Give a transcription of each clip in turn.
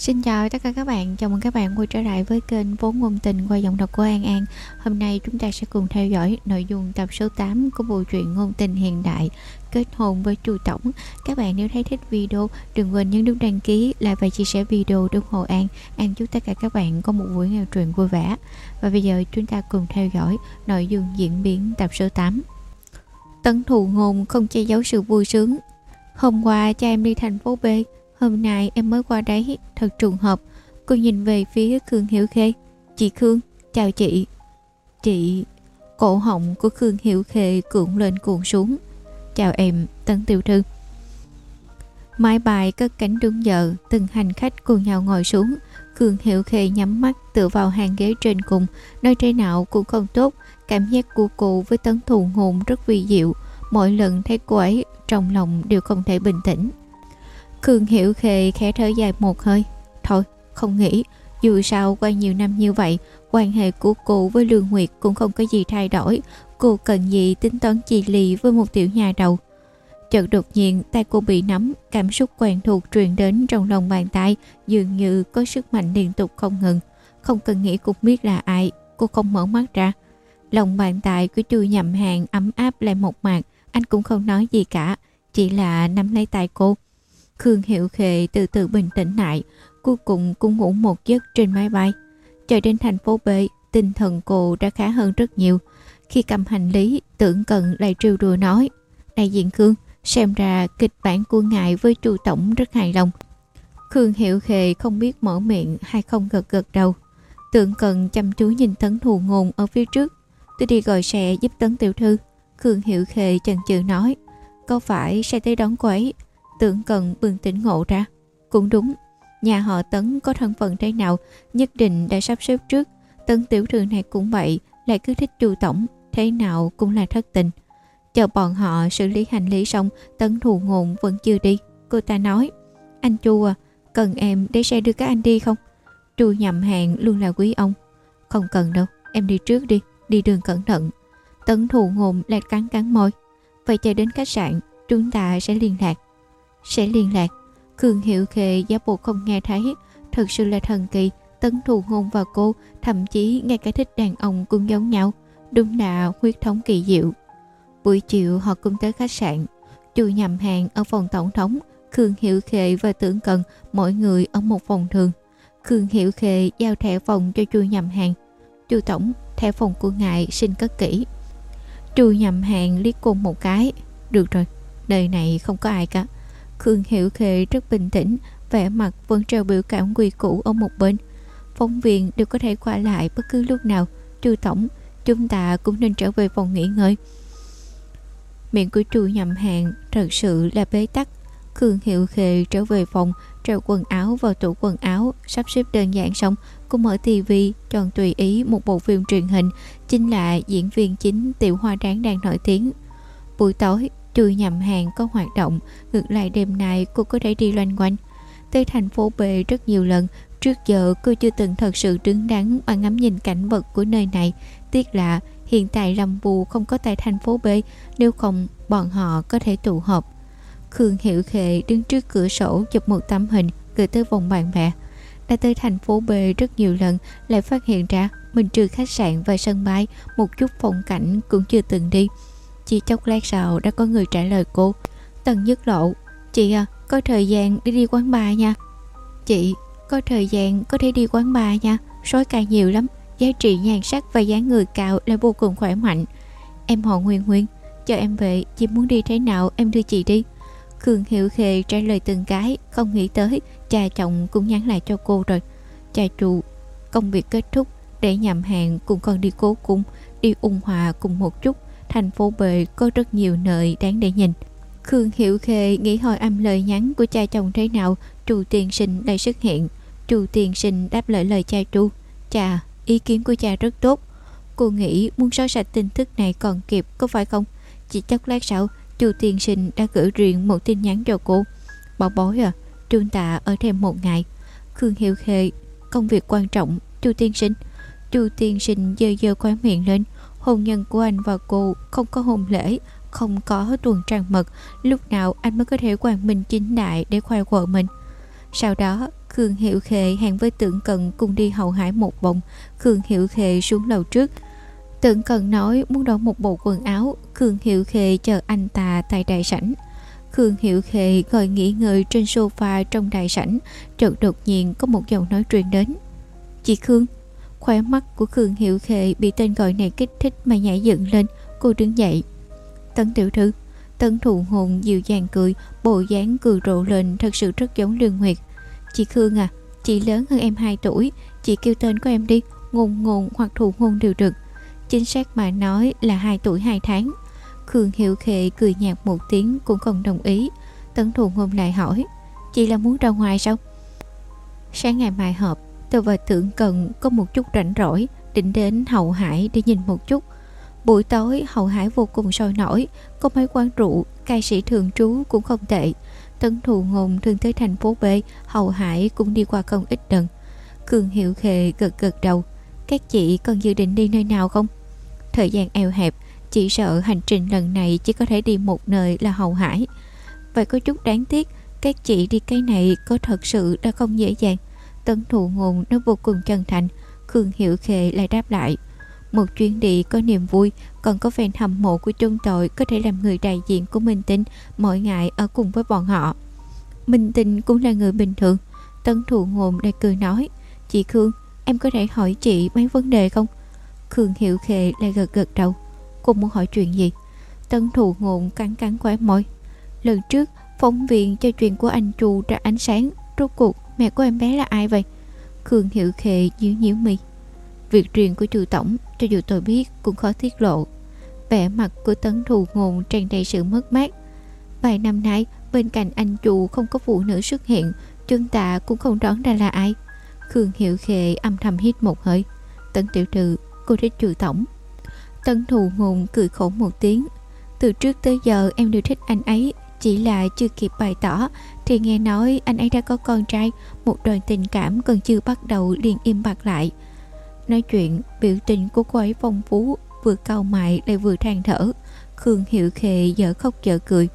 Xin chào tất cả các bạn, chào mừng các bạn quay trở lại với kênh Vốn Ngôn Tình qua giọng đọc của An An. Hôm nay chúng ta sẽ cùng theo dõi nội dung tập số 8 của bộ truyện ngôn tình hiện đại Kết hôn với Chu Tổng. Các bạn nếu thấy thích video, đừng quên nhấn nút đăng ký, like và chia sẻ video ủng hộ An. An chúc tất cả các bạn có một buổi nghe truyện vui vẻ. Và bây giờ chúng ta cùng theo dõi nội dung diễn biến tập số 8 Tấn thù ngôn không che giấu sự vui sướng. Hôm qua cha em đi thành phố B Hôm nay em mới qua đấy, thật trùng hợp. Cô nhìn về phía Khương Hiểu Khê. Chị Khương, chào chị. Chị... Cổ họng của Khương Hiểu Khê cuộn lên cuộn xuống. Chào em, Tân Tiểu Thư. Máy bài cất cánh đúng giờ, từng hành khách cùng nhau ngồi xuống. Khương Hiểu Khê nhắm mắt tựa vào hàng ghế trên cùng, nơi trên nào cũng không tốt. Cảm giác của cô với tấn thù hồn rất vi diệu. Mỗi lần thấy cô ấy, trong lòng đều không thể bình tĩnh. Khương Hiểu Khê khẽ thở dài một hơi. Thôi, không nghĩ, dù sao qua nhiều năm như vậy, quan hệ của cô với Lương Nguyệt cũng không có gì thay đổi. Cô cần gì tính toán chi lì với một tiểu nhà đầu. Chợt đột nhiên tay cô bị nắm, cảm xúc quen thuộc truyền đến trong lòng bàn tay, dường như có sức mạnh liên tục không ngừng. Không cần nghĩ cũng biết là ai, cô không mở mắt ra. Lòng bàn tay của chu nhầm hàng ấm áp lại một mạc, anh cũng không nói gì cả, chỉ là nắm lấy tay cô. Khương Hiệu Khệ từ từ bình tĩnh lại, cuối cùng cũng ngủ một giấc trên máy bay. Chờ đến thành phố B, tinh thần cô đã khá hơn rất nhiều. Khi cầm hành lý, tưởng cần lại trêu đùa nói. Đại diện Khương, xem ra kịch bản của ngài với chu tổng rất hài lòng. Khương Hiệu Khệ không biết mở miệng hay không gật gật đầu. Tưởng cần chăm chú nhìn tấn thù ngôn ở phía trước. Tôi đi gọi xe giúp tấn tiểu thư. Khương Hiệu Khệ chần chừ nói. Có phải sẽ tới đón cô ấy Tưởng cần bừng tỉnh ngộ ra. Cũng đúng, Nhà họ Tấn có thân phận thế nào Nhất định đã sắp xếp trước. Tấn tiểu thư này cũng vậy, Lại cứ thích chu tổng, Thế nào cũng là thất tình. Chờ bọn họ xử lý hành lý xong, Tấn thù ngộn vẫn chưa đi. Cô ta nói, Anh chu à Cần em để xe đưa các anh đi không? Chu nhầm hàng luôn là quý ông. Không cần đâu, Em đi trước đi Đi đường cẩn thận. Tấn thù ngộn lại cắn cắn môi. Vậy chờ đến khách sạn, Chúng ta sẽ liên lạc sẽ liên lạc. Khương Hiệu Khệ giả bộ không nghe thấy, thật sự là thần kỳ, tấn thù ngôn và cô, thậm chí ngay cả thích đàn ông cũng giống nhau, đúng là huyết thống kỳ diệu. Buổi chiều họ cùng tới khách sạn, chu nhầm hàng ở phòng tổng thống, Khương Hiệu Khệ và Tưởng Cần mỗi người ở một phòng thường. Khương Hiệu Khệ giao thẻ phòng cho chu nhầm hàng. Chu tổng, thẻ phòng của ngài xin cất kỹ. Chu nhầm hàng liếc cô một cái. Được rồi, đời này không có ai cả. Khương Hiểu Khệ rất bình tĩnh, vẻ mặt vẫn treo biểu cảm quỳ cũ ở một bên. Phóng viên đều có thể qua lại bất cứ lúc nào. Chu tổng, chúng ta cũng nên trở về phòng nghỉ ngơi. Miệng của Chu nhầm hàng thật sự là bế tắc. Khương Hiệu Khề trở về phòng, treo quần áo vào tủ quần áo, sắp xếp đơn giản xong, cũng mở tivi, chọn tùy ý một bộ phim truyền hình, chính là diễn viên chính Tiểu Hoa Tráng đang nổi tiếng. Buổi tối, trừ nhầm hàng có hoạt động, ngược lại đêm nay cô có thể đi loanh quanh. Tới thành phố B rất nhiều lần, trước giờ cô chưa từng thật sự đứng đắn mà ngắm nhìn cảnh vật của nơi này. Tiếc là hiện tại Lâm Bù không có tại thành phố B, nếu không bọn họ có thể tụ họp. Khương Hiểu Khệ đứng trước cửa sổ chụp một tấm hình, gửi tới vòng bạn bè. Đã tới thành phố B rất nhiều lần, lại phát hiện ra mình trừ khách sạn và sân bay, một chút phong cảnh cũng chưa từng đi chỉ chốc lát sau đã có người trả lời cô. Tần nhất lộ, Chị à có thời gian đi đi quán bar nha. Chị, có thời gian có thể đi quán bar nha. Sói ca nhiều lắm, Giá trị nhan sắc và dáng người cao là vô cùng khỏe mạnh. Em họ Nguyên Nguyên, Cho em về, Chị muốn đi thế nào em đưa chị đi. Khương Hiệu Khề trả lời từng cái, Không nghĩ tới, Cha chồng cũng nhắn lại cho cô rồi. Cha trụ, Công việc kết thúc, Để nhầm hàng cùng con đi cố cung, Đi ung hòa cùng một chút thành phố bệ có rất nhiều nơi đáng để nhìn. Khương Hiểu Khê nghĩ hỏi âm lời nhắn của cha chồng thế nào, Trù tiên Sinh lại xuất hiện. Trù tiên Sinh đáp lời lời cha Trù. Cha, ý kiến của cha rất tốt. Cô nghĩ muốn xóa sạch tin tức này còn kịp có phải không? Chỉ chốc lát sau, Trù tiên Sinh đã gửi riêng một tin nhắn cho cô. Bảo bối à, Trương Tạ ở thêm một ngày. Khương Hiểu Khê, công việc quan trọng, Trù Tiên Sinh. Trù Tiên Sinh dơ dơ khóe miệng lên, hôn nhân của anh và cô không có hôn lễ không có tuần trăng mật lúc nào anh mới có thể quang minh chính đại để khoe vợ mình sau đó Khương Hiệu Khệ hẹn với Tưởng Cần cùng đi hậu hải một vòng. Khương Hiệu Khệ xuống lầu trước. Tưởng Cần nói muốn đổi một bộ quần áo. Khương Hiệu Khệ chờ anh ta tại đại sảnh. Khương Hiệu Khệ ngồi nghỉ ngơi trên sofa trong đại sảnh. Chợt đột nhiên có một giọng nói truyền đến. Chị Khương, khóe mắt của Khương Hiệu Khệ bị tên gọi này kích thích mà nhảy dựng lên. Cô đứng dậy. Tấn tiểu thư, Tấn thụ hồn dịu dàng cười, bộ dáng cười rộ lên thật sự rất giống Lương Nguyệt. Chị Khương à, chị lớn hơn em 2 tuổi, chị kêu tên của em đi, ngôn ngôn hoặc thụ ngôn đều được. Chính xác mà nói là 2 tuổi 2 tháng. Khương Hiệu Khệ cười nhạt một tiếng cũng không đồng ý. Tấn thụ ngôn lại hỏi, chị là muốn ra ngoài sao? Sáng ngày mai họp, tôi và thượng cần có một chút rảnh rỗi, định đến hậu hải để nhìn một chút. Buổi tối hậu hải vô cùng sôi nổi, có mấy quán rượu, ca sĩ thường trú cũng không tệ. Tân thù ngùng thường tới thành phố B, hậu hải cũng đi qua không ít lần. Cường hiệu khề gật gật đầu. Các chị còn dự định đi nơi nào không? Thời gian eo hẹp, chị sợ hành trình lần này chỉ có thể đi một nơi là hậu hải. Vậy có chút đáng tiếc, các chị đi cái này có thật sự đã không dễ dàng. Tân thụ ngôn nó vô cùng chân thành, Khương Hiệu Khệ lại đáp lại. Một chuyến đi có niềm vui, còn có fan hâm mộ của chúng tội có thể làm người đại diện của Minh Tinh mỗi ngày ở cùng với bọn họ. Minh Tinh cũng là người bình thường. Tân thụ ngôn lại cười nói, chị Khương, em có thể hỏi chị mấy vấn đề không? Khương Hiệu Khệ lại gật gật đầu. Cô muốn hỏi chuyện gì? Tân thụ ngôn cắn cắn khóe môi. Lần trước, phóng viên cho chuyện của anh Chu ra ánh sáng. Rốt cuộc, mẹ của em bé là ai vậy? Khương Hiệu Khệ nhíu nhíu mi. Việc riêng của chu tổng, cho dù tôi biết, cũng khó tiết lộ. Vẻ mặt của tấn thù ngôn tràn đầy sự mất mát. Vài năm nay, bên cạnh anh chu không có phụ nữ xuất hiện chân tạ cũng không đoán ra là ai. Khương hiệu khệ âm thầm hít một hơi. Tấn tiểu trừ, cô thích chu tổng. Tấn thù ngôn cười khổ một tiếng. Từ trước tới giờ, em đều thích anh ấy chỉ là chưa kịp bày tỏ thì nghe nói anh ấy đã có con trai một đoạn tình cảm còn chưa bắt đầu liền im bặt lại Nói chuyện, biểu tình của cô ấy phong phú, vừa cau mày lại vừa than thở. Khương Hiệu Khệ dở khóc dở cười.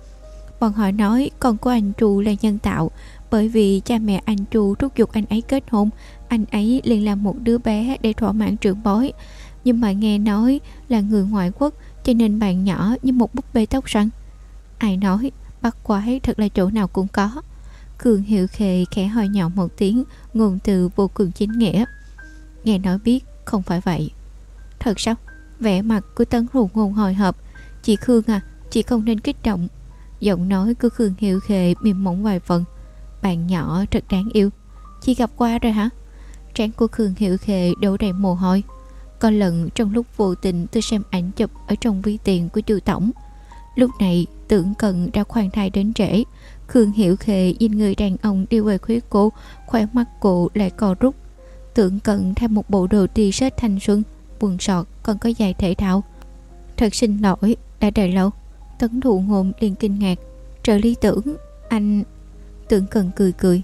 Bọn họ nói con của anh Tru là nhân tạo, bởi vì cha mẹ anh Tru thúc giục anh ấy kết hôn, anh ấy liền làm một đứa bé để thỏa mãn trưởng bối. Nhưng mà nghe nói là người ngoại quốc, cho nên bạn nhỏ như một búp bê tóc răng Ai nói, bắt quái thật là chỗ nào cũng có. Cường Hiệu khề khẽ hỏi nhỏ một tiếng, ngôn từ vô cùng chính nghĩa. Nghe nói biết không phải vậy. Thật sao? Vẻ mặt của Tấn Hùng ngôn hồi hộp. Chị Khương à Chị không nên kích động. Giọng nói của Khương Hiệu khề mềm mỏng vài phần. Bạn nhỏ thật đáng yêu. Chị gặp qua rồi hả? Trán của Khương Hiệu khề đổ đầy mồ hôi. Có lần trong lúc vô tình tôi xem ảnh chụp Ở trong vi tiền của chu tổng. Lúc này tưởng cận đã khoan thai đến trễ. Khương Hiệu Khệ nhìn người đàn ông đi về khuyết cô, Khóe mắt cô lại co rút. Tưởng cận theo một bộ đồ t-shirt thanh xuân, Quần sọt còn có giày thể thao. Thật xin lỗi, Đã đợi lâu. Tấn thụ ngôn liền kinh ngạc. Trợ lý tưởng, Anh Tưởng cận cười cười.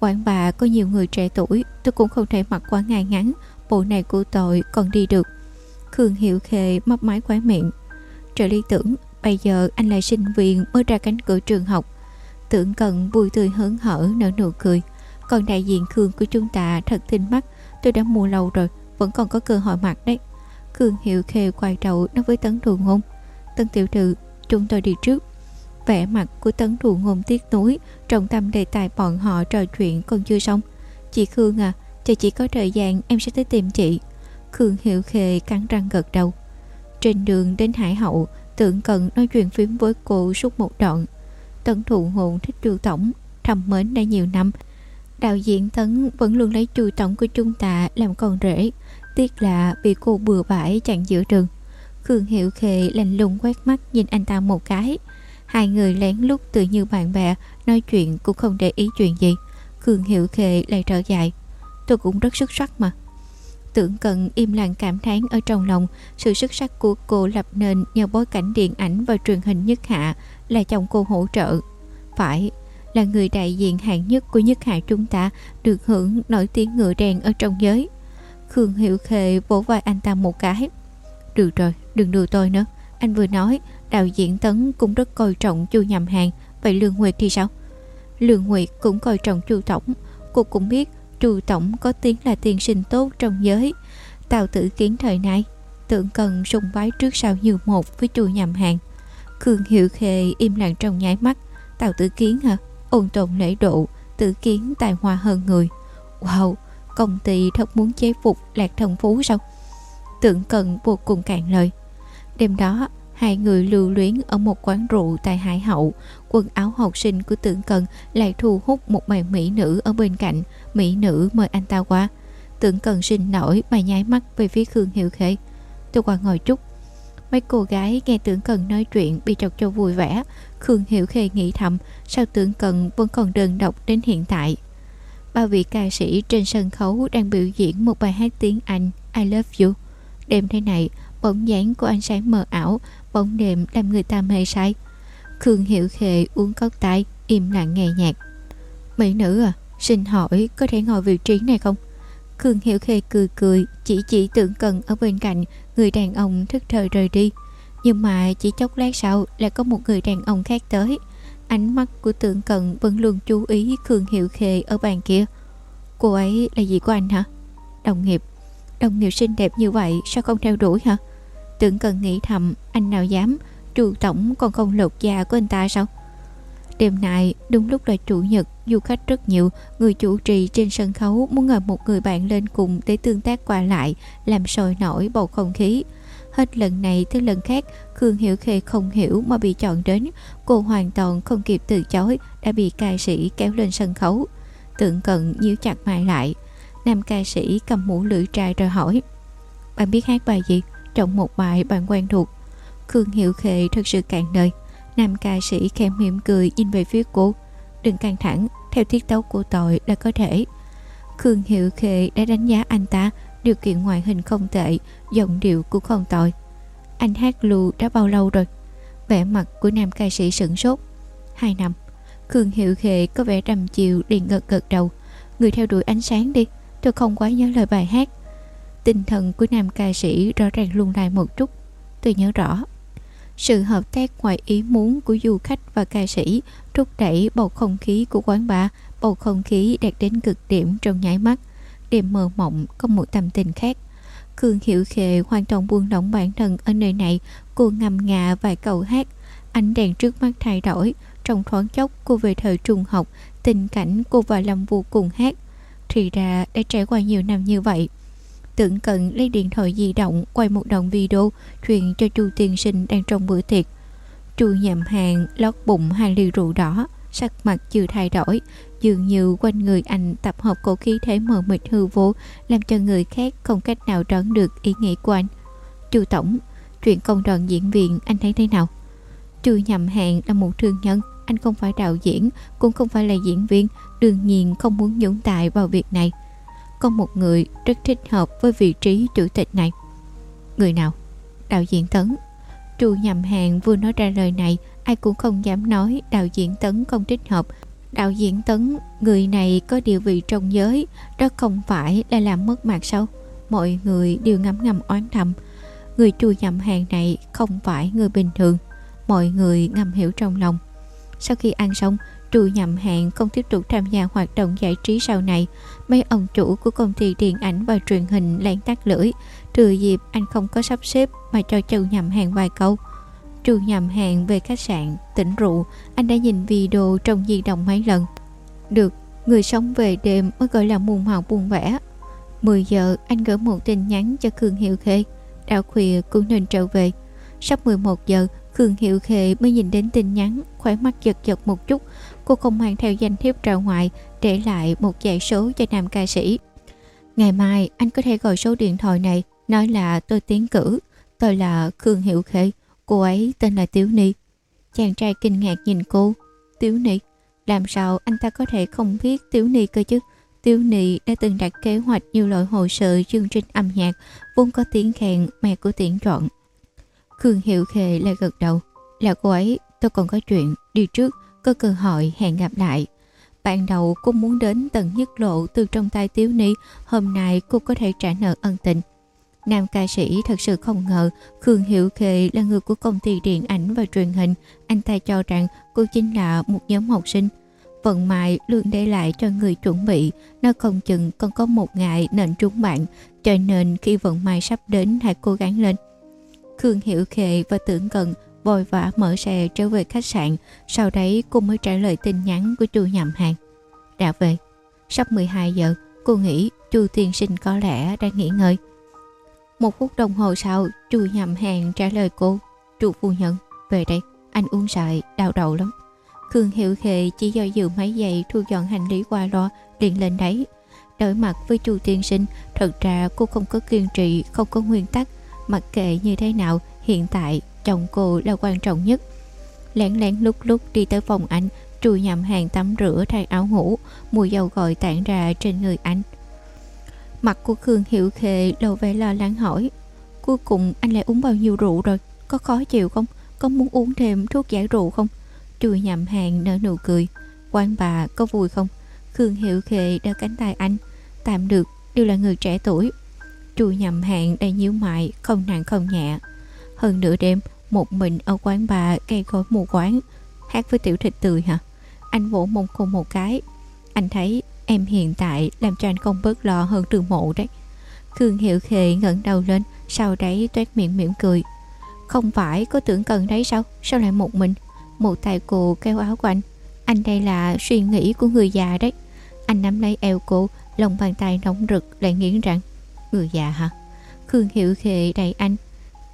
Quán bà có nhiều người trẻ tuổi, Tôi cũng không thể mặc quá ngày ngắn. Bộ này của tội còn đi được. Khương Hiệu Khê mấp máy khóe miệng. Trợ lý tưởng Bây giờ anh là sinh viên mới ra cánh cửa trường học. Tưởng cần vui tươi hớn hở, nở nụ cười. Còn đại diện Khương của chúng ta thật tinh mắt, Tôi đã mua lâu rồi, Vẫn còn có cơ hội mặc đấy. Khương Hiệu Khê quay đầu nói với Tấn Thù Ngôn Tân tiểu thư, chúng tôi đi trước. Vẻ mặt của Tấn Thù Ngôn tiếc nuối, Trọng tâm đề tài bọn họ trò chuyện còn chưa xong. Chị Khương à Chờ chỉ có thời gian em sẽ tới tìm chị. Khương Hiệu Khê cắn răng gật đầu. Trên đường đến Hải Hậu Tưởng cận nói chuyện phím với cô suốt một đoạn. Tấn Thụ hồn thích Chu Tổng Thầm mến đã nhiều năm. Đạo diễn Tấn vẫn luôn lấy Chu tổng của chúng ta làm con rể, Tiếc là bị cô bừa bãi chặn giữa đường. Khương Hiệu Khệ lạnh lùng quét mắt nhìn anh ta một cái. Hai người lén lút tự như bạn bè, Nói chuyện cũng không để ý chuyện gì. Khương Hiệu Khệ lại trở dài. Tôi cũng rất xuất sắc mà. Tưởng cận im lặng cảm thán ở trong lòng Sự xuất sắc của cô lập nên nhờ bối cảnh điện ảnh và truyền hình nhất hạ Là chồng cô hỗ trợ Phải là người đại diện hạng nhất của nhất hạ chúng ta được hưởng nổi tiếng ngựa đèn ở trong giới. Khương Hiệu Khệ vỗ vai anh ta một cái. Được rồi, đừng đùa tôi nữa. Anh vừa nói đạo diễn Tấn cũng rất coi trọng chu nhầm hàng. Vậy Lương Nguyệt thì sao? Lương Nguyệt cũng coi trọng chu tổng. cô cũng biết Trù Tổng có tiếng là tiền sinh tốt trong giới. Tào tử kiến thời nay Tượng cần sùng bái trước sau như một với chùa nhầm hàng Khương Hiệu khề im lặng trong nháy mắt. Tào tử kiến hả? Ôn tồn lễ độ, Tử kiến tài hoa hơn người. Wow, Công ty thật muốn chế phục lạc thần phú sao? Tượng cần vô cùng cạn lời. Đêm đó, Hai người lưu luyến ở một quán rượu tại Hải Hậu. Quần áo học sinh của tượng cần lại thu hút một bạn mỹ nữ ở bên cạnh. Mỹ nữ mời anh ta qua. Tưởng cần sinh nổi mà nháy mắt về phía Khương Hiệu Khê. Tôi qua ngồi chút. Mấy cô gái nghe tưởng cần nói chuyện bị chọc cho vui vẻ. Khương Hiểu Khê nghĩ thầm, Sao tưởng cần vẫn còn đơn độc đến hiện tại? Ba vị ca sĩ trên sân khấu đang biểu diễn một bài hát tiếng Anh, I love you. Đêm thế này, bóng dáng của ánh sáng mờ ảo, Bóng đêm làm người ta mê say. Khương Hiểu Khê uống cốc tay Im lặng nghe nhạc. Mỹ nữ à Xin hỏi, có thể ngồi vị trí này không? Khương Hiểu Khê cười cười, Chỉ chỉ tưởng cần ở bên cạnh Người đàn ông thức thời rời đi. Nhưng mà chỉ chốc lát sau Lại có một người đàn ông khác tới. Ánh mắt của tưởng cận vẫn luôn chú ý Khương Hiệu Khê ở bàn kia. Cô ấy là gì của anh hả? Đồng nghiệp. Đồng nghiệp xinh đẹp như vậy sao không theo đuổi hả? Tưởng cần nghĩ thầm, Anh nào dám Trù tổng còn không lột da của anh ta sao? Đêm nay, đúng lúc là chủ nhật, Du khách rất nhiều, Người chủ trì trên sân khấu Muốn mời một người bạn lên cùng Để tương tác qua lại, Làm sôi nổi bầu không khí. Hết lần này tới lần khác, Khương Hiểu Khê không hiểu mà bị chọn đến. Cô hoàn toàn không kịp từ chối, Đã bị ca sĩ kéo lên sân khấu. Tượng cận nhíu chặt mày lại. Nam ca sĩ cầm mũ lưỡi trai rồi hỏi, Bạn biết hát bài gì? Trong một bài bạn quen thuộc. Khương Hiểu Khê thật sự cạn đời Nam ca sĩ khẽ mỉm cười nhìn về phía cô. Đừng căng thẳng, Theo tiết tấu của tội là có thể. Khương Hiệu khệ đã đánh giá anh ta, Điều kiện ngoại hình không tệ, Giọng điệu cũng không tội. Anh hát lù đã bao lâu rồi? Vẻ mặt của nam ca sĩ sửng sốt. Hai năm. Khương Hiệu khệ có vẻ trầm chiều liền gật gật đầu. Người theo đuổi ánh sáng đi, Tôi không quá nhớ lời bài hát. Tinh thần của nam ca sĩ rõ ràng lung lại một chút. Tôi nhớ rõ sự hợp tác ngoài ý muốn của du khách và ca sĩ thúc đẩy bầu không khí của quán bar, bầu không khí đạt đến cực điểm trong nháy mắt. Đêm mơ mộng có một tâm tình khác. Khương Hiểu Khệ hoàn toàn buông lỏng bản thân ở nơi này, cô ngầm ngà vài câu hát. Ánh đèn trước mắt thay đổi, trong thoáng chốc cô về thời trung học, tình cảnh cô và Lâm vô cùng hát. Thì ra đã trải qua nhiều năm như vậy. Tưởng cận lấy điện thoại di động quay một đoạn video truyền cho chu tiên sinh đang trong bữa tiệc. Chu nhậm hàng lót bụng hai ly rượu đỏ, sắc mặt chưa thay đổi, dường như quanh người anh tập hợp cổ khí thế mờ mịt hư vô, làm cho người khác không cách nào đoán được ý nghĩ của anh. Chu tổng, chuyện công đoàn diễn viên anh thấy thế nào? Chu nhậm hàng là một thương nhân, anh không phải đạo diễn, cũng không phải là diễn viên, đương nhiên không muốn nhúng tại vào việc này có một người rất thích hợp với vị trí chủ tịch này. Người nào? Đạo diễn Tấn. chu nhầm hàng vừa nói ra lời này, ai cũng không dám nói đạo diễn Tấn không thích hợp. Đạo diễn Tấn, người này có địa vị trong giới, đó không phải là làm mất mặt sao? Mọi người đều ngấm ngầm oán thầm. Người chu nhầm hàng này không phải người bình thường. Mọi người ngầm hiểu trong lòng. Sau khi ăn xong, Trù nhầm hàng không tiếp tục tham gia hoạt động giải trí sau này. Mấy ông chủ của công ty điện ảnh và truyền hình lén tắt lưỡi. Trừ dịp anh không có sắp xếp mà cho chu nhầm hàng vài câu. chu nhầm hàng về khách sạn, tỉnh rượu, anh đã nhìn video trong di động mấy lần. Được, người sống về đêm mới gọi là muôn màu buồn vẻ. 10 giờ anh gửi một tin nhắn cho Khương Hiệu Khê. Đã khuya cũng nên trở về. Sắp 11 giờ, Khương Hiệu Khê mới nhìn đến tin nhắn, khỏe mắt giật giật một chút, cô không mang theo danh thiếp ra ngoài để lại một dãy số cho nam ca sĩ. Ngày mai anh có thể gọi số điện thoại này nói là tôi tiến cử. Tôi là Khương Hiệu Khê, cô ấy tên là Tiếu Ni. Chàng trai kinh ngạc nhìn cô. Tiếu Ni? Làm sao anh ta có thể không biết Tiếu Ni cơ chứ? tiểu Ni đã từng đặt kế hoạch nhiều loại hồ sơ chương trình âm nhạc vốn có tiếng khen mẹ của tiễn chọn. Khương Hiệu Khê lại gật đầu. Là cô ấy, tôi còn có chuyện, đi trước, có cơ hội hẹn gặp lại. Ban đầu cô muốn đến tận nhất lộ từ trong tay Tiếu Ni, hôm nay cô có thể trả nợ ân tình. Nam ca sĩ thật sự không ngờ Khương Hiệu Khề là người của công ty điện ảnh và truyền hình. Anh ta cho rằng cô chính là một nhóm học sinh. Vận mại luôn để lại cho người chuẩn bị, nó không chừng còn có một ngày nên trúng bạn, cho nên khi vận may sắp đến hãy cố gắng lên. Khương Hiểu Khề và Tưởng Cần vội vã mở xe trở về khách sạn, sau đấy cô mới trả lời tin nhắn của chu nhầm hàng. Đã về, sắp 12 giờ, cô nghĩ chu tiên sinh có lẽ đang nghỉ ngơi. Một phút đồng hồ sau, chu nhầm hàng trả lời cô, chu phu nhân, về đây, anh uống sợi, đau đầu lắm. Khương Hiệu Khề chỉ do dự mấy giây thu dọn hành lý qua lo, liền lên đấy. Đối mặt với chu tiên sinh, thật ra cô không có kiên trì, không có nguyên tắc, mặc kệ như thế nào, hiện tại chồng cô là quan trọng nhất. Lén lén lúc lúc đi tới phòng anh, trùi nhầm hàng tắm rửa thay áo ngủ, mùi dầu gội tản ra trên người anh. Mặt của Khương hiệu Khê lộ vẻ lo lắng hỏi, cuối cùng anh lại uống bao nhiêu rượu rồi, có khó chịu không, có muốn uống thêm thuốc giải rượu không? Trùi nhầm hàng nở nụ cười, quan bà có vui không? Khương hiệu Khê đỡ cánh tay anh, tạm được, đều là người trẻ tuổi. Trùi nhầm hàng đầy nhíu mại, không nặng không nhẹ. Hơn nửa đêm, một mình ở quán bà cây gối mù quán, hát với tiểu thịt tươi hả? Anh vỗ mông cô một cái. Anh thấy em hiện tại làm cho anh không bớt lo hơn từ mộ đấy. Khương Hiệu Khệ ngẩng đầu lên, sau đấy toét miệng mỉm cười. Không phải có tưởng cần đấy sao? Sao lại một mình? Một tay cô kéo áo của anh. Anh đây là suy nghĩ của người già đấy. Anh nắm lấy eo cô, lòng bàn tay nóng rực lại nghiến rằng Người già hả? Khương Hiệu Khệ đẩy anh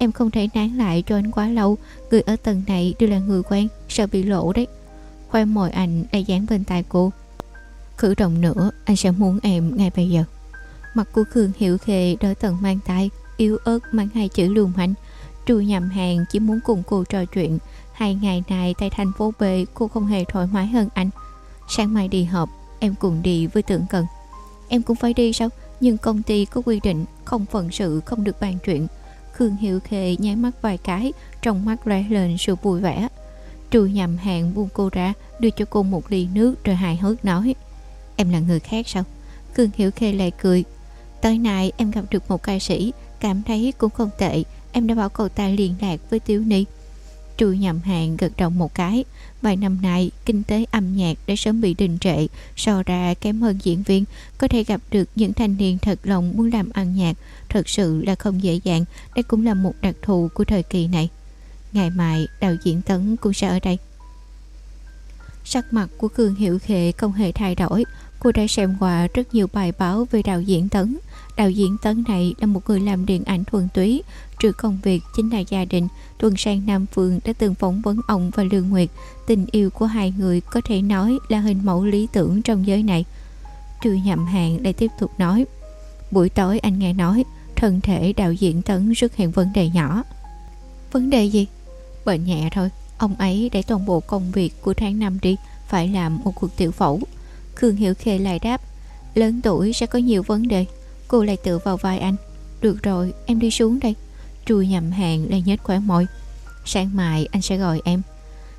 Em không thể nán lại cho anh quá lâu. Người ở tầng này đều là người quen, Sợ bị lộ đấy. Khoe mồi anh đã dán bên tai cô. Cử động nữa, anh sẽ muốn em ngay bây giờ. Mặt của Khương Hiểu Khê đỡ tận mang tay, Yếu ớt mang hai chữ lùm mạnh Trù nhầm hàng chỉ muốn cùng cô trò chuyện. Hai ngày này tại thành phố B, Cô không hề thoải mái hơn anh. Sáng mai đi họp, Em cùng đi với tưởng cần. Em cũng phải đi sao? Nhưng công ty có quy định Không phận sự, không được bàn chuyện. Khương Hiệu Khê nháy mắt vài cái, Trong mắt lóe lên sự vui vẻ. Trù nhầm hàng buông cô ra, Đưa cho cô một ly nước rồi hài hước nói, Em là người khác sao? Khương Hiểu Khê lại cười, Tới nay em gặp được một ca sĩ, Cảm thấy cũng không tệ. Em đã bảo cậu ta liên lạc với Tiểu Ni. Trừ nhầm hạng gật đầu một cái. Vài năm nay, kinh tế âm nhạc đã sớm bị đình trệ, So ra kém hơn diễn viên. Có thể gặp được những thanh niên thật lòng muốn làm ăn nhạc, Thật sự là không dễ dàng, Đây cũng là một đặc thù của thời kỳ này. Ngày mai, đạo diễn Tấn cũng sẽ ở đây. Sắc mặt của cường Hiểu Khệ không hề thay đổi. Cô đã xem qua rất nhiều bài báo về đạo diễn Tấn. Đạo diễn Tấn này là một người làm điện ảnh thuần túy, Trừ công việc chính là gia đình. Tuần sang Nam Phương đã từng phỏng vấn ông và Lương Nguyệt. Tình yêu của hai người có thể nói là hình mẫu lý tưởng trong giới này. Trừ nhậm hàng lại tiếp tục nói, Buổi tối anh nghe nói, Thân thể đạo diễn Tấn xuất hiện vấn đề nhỏ. Vấn đề gì? Bệnh nhẹ thôi. Ông ấy để toàn bộ công việc của tháng năm đi, Phải làm một cuộc tiểu phẫu. Khương Hiểu Khê lại đáp, Lớn tuổi sẽ có nhiều vấn đề. Cô lại tự vào vai anh. Được rồi, em đi xuống đây. Trùi nhầm hàng lại nhếch khỏe môi. Sáng mai anh sẽ gọi em.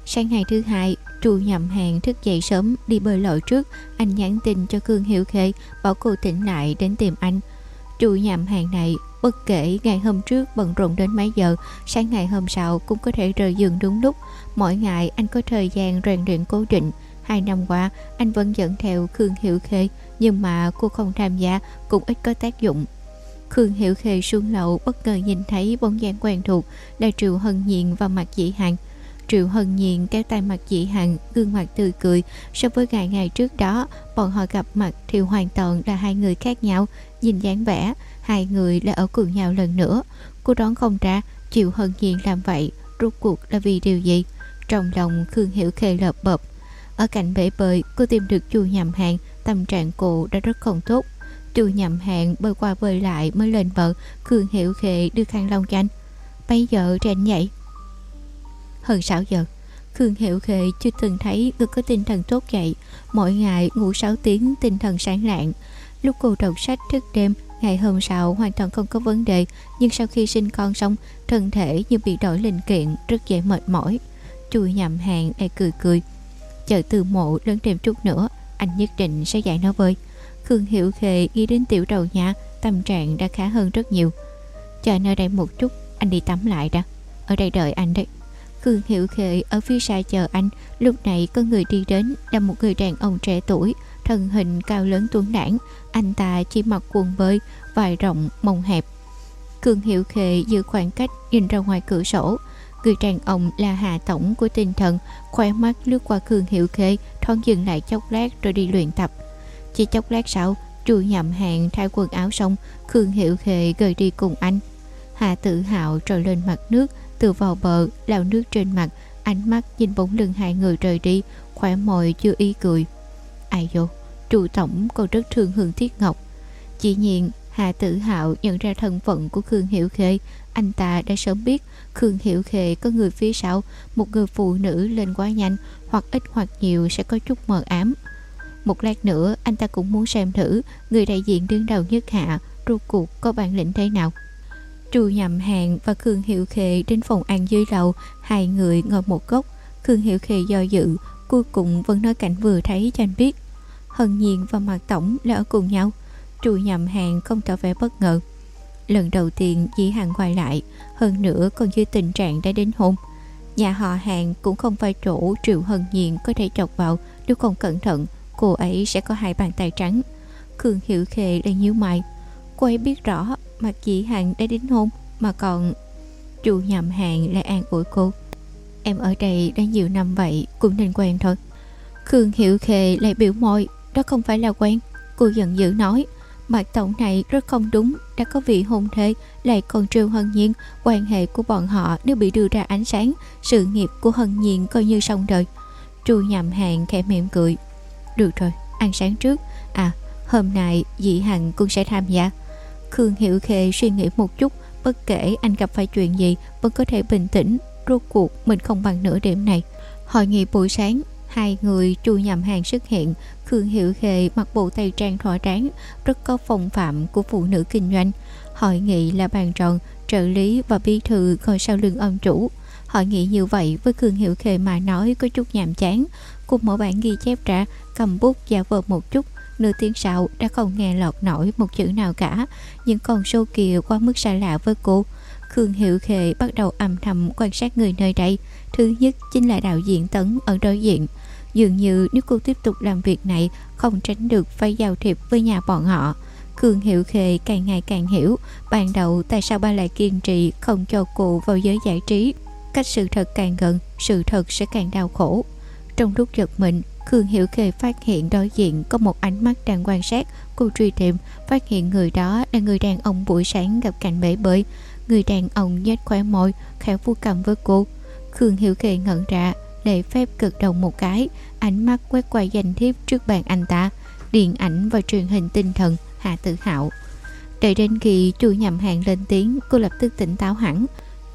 Sáng ngày thứ hai, Trùi nhầm hàng thức dậy sớm, Đi bơi lội trước. Anh nhắn tin cho Cương Hiệu Khê, Bảo cô tỉnh lại đến tìm anh. Trùi nhầm hàng này, Bất kể ngày hôm trước bận rộn đến mấy giờ, Sáng ngày hôm sau cũng có thể rời giường đúng lúc. Mỗi ngày anh có thời gian rèn luyện cố định. Hai năm qua anh vẫn dẫn theo Khương Hiểu Khê Nhưng mà cô không tham gia Cũng ít có tác dụng Khương Hiểu Khê xuống lậu bất ngờ nhìn thấy bóng dáng quen thuộc là Triệu Hân Nhiên và mặt dĩ hằng. Triệu Hân Nhiên kéo tay mặt dĩ hằng, gương mặt tươi cười. So với ngày ngày trước đó, bọn họ gặp mặt thì hoàn toàn là hai người khác nhau. Nhìn dáng vẻ, hai người lại ở cùng nhau lần nữa. Cô đoán không ra, Triệu Hân Nhiên làm vậy, rốt cuộc là vì điều gì? Trong lòng Khương Hiểu Khê lợp bập. Ở cạnh bể bơi, cô tìm được chu nhầm hàng, tâm trạng cô đã rất không tốt. Chu nhầm hàng bơi qua bơi lại mới lên bờ Khương hiệu Khệ đưa khăn long cho anh Bây giờ rảnh nhảy Hơn 6 giờ Khương hiệu Khệ chưa từng thấy người có tinh thần tốt vậy Mỗi ngày ngủ 6 tiếng tinh thần sáng lạng. Lúc cô đọc sách thức đêm Ngày hôm sau hoàn toàn không có vấn đề. Nhưng sau khi sinh con xong Thân thể như bị đổi linh kiện Rất dễ mệt mỏi. Chùi nhầm hàng lại cười cười. Chờ từ mộ lớn thêm chút nữa, Anh nhất định sẽ dạy nó bơi Khương Hiểu Khề nghĩ đến tiểu đầu nhà, Tâm trạng đã khá hơn rất nhiều. Chờ nơi đây một chút, Anh đi tắm lại đã. Ở đây đợi anh đấy. Khương Hiệu Khệ ở phía xa chờ anh. Lúc này có người đi đến, Là một người đàn ông trẻ tuổi, Thân hình cao lớn tuấn đảng Anh ta chỉ mặc quần bơi, Vài rộng, mông hẹp. Khương Hiệu Khệ giữ khoảng cách, Nhìn ra ngoài cửa sổ. Người đàn ông là hạ tổng của tinh thần khỏe mắt lướt qua Khương Hiệu khê Thoáng dừng lại chốc lát rồi đi luyện tập. Chỉ chốc lát sau, Chu nhậm hạng thay quần áo xong Khương Hiệu khê gửi đi cùng anh. Hạ tự hào trồi lên mặt nước, Từ vào bờ lao nước trên mặt, Ánh mắt nhìn bóng lưng hai người rời đi Khỏe mồi chưa ý cười. Ai vô Trụ tổng còn rất thương Hương Thiết Ngọc. Chỉ nhiên Hạ Tử Hạo nhận ra thân phận của Khương Hiểu Khê. Anh ta đã sớm biết Khương Hiểu Khê có người phía sau, Một người phụ nữ lên quá nhanh Hoặc ít hoặc nhiều sẽ có chút mờ ám. Một lát nữa, anh ta cũng muốn xem thử Người đại diện đứng đầu nhất hạ Rốt cuộc có bản lĩnh thế nào. Trù Nhầm hàng và Khương Hiệu Khê đến phòng ăn dưới lầu, Hai người ngồi một góc. Khương Hiệu Khê do dự, Cuối cùng vẫn nói cảnh vừa thấy cho anh biết. Hân Nhiên và Mạc Tổng là ở cùng nhau. Trù nhậm hàng không tỏ vẻ bất ngờ. Lần đầu tiên dĩ hàng quay lại, Hơn nữa còn dưới tình trạng đã đến hôn. Nhà họ hàng cũng không phải chỗ Triệu Hân Nhiên có thể chọc vào, Nếu không cẩn thận, Cô ấy sẽ có hai bàn tay trắng. Khương Hiểu Khê lại nhíu mày. Cô ấy biết rõ mặt dĩ hàng đã đến hôn, Mà còn Chu nhậm hàng lại an ủi cô. Em ở đây đã nhiều năm vậy, Cũng nên quen thôi. Khương Hiểu Khê lại biểu môi. Đó không phải là quen, Cô giận dữ nói. Mặt tổng này rất không đúng. Đã có vị hôn thê Lại còn trêu hân nhiên. Quan hệ của bọn họ nếu bị đưa ra ánh sáng. Sự nghiệp của hân nhiên coi như xong đời. Chu nhậm hàng khẽ mỉm cười. Được rồi, ăn sáng trước. À, hôm nay dị hằng cũng sẽ tham gia. Khương Hiệu Khê suy nghĩ một chút. Bất kể anh gặp phải chuyện gì Vẫn có thể bình tĩnh. Rốt cuộc mình không bằng nửa điểm này. Hội nghị buổi sáng Hai người chu nhầm hàng xuất hiện Khương Hiệu Khê mặc bộ tây trang thỏa tráng Rất có phong phạm của phụ nữ kinh doanh. Hội nghị là bàn tròn, Trợ lý và bí thư ngồi sau lưng ông chủ. Hội nghị như vậy với Khương Hiệu Khê mà nói có chút nhàm chán. Cùng mở bản ghi chép ra, Cầm bút giả vờ một chút. Nửa tiếng sau, đã không nghe lọt nổi một chữ nào cả. Những con số kia quá mức xa lạ với cô. Khương Hiệu Khệ bắt đầu âm thầm quan sát người nơi đây. Thứ nhất chính là đạo diễn Tấn ở đối diện. Dường như nếu cô tiếp tục làm việc này, Không tránh được phải giao thiệp với nhà bọn họ. Cường Hiệu Khệ càng ngày càng hiểu, Ban đầu tại sao ba lại kiên trì Không cho cô vào giới giải trí. Cách sự thật càng gần, Sự thật sẽ càng đau khổ. Trong lúc giật mình, Khương Hiểu Khê phát hiện đối diện có một ánh mắt đang quan sát. Cô truy tìm, Phát hiện người đó là người đàn ông buổi sáng gặp cạnh bể bơi. Người đàn ông nhếch khóe môi Khéo vu cầm với cô. Khương Hiểu Khê ngẩn ra lễ phép cực đầu một cái, Ánh mắt quét qua danh thiếp trước bàn anh ta, Điện ảnh và truyền hình tinh thần, Hạ tự Hạo Đợi đến khi chu nhầm hàng lên tiếng, Cô lập tức tỉnh táo hẳn.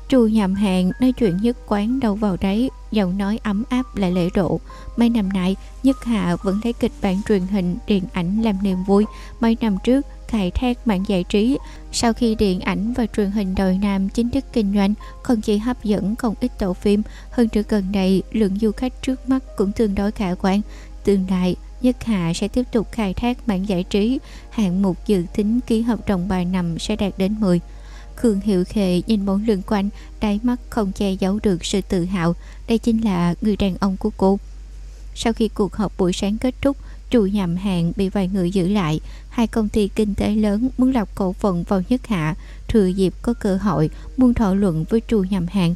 Chu nhầm hàng nói chuyện nhất quán đâu vào đấy, Giọng nói ấm áp lại lễ độ. Mấy năm nay, Nhất Hạ vẫn lấy kịch bản truyền hình, Điện ảnh làm niềm vui. Mấy năm trước khai thác mạng giải trí. Sau khi điện ảnh và truyền hình đời Nam chính thức kinh doanh, Không chỉ hấp dẫn không ít tổ phim, Hơn nữa gần đây lượng du khách trước mắt cũng tương đối khả quan. Tương lai, Nhất Hạ sẽ tiếp tục khai thác mạng giải trí. Hạng mục dự tính ký hợp đồng 3 năm sẽ đạt đến 10 Khương Hiệu Khệ nhìn bốn lưng quanh, Đáy mắt không che giấu được sự tự hào. Đây chính là người đàn ông của cô. Sau khi cuộc họp buổi sáng kết thúc Chủ Nhầm hàng bị vài người giữ lại. Hai công ty kinh tế lớn muốn lọc cổ phần vào nhất hạ Thừa dịp có cơ hội Muốn thảo luận với chu nhậm hạng.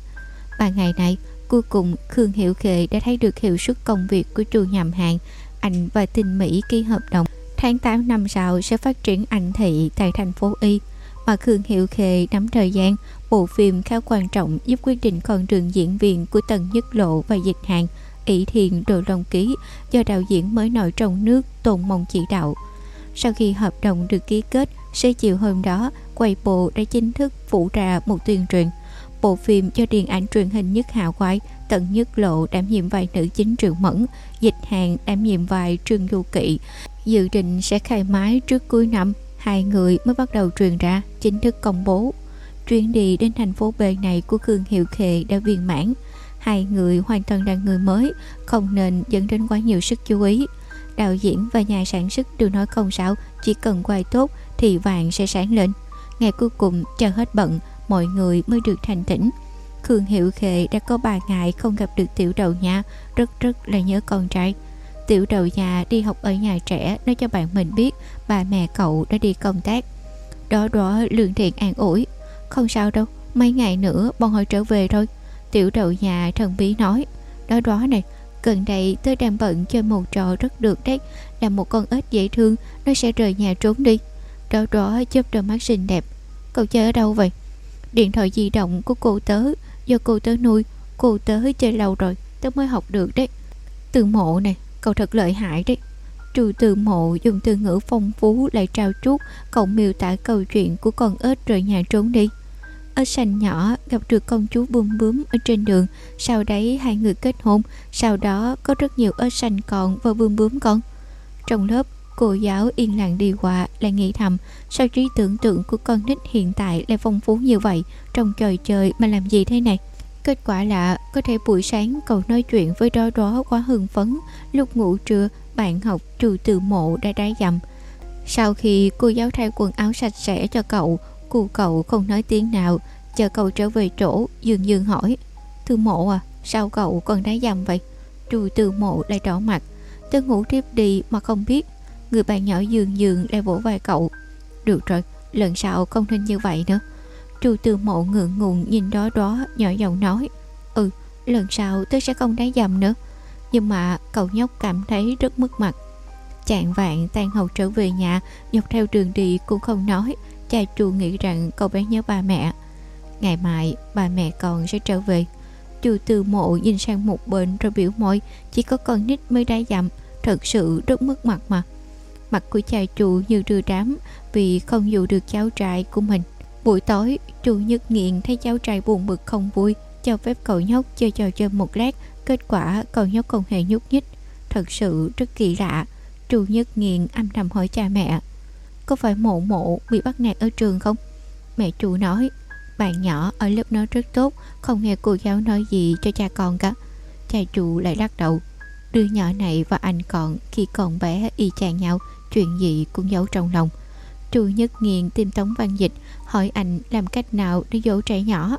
Ba ngày này Cuối cùng Khương Hiệu Khệ đã thấy được hiệu suất công việc của chu nhậm hạng, Anh và Tinh Mỹ ký hợp đồng Tháng 8 năm sau sẽ phát triển ảnh thị tại thành phố Y mà Khương Hiệu Khệ nắm thời gian, bộ phim khá quan trọng giúp quyết định con đường diễn viên của Tần Nhất Lộ và Dịch Hàng, ỷ thiền đồ long ký do đạo diễn mới nổi trong nước Tôn mông chỉ đạo. Sau khi hợp đồng được ký kết, sẽ chiều hôm đó, quầy bộ đã chính thức phủ ra một tuyên truyền. Bộ phim do điện ảnh truyền hình nhất hào quay, tận Nhất Lộ đảm nhiệm vai nữ chính Triệu Mẫn, Dịch Hàng đảm nhiệm vai Trương Du Kỵ, dự định sẽ khai mái trước cuối năm hai người mới bắt đầu truyền ra chính thức công bố. Chuyến đi đến thành phố B này của Khương Hiệu Khệ đã viên mãn. Hai người hoàn toàn là người mới không nên dẫn đến quá nhiều sức chú ý đạo diễn và nhà sản xuất đều nói không sao, chỉ cần quay tốt thì vàng sẽ sáng lên. Ngày cuối cùng chờ hết bận, mọi người mới được thành tĩnh. Khương Hiệu Khệ đã có ba ngày không gặp được tiểu đầu nhà Rất rất là nhớ con trai. Tiểu đầu nhà đi học ở nhà trẻ, Nói cho bạn mình biết Bà mẹ cậu đã đi công tác. Đó đó, lương thiện an ủi. Không sao đâu, Mấy ngày nữa bọn họ trở về thôi. Tiểu đầu nhà thần bí nói. Đó đó này Gần đây, tôi đang bận chơi một trò rất được đấy, Là một con ếch dễ thương, Nó sẽ rời nhà trốn đi. Đó đó chớp đôi mắt xinh đẹp. Cậu chơi ở đâu vậy? Điện thoại di động của cô tớ. Do cô tớ nuôi, Cô tớ chơi lâu rồi, Tớ mới học được đấy. Từ mộ này Cậu thật lợi hại đấy. Trừ từ mộ, dùng từ ngữ phong phú lại trao chuốt, Cậu miêu tả câu chuyện của con ếch rời nhà trốn đi ở sành nhỏ, gặp được công chúa bươm bướm ở trên đường. Sau đấy, hai người kết hôn. Sau đó, có rất nhiều ở sành còn và bươm bướm con. Trong lớp, cô giáo yên lặng đi qua, lại nghĩ thầm, Sao trí tưởng tượng của con nít hiện tại lại phong phú như vậy? Trong trò chơi mà làm gì thế này? Kết quả là, có thể buổi sáng cậu nói chuyện với đó đó quá hưng phấn. Lúc ngủ trưa, bạn học trừ từ mộ đã đá dầm. Sau khi cô giáo thay quần áo sạch sẽ cho cậu Cô cậu không nói tiếng nào, Chờ cậu trở về chỗ Dương Dương hỏi Từ mộ à sao cậu còn đá dầm vậy? Trù từ mộ lại đỏ mặt Tôi ngủ tiếp đi mà không biết, Người bạn nhỏ dường dường lại vỗ vai cậu. Được rồi, lần sau không nên như vậy nữa. Trù từ mộ ngượng ngùng nhìn đó đó nhỏ giọng nói Ừ lần sau tôi sẽ không đá dầm nữa. Nhưng mà cậu nhóc cảm thấy rất mất mặt. Chạng vạn tan học trở về nhà, Dọc theo đường đi cũng không nói Cha chu nghĩ rằng cậu bé nhớ ba mẹ. Ngày mai, ba mẹ con sẽ trở về. Chu từ mộ nhìn sang một bên rồi biểu môi, Chỉ có con nít mới đá dặm Thật sự rất mất mặt mà. Mặt của cha chu như đưa đám, Vì không dụ được cháu trai của mình. Buổi tối, chu Nhất Nghiện thấy cháu trai buồn bực không vui, Cho phép cậu nhóc chơi trò chơi một lát, Kết quả cậu nhóc không hề nhúc nhích. Thật sự rất kỳ lạ, Chu Nhất Nghiện âm thầm hỏi cha mẹ. Có phải mộ mộ bị bắt nạt ở trường không? Mẹ chủ nói Bạn nhỏ ở lớp nó rất tốt Không nghe cô giáo nói gì cho cha con cả. Cha chủ lại lắc đầu Đứa nhỏ này và anh còn khi còn bé y chang nhau Chuyện gì cũng giấu trong lòng. Chu Nhất Nghiện tìm Tống Văn Dịch Hỏi anh làm cách nào để dỗ trẻ nhỏ.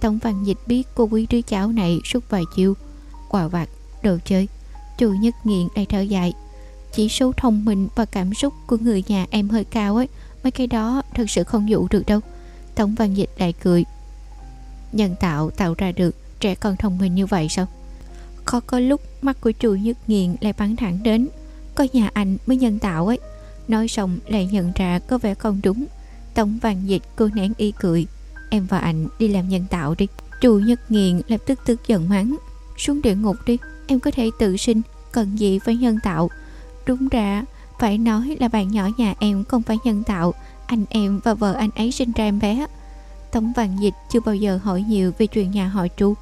Tống Văn Dịch biết cô quý đứa cháu này suốt vài chiều, Quà vặt, đồ chơi. Chu Nhất Nghiện lại thở dài chỉ số thông minh và cảm xúc của người nhà em hơi cao ấy. Mấy cái đó thật sự không dụ được đâu. Tống Văn Dịch lại cười. Nhân tạo tạo ra được trẻ con thông minh như vậy sao? Khó có lúc mắt của chu Nhất Nghiện lại bắn thẳng đến. Có nhà anh mới nhân tạo ấy. Nói xong lại nhận ra có vẻ không đúng. Tống vàng dịch cô nén y cười. Em và anh đi làm nhân tạo đi. Chu Nhất Nghiện lập tức tức giận mắng. Xuống địa ngục đi. Em có thể tự sinh, Cần gì phải nhân tạo? Đúng ra, Phải nói là bạn nhỏ nhà em không phải nhân tạo, Anh em và vợ anh ấy sinh ra em bé. Tống văn dịch chưa bao giờ hỏi nhiều về chuyện nhà họ Chu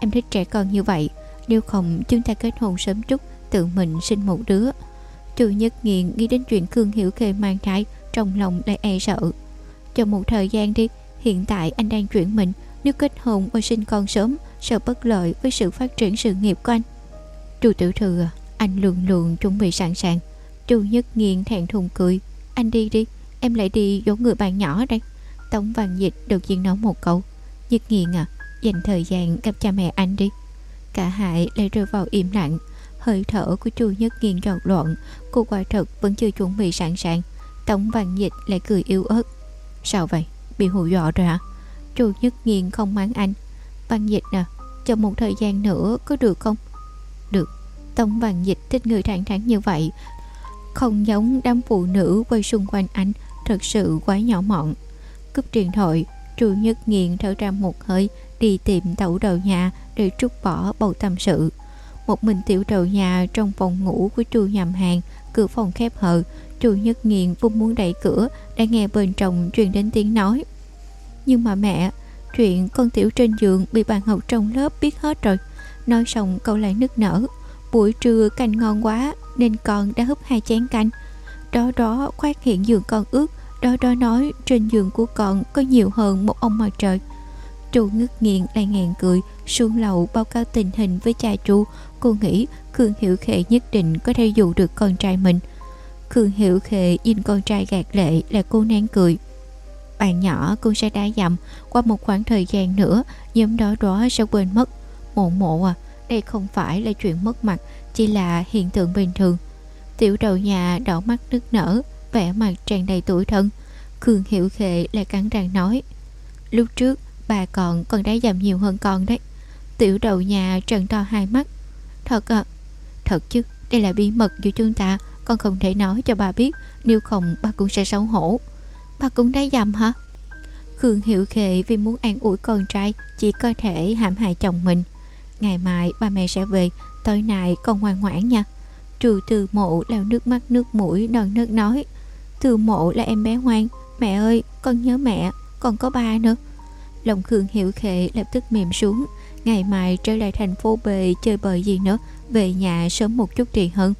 Em thích trẻ con như vậy, Nếu không chúng ta kết hôn sớm chút, Tự mình sinh một đứa. Chu Nhất Nghiện nghĩ đến chuyện Khương Hiểu Khê mang thai, Trong lòng lại e sợ. Cho một thời gian đi, Hiện tại anh đang chuyển mình, Nếu kết hôn và sinh con sớm, Sợ bất lợi với sự phát triển sự nghiệp của anh. Chu Tiểu thừa. à anh lượn lượn chuẩn bị sẵn sàng. Chu Nhất Nghiên thẹn thùng cười. Anh đi đi, Em lại đi dỗ người bạn nhỏ đây. Tống Văn Dịch đột nhiên nói một câu. Nhất Nghiên à Dành thời gian gặp cha mẹ anh đi. Cả hai lại rơi vào im lặng. Hơi thở của chu nhất Nghiên trọn loạn. Cô quả thật vẫn chưa chuẩn bị sẵn sàng. Tống văn dịch lại cười yếu ớt. Sao vậy? Bị hù dọa rồi hả? Chu nhất Nghiên không mắng anh. Văn dịch à Cho một thời gian nữa có được không? Được tông văn dịch thích người thẳng thắn như vậy. Không giống đám phụ nữ quay xung quanh anh, Thật sự quá nhỏ mọn. Cúp điện thoại, Chu nhất nghiện thở ra một hơi, Đi tìm tẩu đầu nhà Để trút bỏ bầu tâm sự. Một mình tiểu đầu nhà trong phòng ngủ của chu nhầm hàng, cửa phòng khép hờ, chu nhất nghiện vung muốn đẩy cửa, đã nghe bên trong truyền đến tiếng nói. Nhưng mà mẹ, chuyện con tiểu trên giường bị bạn học trong lớp biết hết rồi. Nói xong, cậu lại nức nở buổi trưa canh ngon quá, nên con đã húp hai chén canh. Đó đó phát hiện giường con ướt, đó đó nói trên giường của con có nhiều hơn một ông mặt trời. Trụ ngước nghiện lại ngàn cười, Xuống lầu báo cáo tình hình với cha chu Cô nghĩ Khương Hiểu Khệ nhất định có thể dụ được con trai mình. Khương Hiểu Khệ nhìn con trai gạt lệ là cô nén cười. Bạn nhỏ cũng sẽ đá dặm qua một khoảng thời gian nữa, nhóm đó đó sẽ quên mất. Mộ mộ à đây không phải là chuyện mất mặt, chỉ là hiện tượng bình thường. Tiểu đầu nhà đỏ mắt nức nở, vẻ mặt tràn đầy tuổi thân. Khương hiệu khệ lại cắn răng nói, lúc trước, bà còn còn đã dầm nhiều hơn con đấy. Tiểu đầu nhà trần to hai mắt. Thật à thật chứ, đây là bí mật giữa chúng ta, con không thể nói cho bà biết, nếu không bà cũng sẽ xấu hổ. Bà cũng đã dầm hả? Khương hiệu khệ vì muốn an ủi con trai, chỉ có thể hãm hại chồng mình ngày mai ba mẹ sẽ về. Tối nay con ngoan ngoãn nha. Trừ từ mộ lao nước mắt, nước mũi non nớt nói. Từ mộ là em bé ngoan. Mẹ ơi, con nhớ mẹ, còn có ba nữa. Lòng khương hiểu khệ, lập tức mềm xuống. Ngày mai trở lại thành phố bề chơi bời gì nữa, về nhà sớm một chút thì hơn.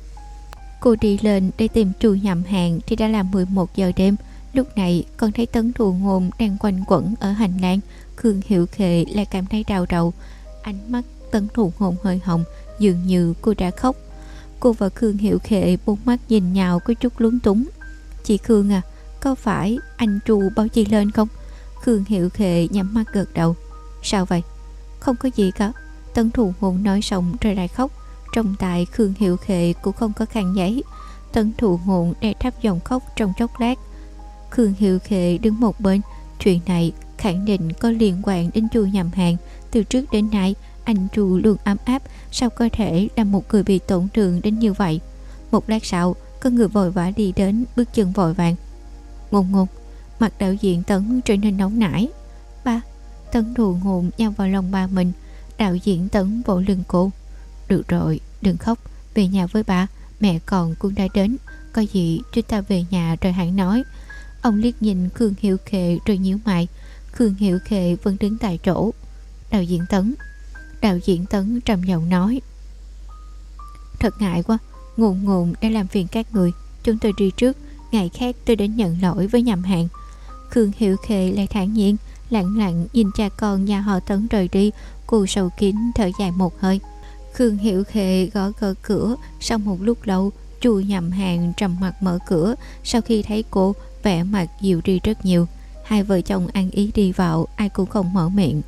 Cô đi lên để tìm trù nhầm hàng thì đã là 11 giờ đêm. Lúc này con thấy tấn thù ngôn đang quanh quẩn ở hành lang. Khương hiệu khệ lại cảm thấy đau đầu. Ánh mắt tấn thủ hồn hơi hồng, dường như cô đã khóc. Cô và khương hiệu khệ bốn mắt nhìn nhau có chút lúng túng. Chị khương à có phải anh tru báo chị lên không? Khương hiệu khệ nhắm mắt gật đầu. Sao vậy? Không có gì cả. Tấn thủ hồn nói xong rồi lại khóc. Trong tại khương hiệu khệ cũng không có khăn giấy. Tấn thủ hồn đè thấp dòng khóc trong chốc lát. Khương hiệu khệ đứng một bên. Chuyện này khẳng định có liên quan đến chu nhầm hàng từ trước đến nay anh trù luôn ấm áp, sao cơ thể là một người bị tổn thương đến như vậy? Một lát sau, có người vội vã đi đến bước chân vội vàng. Ngùng ngục mặt đạo diễn tấn trở nên nóng nảy. Ba, tấn đù ngụm nhau vào lòng ba mình. Đạo diễn tấn vỗ lưng cô. Được rồi, đừng khóc, về nhà với ba, mẹ còn cũng đã đến. Có gì chúng ta về nhà rồi hãy nói. Ông liếc nhìn khương hiệu khệ rồi nhíu mày. Khương hiệu khệ vẫn đứng tại chỗ. Đạo diễn tấn đạo diễn tấn trầm giọng nói. Thật ngại quá ngồn ngồn đã làm phiền các người, chúng tôi đi trước, ngày khác tôi đến nhận lỗi với nhầm hàng. Khương hiệu khệ lại thản nhiên, lặng lặng nhìn cha con nhà họ tấn rời đi, cù sầu kín thở dài một hơi. Khương hiệu khệ gõ gõ cửa, sau một lúc lâu, chu nhầm hàng trầm mặt mở cửa, sau khi thấy cô, vẻ mặt dịu đi rất nhiều. Hai vợ chồng ăn ý đi vào, ai cũng không mở miệng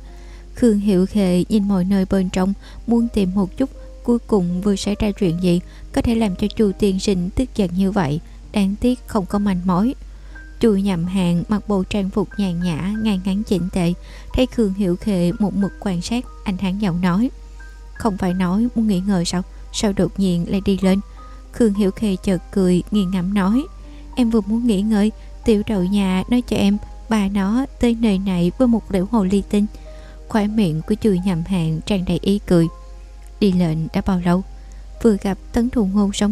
khương hiệu khệ nhìn mọi nơi bên trong, muốn tìm một chút, cuối cùng vừa xảy ra chuyện gì có thể làm cho chu tiên sinh tức giận như vậy, đáng tiếc không có manh mối. Chu nhầm hàng mặc bộ trang phục nhàn nhã, ngay ngắn chỉnh tệ thấy khương hiệu khệ một mực quan sát, anh hắn giọng nói. Không phải nói, muốn nghỉ ngơi sao? Sao đột nhiên lại đi lên? Khương hiệu khệ chợt cười nghiền ngẫm nói. Em vừa muốn nghỉ ngơi, tiểu đầu nhà nói cho em, bà nó tới nơi này với một liễu hồ ly tinh khóe miệng của chùi nhầm hạng tràn đầy ý cười. Đi lệnh đã bao lâu? Vừa gặp tấn thù ngôn xong,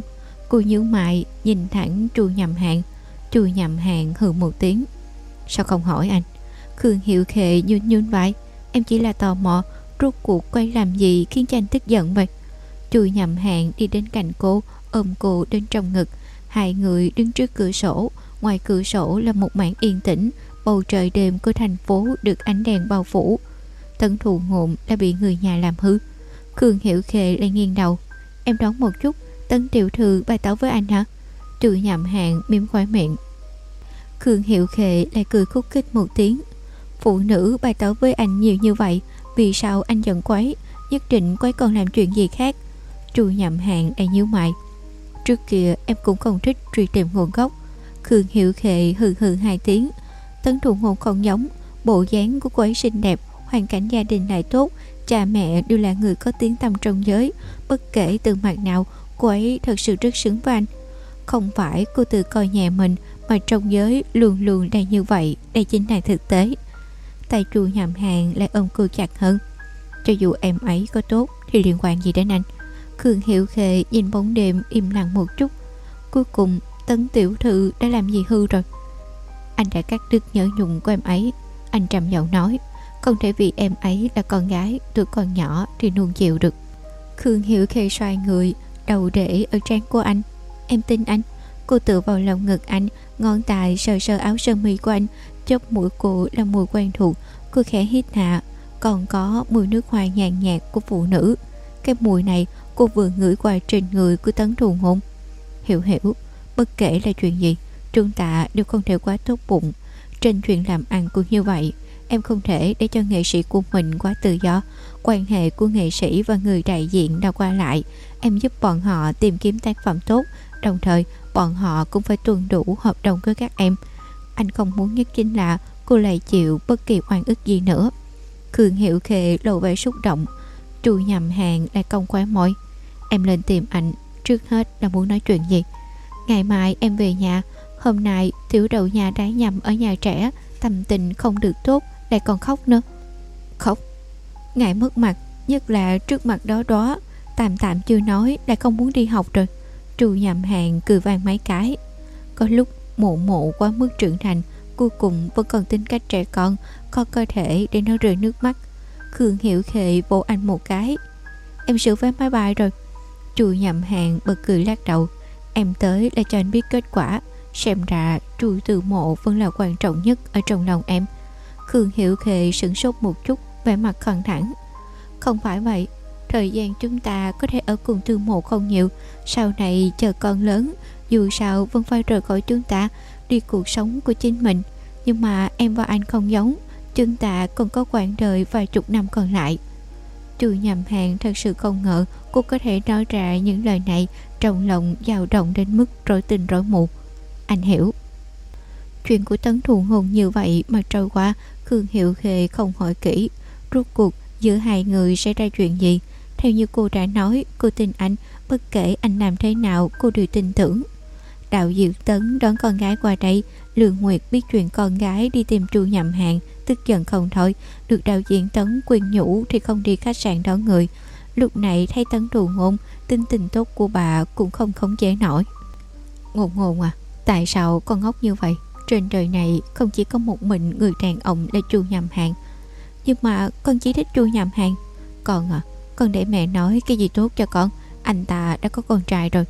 cô nhíu mại nhìn thẳng chu nhầm hạng. chu nhầm hạng hừ một tiếng. Sao không hỏi anh? Khương hiệu khệ nhún nhún vai. Em chỉ là tò mò, rốt cuộc quay làm gì khiến cho anh tức giận vậy? Chu nhầm hạng đi đến cạnh cô, ôm cô đến trong ngực. Hai người đứng trước cửa sổ. Ngoài cửa sổ là một mảng yên tĩnh. Bầu trời đêm của thành phố được ánh đèn bao phủ tân thù ngụm đã bị người nhà làm hư. Khương hiểu khệ lại nghiêng đầu. Em đón một chút. Tấn tiểu thư bày tỏ với anh hả? Trừ nhậm hạng mím khoái miệng. Khương hiểu khệ lại cười khúc khích một tiếng. Phụ nữ bày tỏ với anh nhiều như vậy, vì sao anh giận quấy? Nhất định quấy còn làm chuyện gì khác? Trù nhậm hạng lại nhíu mày. Trước kia em cũng không thích truy tìm nguồn gốc. Khương hiểu khệ hừ hừ hai tiếng. Tấn thụ ngôn không giống. Bộ dáng của cô ấy xinh đẹp hoàn cảnh gia đình lại tốt, cha mẹ đều là người có tiếng tăm trong giới. Bất kể từ mặt nào, cô ấy thật sự rất xứng với anh không phải cô tự coi nhẹ mình, mà trong giới luôn luôn đang như vậy, đây chính là thực tế. Tay chu nhầm hàng lại ôm cô chặt hơn. Cho dù em ấy có tốt thì liên quan gì đến anh? Khương hiệu khệ nhìn bóng đêm im lặng một chút. Cuối cùng, tấn tiểu thư đã làm gì hư rồi? Anh đã cắt đứt nhớ nhung của em ấy, anh trầm giọng nói không thể vì em ấy là con gái tuổi còn nhỏ thì nuông chịu được. Khương hiểu khê xoay người, đầu để ở trán của anh. Em tin anh. Cô tựa vào lòng ngực anh, ngón tay sờ sờ áo sơ mi của anh. Chốc mũi cô là mùi quen thuộc, cô khẽ hít hạ còn có mùi nước hoa nhàn nhạt của phụ nữ. Cái mùi này cô vừa ngửi qua trên người của tấn thù ngôn. Hiểu hiểu. Bất kể là chuyện gì trương tạ đều không thể quá tốt bụng. Trên chuyện làm ăn cũng như vậy. Em không thể để cho nghệ sĩ của mình quá tự do. Quan hệ của nghệ sĩ và người đại diện đã qua lại. Em giúp bọn họ tìm kiếm tác phẩm tốt. Đồng thời, bọn họ cũng phải tuân đủ hợp đồng với các em. Anh không muốn nhất chính là cô lại chịu bất kỳ oan ức gì nữa. Khương Hiệu Khê lộ vẻ xúc động. Trù nhầm hàng lại công khóe môi Em lên tìm anh. Trước hết là muốn nói chuyện gì? Ngày mai em về nhà. Hôm nay tiểu đầu nhà đã nhầm ở nhà trẻ. Tâm tình không được tốt. Lại còn khóc nữa. Khóc. Ngại mất mặt, Nhất là trước mặt đó đó. Tạm tạm chưa nói Lại không muốn đi học rồi. Trù nhầm hàng cười vang mấy cái. Có lúc mộ mộ quá mức trưởng thành, Cuối cùng vẫn còn tính cách trẻ con, Có cơ thể để nó rơi nước mắt. Khương Hiểu Khệ vỗ anh một cái. Em sửa vé máy bay rồi. Trù nhầm hàng bật cười lắc đầu. Em tới là cho anh biết kết quả. Xem ra trù từ mộ vẫn là quan trọng nhất Ở trong lòng em. Khương hiệu Khệ sửng sốt một chút vẻ mặt khẳng thẳng Không phải vậy Thời gian chúng ta có thể ở cùng thương mộ không nhiều Sau này chờ con lớn Dù sao vẫn phải rời khỏi chúng ta Đi cuộc sống của chính mình Nhưng mà em và anh không giống Chúng ta còn có quãng đời vài chục năm còn lại Chu nhầm hàng thật sự không ngờ cô có thể nói ra những lời này trong lòng dao động đến mức rối tình rối mù. Anh hiểu. Chuyện của tấn thù hồn như vậy mà trôi qua, Khương Hiệu Khê không hỏi kỹ. Rốt cuộc giữa hai người sẽ ra chuyện gì? Theo như cô đã nói, cô tin anh, bất kể anh làm thế nào cô đều tin tưởng. Đạo Diệu Tấn đón con gái qua đây, Lương Nguyệt biết chuyện con gái đi tìm Chu nhầm hàng, tức giận không thôi, được đạo diễn Tấn quyền nhủ thì không đi khách sạn đón người. Lúc này thấy Tấn đù ngôn, tinh tình tốt của bà cũng không khống chế nổi. Ngôn ngôn à, tại sao con ngốc như vậy? Trên đời này không chỉ có một mình người đàn ông là Chu nhầm hàng. Nhưng mà con chỉ thích Chu nhầm hàng. Con à, con để mẹ nói cái gì tốt cho con. Anh ta đã có con trai rồi.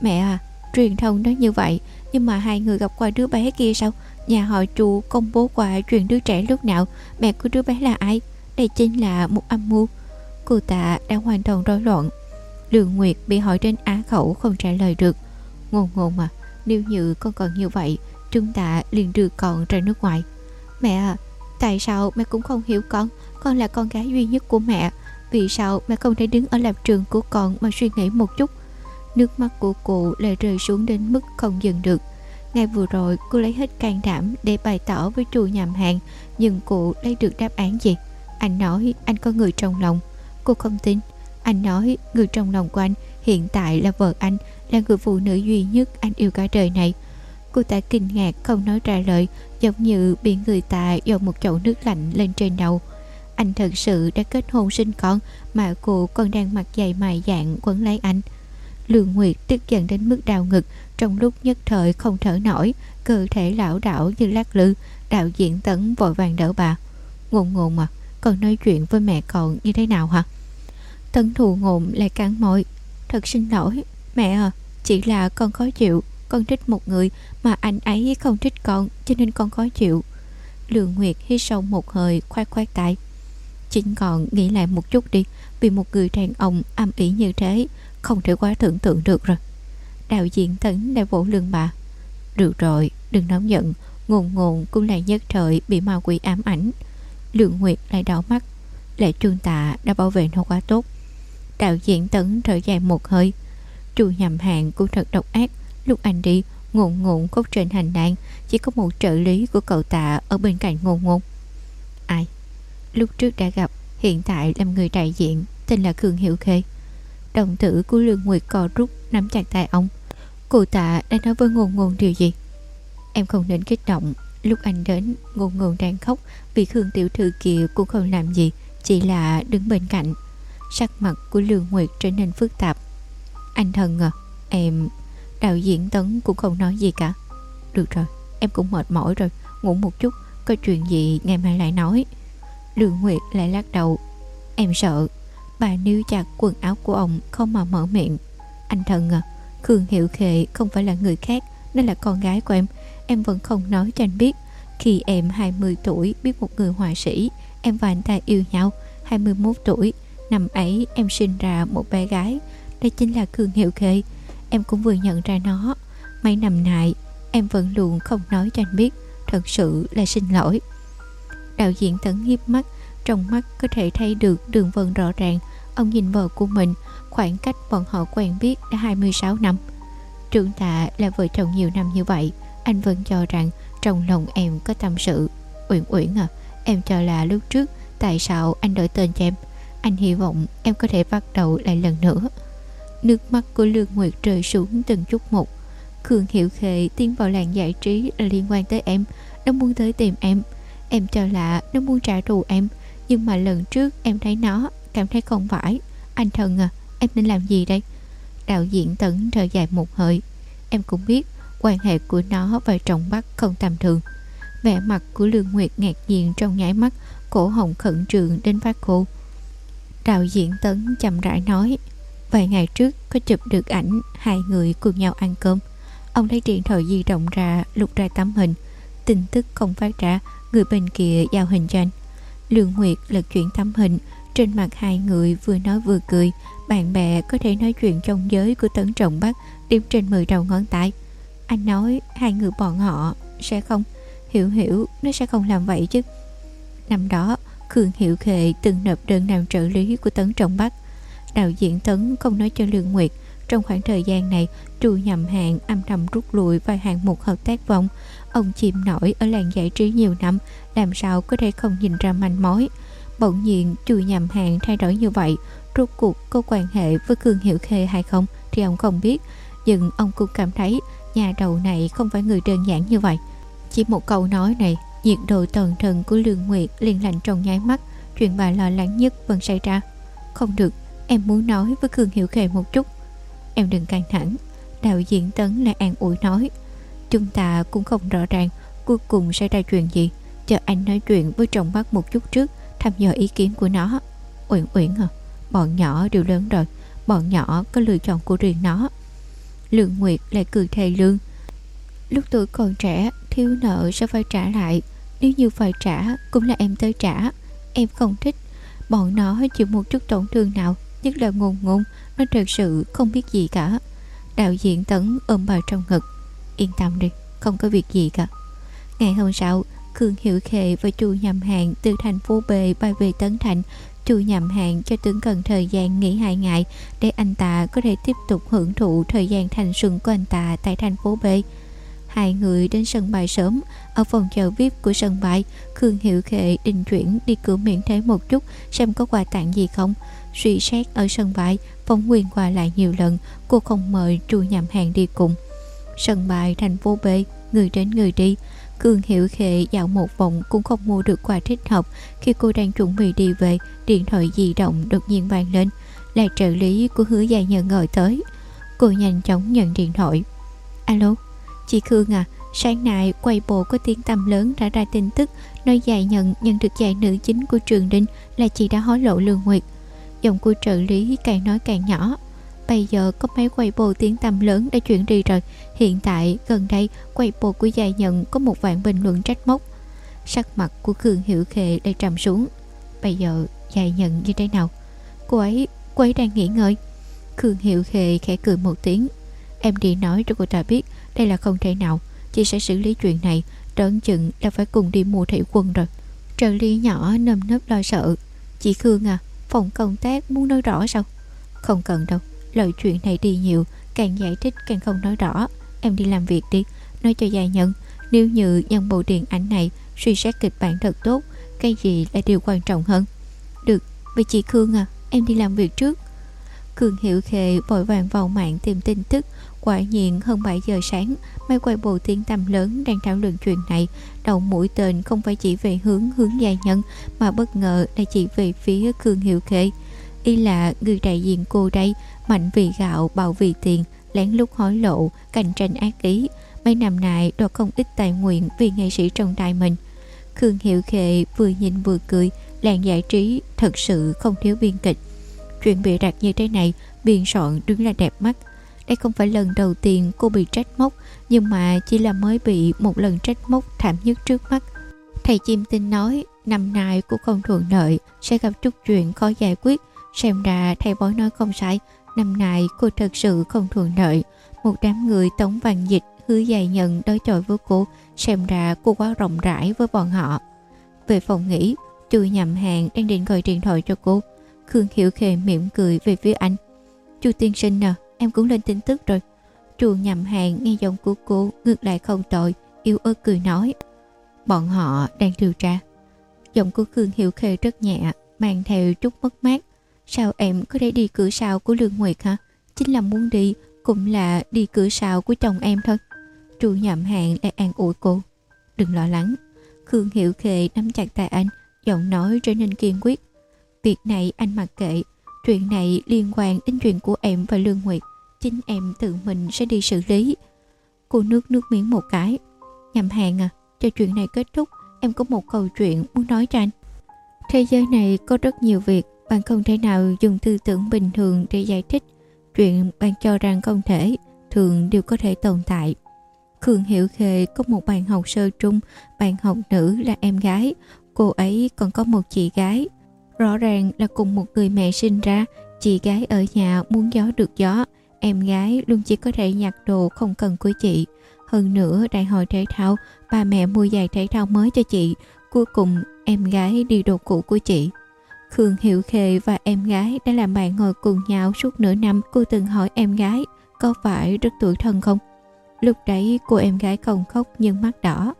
Mẹ à, truyền thông nói như vậy nhưng mà hai người gặp qua đứa bé kia sao Nhà họ chu công bố qua chuyện đứa trẻ lúc nào Mẹ của đứa bé là ai Đây chính là một âm mưu Cô ta đã hoàn toàn rối loạn Lương Nguyệt bị hỏi trên á khẩu không trả lời được Ngôn ngôn mà Nếu như con còn như vậy Chúng ta liền đưa con ra nước ngoài. Mẹ à Tại sao mẹ cũng không hiểu con? Con là con gái duy nhất của mẹ. Vì sao mẹ không thể đứng ở lập trường của con Mà suy nghĩ một chút? Nước mắt của cụ lại rơi xuống đến mức không dừng được. Ngay vừa rồi, cô lấy hết can đảm để bày tỏ với chùa nhàm hàng Nhưng cụ lấy được đáp án gì? Anh nói anh có người trong lòng. Cô không tin. Anh nói người trong lòng của anh hiện tại là vợ anh, Là người phụ nữ duy nhất anh yêu cả đời này. Cô ta kinh ngạc không nói ra lời, Giống như bị người ta dồn một chậu nước lạnh lên trên đầu. Anh thật sự đã kết hôn sinh con Mà cô còn đang mặc giày mài dạng quấn lấy anh. Lương Nguyệt tức giận đến mức đau ngực, Trong lúc nhất thời không thở nổi, Cơ thể lão đảo như lắc lư, Đạo diễn tấn vội vàng đỡ bà. Ngôn ngôn mà còn nói chuyện với mẹ còn như thế nào hả? Tấn thù ngộm lại cắn môi. Thật xin lỗi, Mẹ à Chỉ là con khó chịu. Con thích một người Mà anh ấy không thích con Cho nên con khó chịu. Lương Nguyệt hít sâu một hơi khoát khoát tay. Chính còn nghĩ lại một chút đi Vì một người đàn ông âm ỉ như thế không thể quá tưởng tượng được rồi. Đạo diễn Tấn đã vỗ lưng bà. Được rồi, đừng nóng giận Ngồn ngồn cũng lại nhất thời bị ma quỷ ám ảnh. Lương Nguyệt lại đỏ mắt. Lệ trương tạ đã bảo vệ nó quá tốt. Đạo diễn Tấn thở dài một hơi. Chu nhầm hạng cũng thật độc ác. Lúc anh đi ngụn ngụn khóc trên hành lang, Chỉ có một trợ lý của cậu tạ Ở bên cạnh ngôn ngôn Ai? Lúc trước đã gặp, Hiện tại làm người đại diện, Tên là Khương hiệu Khê. Đồng tử của Lương Nguyệt co rút, Nắm chặt tay ông. Cô tạ đang nói với ngôn ngôn điều gì? Em không nên kích động. Lúc anh đến ngôn ngôn đang khóc Vì Khương Tiểu Thư kia cũng không làm gì, Chỉ là đứng bên cạnh. Sắc mặt của Lương Nguyệt trở nên phức tạp. Anh thần à Em Đạo diễn Tấn cũng không nói gì cả. Được rồi, Em cũng mệt mỏi rồi, Ngủ một chút, Có chuyện gì ngày mai lại nói. Lương Nguyệt lại lắc đầu. Em sợ, Bà níu chặt quần áo của ông Không mà mở miệng. Anh thân à Khương Hiệu Khệ không phải là người khác, Nên là con gái của em. Em vẫn không nói cho anh biết. Khi em 20 tuổi, biết một người họa sĩ, Em và anh ta yêu nhau 21 tuổi. Năm ấy, em sinh ra một bé gái Đây chính là Khương Hiệu Khệ Em cũng vừa nhận ra nó. Mấy năm nay, em vẫn luôn không nói cho anh biết, thật sự là xin lỗi. Đạo diễn tấn hiếp mắt, trong mắt có thể thấy được đường vân rõ ràng. Ông nhìn vợ của mình, khoảng cách bọn họ quen biết đã 26 năm. Trưởng tạ là vợ chồng nhiều năm như vậy, anh vẫn cho rằng trong lòng em có tâm sự. Uyển uyển à em cho là lúc trước tại sao anh đổi tên cho em? Anh hy vọng em có thể bắt đầu lại lần nữa. Nước mắt của Lương Nguyệt rơi xuống từng chút một. Khương Hiệu Khệ tiến vào làng giải trí là liên quan tới em Nó muốn tới tìm em. Em cho lạ, nó muốn trả thù em Nhưng mà lần trước em thấy nó Cảm thấy không phải. Anh thần à em nên làm gì đây? Đạo diễn Tấn thở dài một hơi. Em cũng biết quan hệ của nó và trọng Bắc không tầm thường. Vẻ mặt của Lương Nguyệt ngạc nhiên trong nháy mắt Cổ họng khẩn trương đến phát khô. Đạo diễn Tấn chậm rãi nói Vài ngày trước, có chụp được ảnh Hai người cùng nhau ăn cơm. Ông lấy điện thoại di động ra, lục ra tấm hình. Tin tức không phát ra, Người bên kia giao hình cho anh. Lương Nguyệt lật chuyển tấm hình. Trên mặt hai người vừa nói vừa cười. Bạn bè có thể nói chuyện trong giới của Tấn Trọng Bắc Điểm trên 10 đầu ngón tay. Anh nói hai người bọn họ Sẽ không, Hiểu hiểu, nó sẽ không làm vậy chứ. Năm đó, Khương Hiệu Khệ từng nộp đơn làm trợ lý của Tấn Trọng Bắc? Đạo diễn Tấn không nói cho Lương Nguyệt. Trong khoảng thời gian này Trù nhầm hạng âm thầm rút lui vài hạng mục hợp tác vòng. Ông chìm nổi ở làng giải trí nhiều năm, Làm sao có thể không nhìn ra manh mối? Bỗng nhiên Trù nhầm hạng thay đổi như vậy, Rốt cuộc có quan hệ với cương Hiệu Khê hay không Thì ông không biết. Nhưng ông cũng cảm thấy Nhà đầu này không phải người đơn giản như vậy. Chỉ một câu nói này, Nhiệt độ toàn thần của Lương Nguyệt liền lạnh trong nháy mắt. Chuyện bà lo lắng nhất vẫn xảy ra. Không được Em muốn nói với Khương Hiểu Khề một chút. Em đừng căng thẳng. Đạo diễn Tấn lại an ủi nói. Chúng ta cũng không rõ ràng Cuối cùng sẽ ra chuyện gì. Chờ anh nói chuyện với chồng bác một chút trước, Thăm dò ý kiến của nó. Uyển Uyển à Bọn nhỏ đều lớn rồi. Bọn nhỏ có lựa chọn của riêng nó. Lương Nguyệt lại cười thề lương. Lúc tôi còn trẻ, Thiếu nợ sẽ phải trả lại. Nếu như phải trả, cũng là em tới trả. Em không thích. Bọn nó chịu một chút tổn thương nào. Nhất là ngôn ngôn, Nó thật sự không biết gì cả. Đạo diễn Tấn ôm bà trong ngực. Yên tâm đi, Không có việc gì cả. Ngày hôm sau, Khương Hiểu Khệ và chu nhầm hạng từ thành phố B bay về Tấn Thành. Chu nhầm hạng cho tướng cần thời gian nghỉ hai ngày để anh ta có thể tiếp tục hưởng thụ thời gian thành xuân của anh ta tại thành phố B. Hai người đến sân bay sớm. Ở phòng chờ VIP của sân bay, Khương Hiệu Khệ định chuyển đi cửa miệng thế một chút Xem có quà tặng gì không. Suy xét ở sân bãi, Phóng quyền qua lại nhiều lần, Cô không mời Chu Nhậm Hàng đi cùng. Sân bãi, thành phố B, Người đến người đi. Cường Hiểu Khệ dạo một vòng cũng không mua được quà thích hợp. Khi cô đang chuẩn bị đi về, Điện thoại di động đột nhiên vang lên. Là trợ lý của hứa dài nhân gọi tới. Cô nhanh chóng nhận điện thoại. Alo, Chị Khương à Sáng nay quay bộ có tiếng tầm lớn đã ra tin tức. Nói dài nhận nhận được giải nữ chính của trường Đinh Là chị đã hối lộ Lương Nguyệt. Giọng của trợ lý càng nói càng nhỏ. Bây giờ có máy quay bộ tiếng tầm lớn đã chuyển đi rồi. Hiện tại gần đây quay bộ của dài nhận có một vạn bình luận trách móc. Sắc mặt của Khương Hiểu Khệ đã trầm xuống. Bây giờ dài nhận như thế nào? Cô ấy, cô ấy đang nghỉ ngơi. Khương Hiểu Khệ khẽ cười một tiếng. Em đi nói cho cô ta biết Đây là không thể nào. Chị sẽ xử lý chuyện này. Trấn chừng là phải cùng đi mua thị quân rồi. Trợ lý nhỏ nâm nấp lo sợ. Chị Khương à Phòng công tác muốn nói rõ sao? Không cần đâu Lời chuyện này đi nhiều, Càng giải thích càng không nói rõ. Em đi làm việc đi, Nói cho dài nhân. Nếu như nhân bộ điện ảnh này Suy xét kịch bản thật tốt, Cái gì là điều quan trọng hơn? Được, Vậy chị Khương à Em đi làm việc trước. Khương Hiểu Khệ vội vàng vào mạng tìm tin tức Quả nhiên hơn 7 giờ sáng Máy quay bộ tiên tầm lớn đang thảo luận chuyện này. Đầu mũi tên không phải chỉ về hướng hướng gia nhân Mà bất ngờ là chỉ về phía Khương Hiệu Khệ Y là người đại diện cô đây Mạnh vì gạo, bạo vì tiền Lén lút hối lộ, cạnh tranh ác ý. Mấy năm nay đoạt không ít tài nguyện Vì nghệ sĩ trong đài mình. Khương Hiệu Khệ vừa nhìn vừa cười Làng giải trí thật sự không thiếu biên kịch. Chuyện bị đặt như thế này Biên soạn đúng là đẹp mắt đây không phải lần đầu tiên cô bị trách móc Nhưng mà chỉ là mới bị một lần trách móc thảm nhất trước mắt Thầy chim tinh nói Năm nay cô không thuận lợi Sẽ gặp chút chuyện khó giải quyết Xem ra thầy bói nói không sai Năm nay cô thật sự không thuận lợi Một đám người tống vàng dịch hứa dài nhận đối chọi với cô, xem ra cô quá rộng rãi với bọn họ. Về phòng nghỉ, chu nhầm hàng đang định gọi điện thoại cho cô. Khương Hiểu khề mỉm cười về phía anh. Chu tiên sinh nè, em cũng lên tin tức rồi. Trù nhầm hàng nghe giọng của cô ngược lại không tội, yêu ớt cười nói. Bọn họ đang điều tra. Giọng của Khương Hiểu Khê rất nhẹ, mang theo chút mất mát. Sao em có thể đi cửa sau của Lương Nguyệt hả? Chính là muốn đi, cũng là đi cửa sau của chồng em thôi. Trù nhậm hàng lại an ủi cô. Đừng lo lắng. Khương Hiểu Khê nắm chặt tay anh, giọng nói trở nên kiên quyết. Việc này anh mặc kệ, chuyện này liên quan đến chuyện của em và Lương Nguyệt. Chính em tự mình sẽ đi xử lý. Cô nước nước miếng một cái. nhầm hàng à, cho chuyện này kết thúc, em có một câu chuyện muốn nói cho anh. Thế giới này có rất nhiều việc bạn không thể nào dùng tư tưởng bình thường để giải thích. Chuyện bạn cho rằng không thể, thường đều có thể tồn tại. Khương Hiểu Khê có một bạn học sơ trung, bạn học nữ là em gái, cô ấy còn có một chị gái. Rõ ràng là cùng một người mẹ sinh ra, chị gái ở nhà muốn gió được gió, em gái luôn chỉ có thể nhặt đồ không cần của chị. Hơn nữa đại hội thể thao, ba mẹ mua giày thể thao mới cho chị, cuối cùng em gái đi đồ cũ của chị. Khương Hiệu Khê và em gái đã làm bạn ngồi cùng nhau suốt nửa năm. Cô từng hỏi em gái có phải rất tuổi thân không? Lúc đấy cô em gái không khóc nhưng mắt đỏ.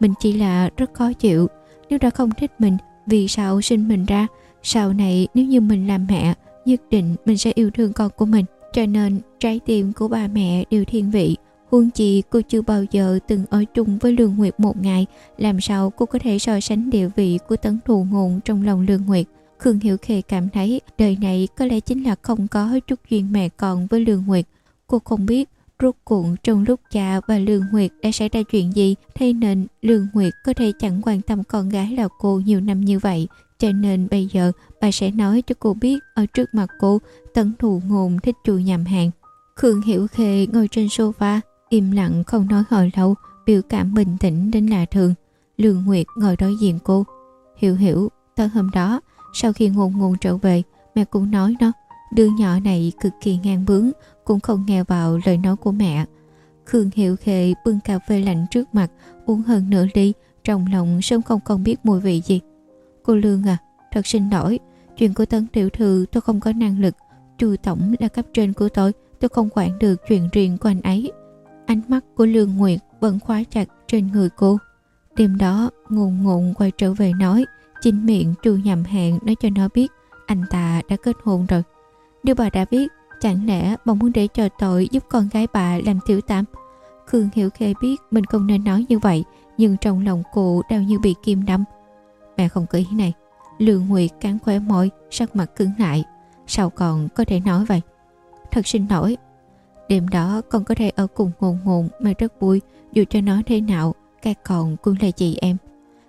Mình chỉ là rất khó chịu. Nếu đã không thích mình, vì sao sinh mình ra? Sau này nếu như mình làm mẹ, nhất định mình sẽ yêu thương con của mình. Cho nên trái tim của ba mẹ đều thiên vị. Huân chi cô chưa bao giờ từng ở chung với Lương Nguyệt một ngày, làm sao cô có thể so sánh địa vị của tấn thù ngôn trong lòng Lương Nguyệt. Khương Hiểu Khê cảm thấy đời này có lẽ chính là không có chút duyên mẹ con với Lương Nguyệt. Cô không biết rốt cuộc trong lúc cha và Lương Nguyệt đã xảy ra chuyện gì thế nên Lương Nguyệt có thể chẳng quan tâm con gái là cô nhiều năm như vậy. Cho nên bây giờ bà sẽ nói cho cô biết ở trước mặt cô tấn thù ngôn thích chùi nhầm hàng. Khương Hiểu Khê ngồi trên sofa, im lặng không nói hồi lâu, biểu cảm bình tĩnh đến lạ thường. Lương Nguyệt ngồi đối diện cô. Hiểu hiểu, tới hôm đó, sau khi ngôn ngôn trở về, mẹ cũng nói nó, đứa nhỏ này cực kỳ ngang bướng, cũng không nghe vào lời nói của mẹ. Khương Hiệu Khệ bưng cà phê lạnh trước mặt, uống hơn nửa ly, trong lòng sớm không còn biết mùi vị gì. Cô Lương à, thật xin lỗi, chuyện của Tấn Tiểu Thư tôi không có năng lực, Chu Tổng là cấp trên của tôi, tôi không quản được chuyện riêng của anh ấy. Ánh mắt của Lương Nguyệt vẫn khóa chặt trên người cô. Đêm đó, ngùn ngụn quay trở về nói, Chính miệng chu nhầm hẹn nói cho nó biết anh ta đã kết hôn rồi. Nếu bà đã biết, chẳng lẽ bà muốn để cho tội giúp con gái bà làm tiểu tam? Khương Hiểu Khê biết mình không nên nói như vậy, nhưng trong lòng cô đau như bị kim đâm. Mẹ không có ý này. Lương Nguyệt cắn khóe môi, sắc mặt cứng lại. Sao còn có thể nói vậy? Thật xin lỗi. Đêm đó con có thể ở cùng ngồn ngồn mà rất vui, dù cho nó thế nào, các con cũng là chị em.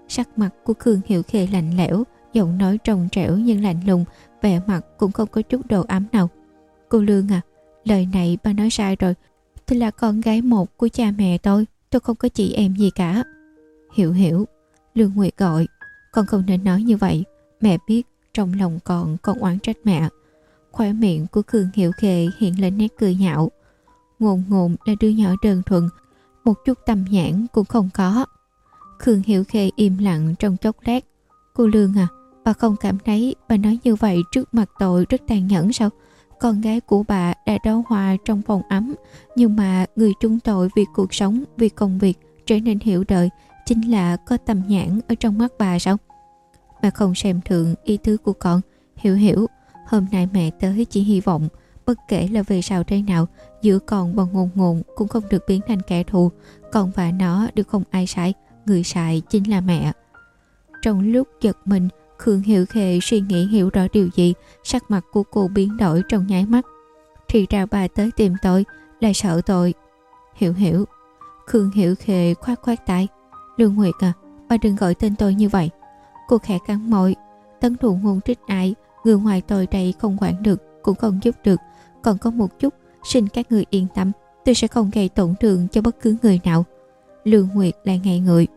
Sắc mặt của Khương Hiệu Khê lạnh lẽo, giọng nói trồng trẻo nhưng lạnh lùng, vẻ mặt cũng không có chút độ ấm nào. Cô Lương à, lời này ba nói sai rồi. Tôi là con gái một của cha mẹ tôi, tôi không có chị em gì cả. Hiểu hiểu, Lương Nguyệt gọi, con không nên nói như vậy. Mẹ biết trong lòng con con oán trách mẹ. Khóe miệng của Khương Hiểu Khê hiện lên nét cười nhạo. Ngồn ngồn là đứa nhỏ đơn thuần, một chút tâm nhãn cũng không có. Khương Hiểu Khê im lặng trong chốc lát. Cô Lương à, bà không cảm thấy bà nói như vậy trước mặt tội rất tàn nhẫn sao? Con gái của bà đã đau hòa trong phòng ấm, nhưng mà người chung tội vì cuộc sống, vì công việc trở nên hiểu đời chính là có tầm nhãn ở trong mắt bà sao? Mà không xem thường ý tứ của con, hiểu hiểu, hôm nay mẹ tới chỉ hy vọng bất kể là về sau thế nào giữa con và ngôn ngôn cũng không được biến thành kẻ thù con và nó đều không ai sai người sai chính là mẹ. Trong lúc giật mình, Khương Hiểu Khê suy nghĩ hiểu rõ điều gì, sắc mặt của cô biến đổi trong nháy mắt. Thì ra bà tới tìm tôi, là sợ tôi. Hiểu hiểu. Khương Hiểu Khê khoát khoát tay. Lương Nguyệt à, bà đừng gọi tên tôi như vậy. Cô khẽ cắn môi. Tấn thụ ngôn trích ai, người ngoài tồi đầy không quản được, cũng không giúp được. Còn có một chút, xin các người yên tâm, tôi sẽ không gây tổn thương cho bất cứ người nào. Lương Nguyệt lại ngại người.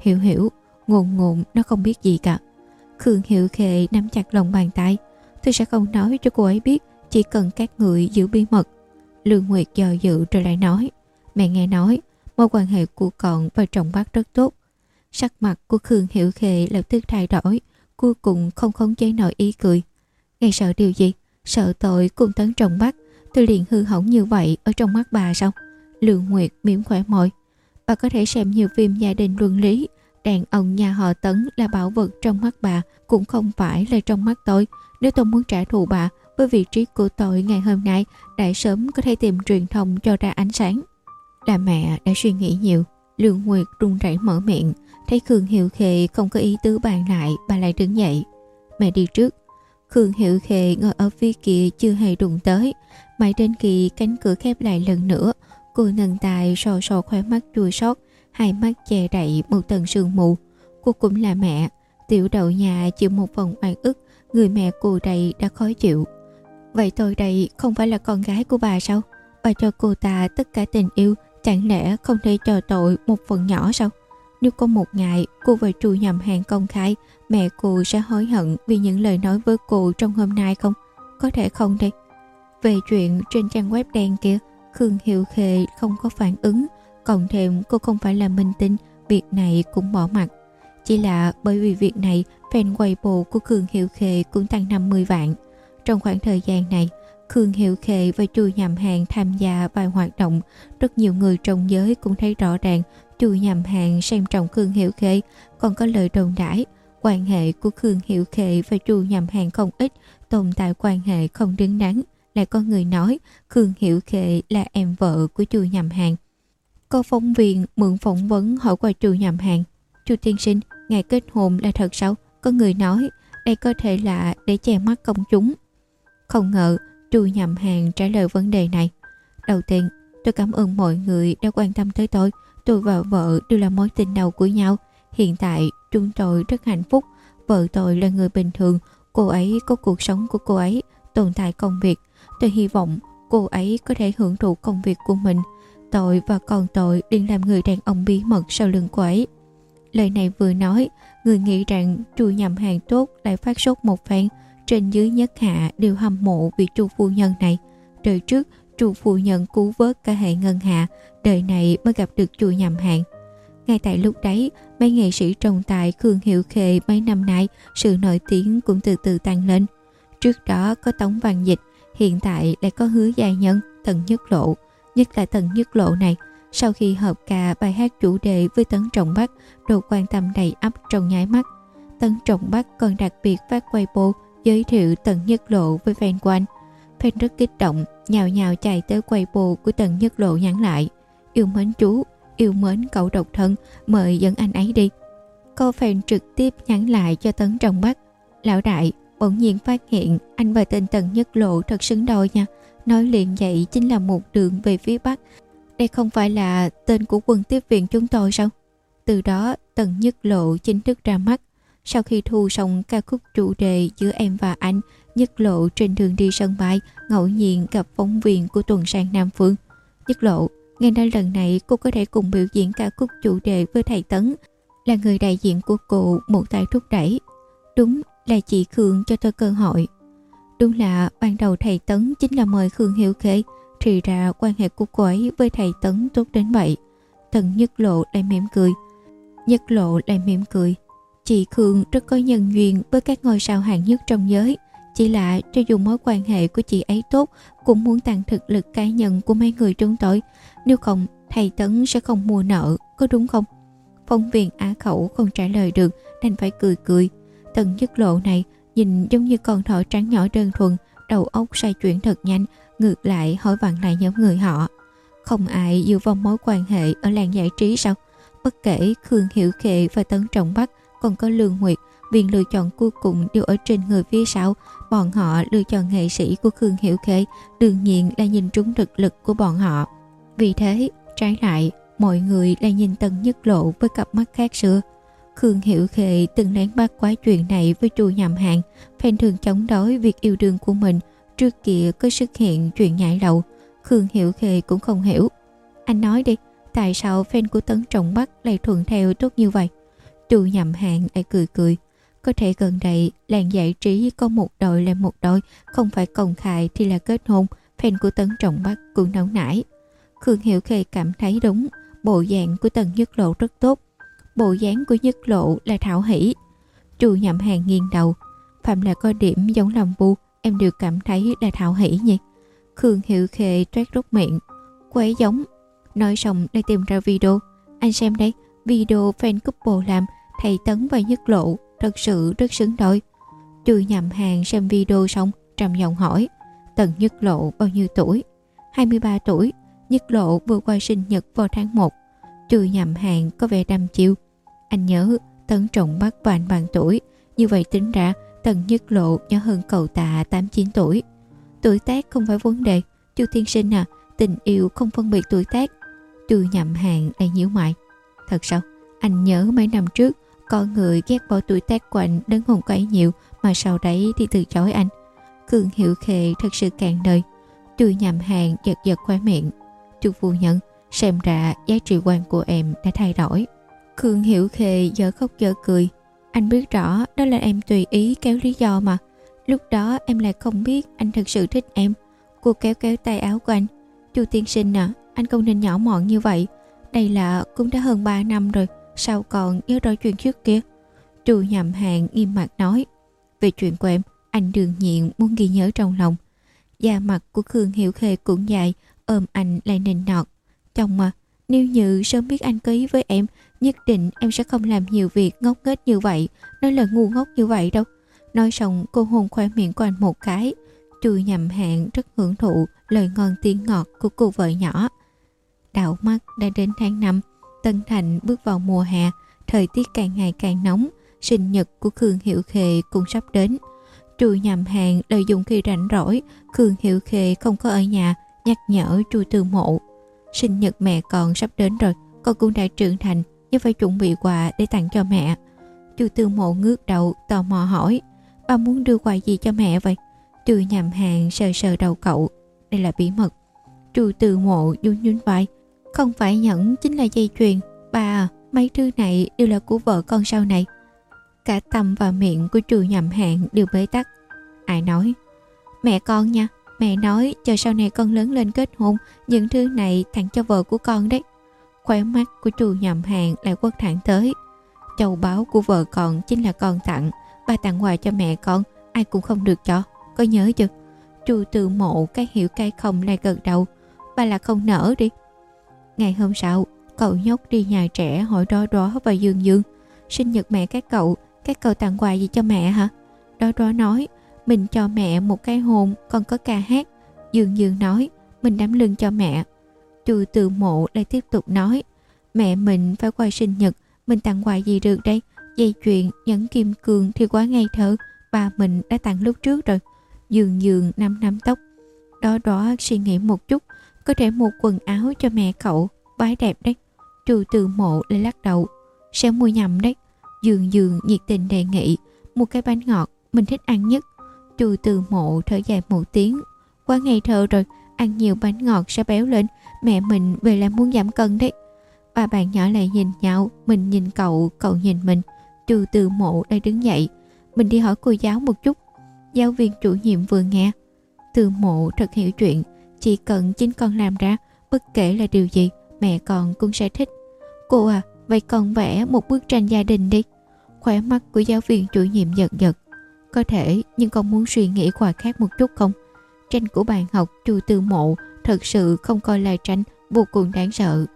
Hiểu hiểu, ngồn ngộn nó không biết gì cả. Khương Hiệu Khệ nắm chặt lòng bàn tay. Tôi sẽ không nói cho cô ấy biết, chỉ cần các người giữ bí mật. Lương Nguyệt dò dự rồi lại nói. Mẹ nghe nói, mối quan hệ của con và trọng bác rất tốt. Sắc mặt của Khương Hiểu khệ lập tức thay đổi, cuối cùng không khống chế nổi ý cười. Ngay sợ điều gì? Sợ tội cùng tấn trọng mắt, tôi liền hư hỏng như vậy ở trong mắt bà sao? Lượng Nguyệt mỉm khỏe môi. Bà có thể xem nhiều phim gia đình luân lý, đàn ông nhà họ Tấn là bảo vật trong mắt bà, cũng không phải là trong mắt tôi. Nếu tôi muốn trả thù bà, với vị trí của tôi ngày hôm nay đã sớm có thể tìm truyền thông cho ra ánh sáng. Là mẹ đã suy nghĩ nhiều, Lương Nguyệt run rẩy mở miệng, thấy Khương Hiệu Khê không có ý tứ bàn lại, bà lại đứng dậy. Mẹ đi trước. Khương Hiệu Khê ngồi ở phía kia chưa hề đụng tới, mãi đến khi cánh cửa khép lại lần nữa, cô nâng tay sò sò khóe mắt chua xót, hai mắt che đậy một tầng sương mù. Cô cũng là mẹ, tiểu đậu nhà chịu một phần oan ức, người mẹ cô đây đã khó chịu. Vậy tôi đây không phải là con gái của bà sao? Bà cho cô ta tất cả tình yêu, chẳng lẽ không thể cho tội một phần nhỏ sao? Nếu có một ngày cô và trù nhầm hàng công khai, mẹ cô sẽ hối hận vì những lời nói với cô trong hôm nay không? Có thể không đây. Về chuyện trên trang web đen kia, Khương Hiệu Khê không có phản ứng, còn thêm cô không phải là minh tinh, việc này cũng bỏ mặt. Chỉ là bởi vì việc này, fan Weibo của Khương Hiệu Khê cũng tăng 50 vạn. Trong khoảng thời gian này, Khương Hiệu Khê và Chu Nhầm Hàng tham gia vài hoạt động. Rất nhiều người trong giới cũng thấy rõ ràng Chu Nhầm Hàng xem trọng Khương Hiệu Khê, còn có lời đồn đãi quan hệ của Khương Hiệu Khê và Chu Nhầm Hàng không ít, tồn tại quan hệ không đứng đắn. Lại có người nói Khương Hiệu Khê là em vợ của Chu Nhầm Hàng. Có phóng viên mượn phỏng vấn hỏi qua Chu Nhầm Hàng. Chu Tiên Sinh, ngày kết hôn là thật sao? Có người nói đây có thể là để che mắt công chúng. Không ngờ, Chu nhầm hàng trả lời vấn đề này. Đầu tiên, tôi cảm ơn mọi người đã quan tâm tới tôi. Tôi và vợ đều là mối tình đầu của nhau. Hiện tại, chúng tôi rất hạnh phúc. Vợ tôi là người bình thường. Cô ấy có cuộc sống của cô ấy, tồn tại công việc. Tôi hy vọng cô ấy có thể hưởng thụ công việc của mình. Tôi và con tôi đừng làm người đàn ông bí mật sau lưng cô ấy. Lời này vừa nói, người nghĩ rằng chu nhầm hàng tốt lại phát sốt một phen trên dưới nhất hạ đều hâm mộ vị chu phu nhân này. Đời trước, chu phu nhân cứu vớt cả hệ ngân hạ, đời này mới gặp được chu nhầm hạn Ngay tại lúc đấy, mấy nghệ sĩ trồng tài Khương Hiệu Khê mấy năm nay, sự nổi tiếng cũng từ từ tăng lên. Trước đó có Tống Văn Dịch, hiện tại lại có hứa gia nhân, Tần Nhất Lộ. Nhất là Tần Nhất Lộ này, sau khi hợp ca bài hát chủ đề với Tấn Trọng Bắc, độ quan tâm đầy ắp trong nháy mắt. Tấn Trọng Bắc còn đặc biệt phát quay bô giới thiệu Tần Nhất Lộ với fan của anh. Fan rất kích động, nhào nhào chạy tới quầy bồ của Tần Nhất Lộ nhắn lại. Yêu mến chú, yêu mến cậu độc thân, mời dẫn anh ấy đi. Cô fan trực tiếp nhắn lại cho Tấn Trọng Bắc. Lão đại, bỗng nhiên phát hiện anh và tên Tần Nhất Lộ thật xứng đôi nha. Nói liền vậy chính là một đường về phía Bắc. Đây không phải là tên của quân tiếp viện chúng tôi sao? Từ đó Tần Nhất Lộ chính thức ra mắt. Sau khi thu xong ca khúc chủ đề giữa em và anh, Nhất Lộ trên đường đi sân bay ngẫu nhiên gặp phóng viên của tuần sang Nam Phương. Nhất Lộ, nghe nói lần này cô có thể cùng biểu diễn ca khúc chủ đề với thầy Tấn, là người đại diện của cô một tay thúc đẩy. Đúng là chị Khương cho tôi cơ hội. Đúng là ban đầu thầy Tấn chính là mời Khương hiểu Khê, thì ra quan hệ của cô ấy với thầy Tấn tốt đến vậy. Tần Nhất Lộ lại mỉm cười. Nhất Lộ lại mỉm cười. Chị Khương rất có nhân duyên với các ngôi sao hạng nhất trong giới. Chỉ là cho dù mối quan hệ của chị ấy tốt cũng muốn tăng thực lực cá nhân của mấy người chúng tội Nếu không, thầy Tấn sẽ không mua nợ, có đúng không? Phóng viên Á Khẩu không trả lời được đành phải cười cười. Tần nhất lộ này nhìn giống như con thỏ trắng nhỏ đơn thuần, đầu óc xoay chuyển thật nhanh, ngược lại hỏi vặn lại nhóm người họ. Không ai dựa vào mối quan hệ ở làng giải trí sao? Bất kể Khương Hiểu Khệ và Tấn Trọng Bắc còn có Lương Nguyệt, viên lựa chọn cuối cùng đều ở trên người phía sau. Bọn họ lựa chọn nghệ sĩ của Khương Hiểu Khê, đương nhiên là nhìn trúng thực lực của bọn họ. Vì thế, trái lại, mọi người lại nhìn Tân Nhất Lộ với cặp mắt khác xưa. Khương Hiểu Khê từng lén bắt quá chuyện này với chu nhầm hàng, phen thường chống đối việc yêu đương của mình. Trước kia có xuất hiện chuyện nhại lậu. Khương Hiểu Khê cũng không hiểu. Anh nói đi, tại sao fan của Tấn Trọng Bắc lại thuận theo tốt như vậy? Chu nhầm hàng lại cười cười. Có thể gần đây làng giải trí có một đội là một đội, không phải công khai thì là kết hôn, fan của Tấn Trọng Bắc cũng nóng nảy. Khương Hiểu Khê cảm thấy đúng, bộ dạng của tần nhất lộ rất tốt. Bộ dáng của nhất lộ là thảo hỷ. Chu nhậm hàng nghiêng đầu. Phạm là có điểm giống lòng bu em đều cảm thấy là thảo hỷ nhỉ. Khương hiệu khê toét rút miệng. Quấy giống. Nói xong lại tìm ra video. Anh xem đây video fan couple làm thầy tấn và nhất lộ thật sự rất xứng đôi. Chui nhậm hàng xem video xong, trầm giọng hỏi, tần nhất lộ bao nhiêu tuổi? 23 tuổi. Nhất lộ vừa qua sinh nhật vào tháng 1 Chui nhậm hàng có vẻ đăm chiêu. Anh nhớ tấn trọng bắt và anh bằng tuổi. Như vậy tính ra, tần nhất lộ nhỏ hơn cậu tạ 8-9 tuổi. Tuổi tác không phải vấn đề. Chu tiên sinh à tình yêu không phân biệt tuổi tác. Chu nhậm hàng lại nhíu mày. Thật sao? Anh nhớ mấy năm trước con người ghét bỏ tuổi tác của anh đến hùng quấy nhiều mà sau đấy thì từ chối anh cường hiệu khệ thật sự cạn đời Tôi nhầm hàng giật giật khoe miệng chu phu nhận xem ra giá trị quan của em đã thay đổi cường Hiểu Khề giờ khóc giờ cười. Anh biết rõ đó là em tùy ý kéo lý do mà. Lúc đó em lại không biết anh thật sự thích em. Cô kéo kéo tay áo của anh. Chu tiên sinh à, anh không nên nhỏ mọn như vậy. Đây là cũng đã hơn 3 năm rồi. Sao còn nhớ rõ chuyện trước kia? Chu nhầm hàng nghiêm mặt nói. Về chuyện của em, anh đương nhiên muốn ghi nhớ trong lòng. Da mặt của Khương Hiểu Khê cũng dài, ôm anh lại nịnh nọt. Chồng mà, nếu như sớm biết anh có ý với em Nhất định em sẽ không làm nhiều việc ngốc nghếch như vậy Nói lời ngu ngốc như vậy đâu Nói xong cô hôn khoe miệng của anh một cái Trừ nhầm hạn rất hưởng thụ Lời ngon tiếng ngọt của cô vợ nhỏ Đạo mắt đã đến tháng năm. Tân Thành bước vào mùa hè, Thời tiết càng ngày càng nóng, Sinh nhật của Khương Hiệu Khề cũng sắp đến. Trù nhầm hàng lợi dụng khi rảnh rỗi, Khương Hiệu Khề không có ở nhà, Nhắc nhở Trù Tư Mộ. Sinh nhật mẹ con sắp đến rồi, Con cũng đã trưởng thành, Nhưng phải chuẩn bị quà để tặng cho mẹ. Chu tư mộ ngước đầu, tò mò hỏi, Ba muốn đưa quà gì cho mẹ vậy? Trừ nhầm hàng sờ sờ đầu cậu, Đây là bí mật. Trừ từ mộ nhún nhún vai không phải nhẫn chính là dây chuyền bà à, mấy thứ này đều là của vợ con sau này. Cả tâm và miệng của trừ nhầm hạn đều bế tắc. Ai nói? Mẹ con nha Mẹ nói chờ sau này con lớn lên kết hôn Những thứ này tặng cho vợ của con đấy. Khóe mắt của trù nhầm hạn lại quất thẳng tới. Châu báo của vợ con chính là con tặng Ba tặng quà cho mẹ con Ai cũng không được cho Có nhớ chưa? Trù từ mộ cái hiểu cái không lại gật đầu Ba là không nở đi. Ngày hôm sau Cậu nhóc đi nhà trẻ hỏi đó đó và dương dương. Sinh nhật mẹ các cậu Các cậu tặng quà gì cho mẹ hả? Đó đó nói mình cho mẹ một cái hôn còn có ca hát. Dương Dương nói Mình đắm lưng cho mẹ. Chu từ mộ lại tiếp tục nói Mẹ mình phải qua sinh nhật Mình tặng quà gì được đây? Dây chuyền, nhẫn kim cương thì quá ngây thơ bà mình đã tặng lúc trước rồi. Dương Dương năm năm tóc. Đó đó suy nghĩ một chút có thể một quần áo cho mẹ cậu Bái đẹp đấy. Trù từ mộ lại lắc đầu. Sẽ mua nhầm đấy. Dương Dương nhiệt tình đề nghị mua cái bánh ngọt mình thích ăn nhất. Trừ từ mộ thở dài một tiếng. Quá ngày thơ rồi Ăn nhiều bánh ngọt sẽ béo lên. Mẹ mình về là muốn giảm cân đấy. Ba bạn nhỏ lại nhìn nhau Mình nhìn cậu, cậu nhìn mình. Trừ từ mộ lại đứng dậy. Mình đi hỏi cô giáo một chút. Giáo viên chủ nhiệm vừa nghe. Từ mộ thật hiểu chuyện. Chỉ cần chính con làm ra Bất kể là điều gì Mẹ con cũng sẽ thích Cô à Vậy con vẽ một bức tranh gia đình đi Khỏe mắt của giáo viên chủ nhiệm giật giật có thể, nhưng con muốn suy nghĩ qua khác một chút không? Tranh của bạn học Chu Tư Mộ thật sự không coi là tranh vô cùng đáng sợ.